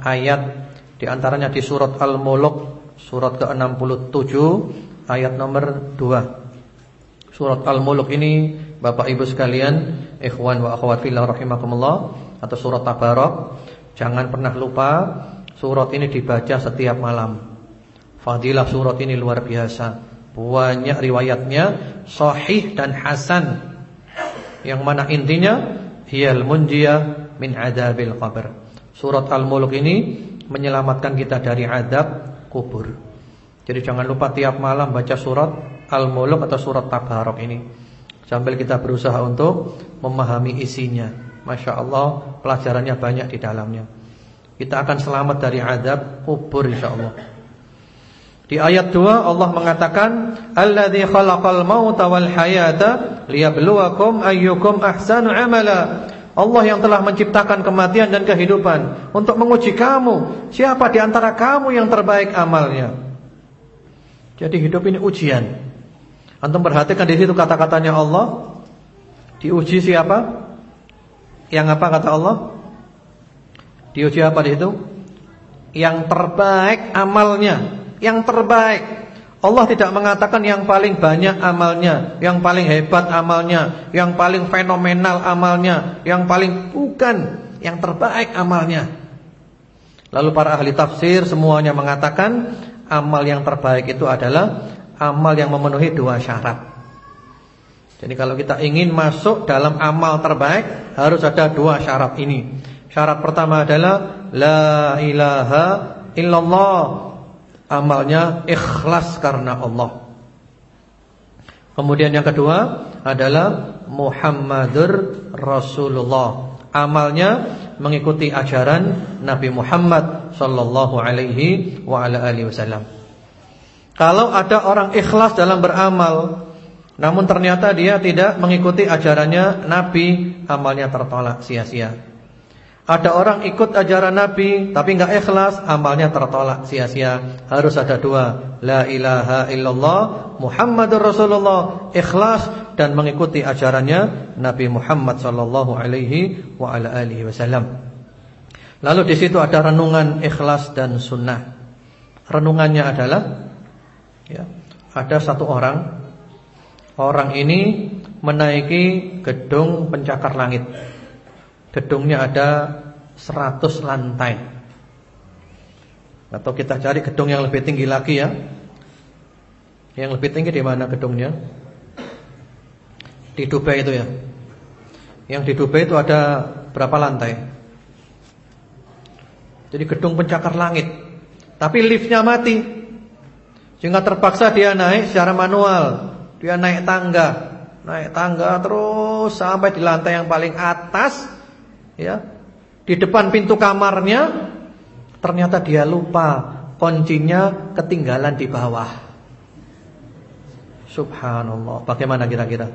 ayat di antaranya di surat Al-Mulk surat ke-67 ayat nomor 2. Surat Al-Mulk ini Bapak Ibu sekalian, ikhwan wa akhwat fillah rahimakumullah atau surat Tabarak, jangan pernah lupa surat ini dibaca setiap malam. Fadilah surat ini luar biasa. Banyak riwayatnya sahih dan hasan. Yang mana intinya hiyal munjiyah min adabil qabr. Surat Al-Mulk ini menyelamatkan kita dari adab kubur. Jadi jangan lupa tiap malam baca surat Al-Mulk atau surat Tabarok ini. Sambil kita berusaha untuk memahami isinya. Masya Allah pelajarannya banyak di dalamnya. Kita akan selamat dari adab kubur insya Allah. Di ayat 2 Allah mengatakan alladzi khalaqal mauta wal hayata liyabluwakum ayyukum ahsanu amala. Allah yang telah menciptakan kematian dan kehidupan untuk menguji kamu, siapa di antara kamu yang terbaik amalnya. Jadi hidup ini ujian. Antum perhatikan di situ kata-katanya Allah. Diuji siapa? Yang apa kata Allah? Diuji apa di situ? Yang terbaik amalnya yang terbaik. Allah tidak mengatakan yang paling banyak amalnya, yang paling hebat amalnya, yang paling fenomenal amalnya, yang paling bukan, yang terbaik amalnya. Lalu para ahli tafsir semuanya mengatakan amal yang terbaik itu adalah amal yang memenuhi dua syarat. Jadi kalau kita ingin masuk dalam amal terbaik harus ada dua syarat ini. Syarat pertama adalah la ilaha illallah amalnya ikhlas karena Allah. Kemudian yang kedua adalah Muhammadur Rasulullah. Amalnya mengikuti ajaran Nabi Muhammad sallallahu alaihi wa ala alihi wasallam. Kalau ada orang ikhlas dalam beramal namun ternyata dia tidak mengikuti ajarannya Nabi, amalnya tertolak sia-sia. Ada orang ikut ajaran Nabi tapi enggak ikhlas, amalnya tertolak sia-sia. Harus ada dua, la ilaha illallah Muhammadur Rasulullah, ikhlas dan mengikuti ajarannya Nabi Muhammad sallallahu alaihi wa ala alihi wasallam. Lalu di situ ada renungan ikhlas dan sunnah. Renungannya adalah ya, ada satu orang Orang ini menaiki gedung pencakar langit. Gedungnya ada 100 lantai. Atau kita cari gedung yang lebih tinggi lagi ya. Yang lebih tinggi di mana gedungnya? Di Dubai itu ya. Yang di Dubai itu ada berapa lantai? Jadi gedung pencakar langit. Tapi liftnya mati. Sehingga terpaksa dia naik secara manual. Dia naik tangga, naik tangga terus sampai di lantai yang paling atas, ya. Di depan pintu kamarnya ternyata dia lupa kuncinya ketinggalan di bawah. Subhanallah. Bagaimana kira-kira?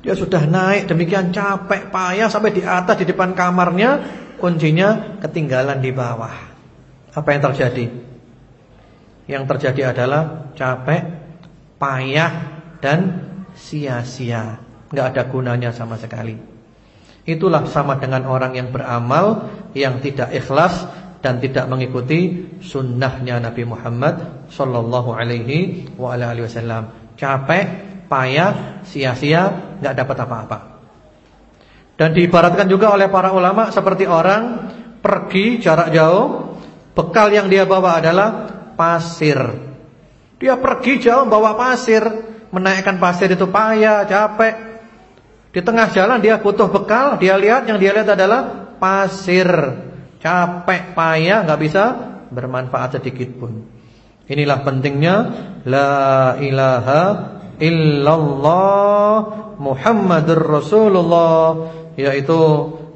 Dia sudah naik demikian capek payah sampai di atas di depan kamarnya, kuncinya ketinggalan di bawah. Apa yang terjadi? Yang terjadi adalah capek payah dan sia-sia, nggak ada gunanya sama sekali. Itulah sama dengan orang yang beramal yang tidak ikhlas dan tidak mengikuti sunnahnya Nabi Muhammad Sallallahu Alaihi Wasallam. Capek, payah, sia-sia, nggak dapat apa-apa. Dan diibaratkan juga oleh para ulama seperti orang pergi jarak jauh, bekal yang dia bawa adalah pasir. Dia pergi jauh bawa pasir, menaikkan pasir itu payah, capek. Di tengah jalan dia butuh bekal, dia lihat yang dia lihat adalah pasir. Capek, payah, nggak bisa bermanfaat sedikit pun. Inilah pentingnya la ilaha illallah Muhammadur Rasulullah yaitu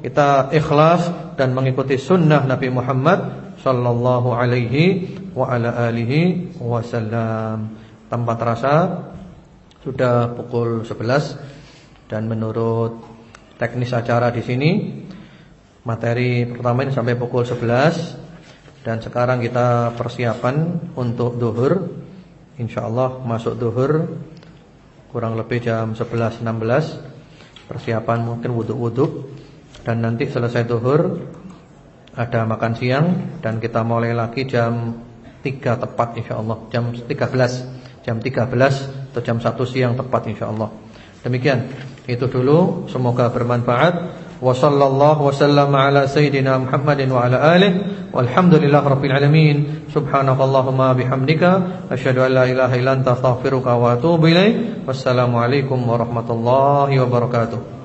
kita ikhlas dan mengikuti sunnah Nabi Muhammad sallallahu alaihi wa ala alihi wasallam. Tanpa terasa sudah pukul 11 dan menurut teknis acara di sini materi pertama ini sampai pukul 11 dan sekarang kita persiapan untuk duhur. Insyaallah masuk duhur kurang lebih jam 11.16 persiapan mungkin wuduk-wuduk. Dan nanti selesai duhur ada makan siang. Dan kita mulai lagi jam 3 tepat insyaallah jam 13 jam 13 atau jam 1 siang tepat insyaallah demikian itu dulu. Semoga bermanfaat. Wa sallallahu wasallama ala sayidina Muhammadin wa ala alihi walhamdulillah alamin. Subhanakallahumma bihamdika. Asyhadu an la ilaha illa anta astaghfiruka wa atubu ilaik wassalamu alaikum warahmatullahi wabarakatuh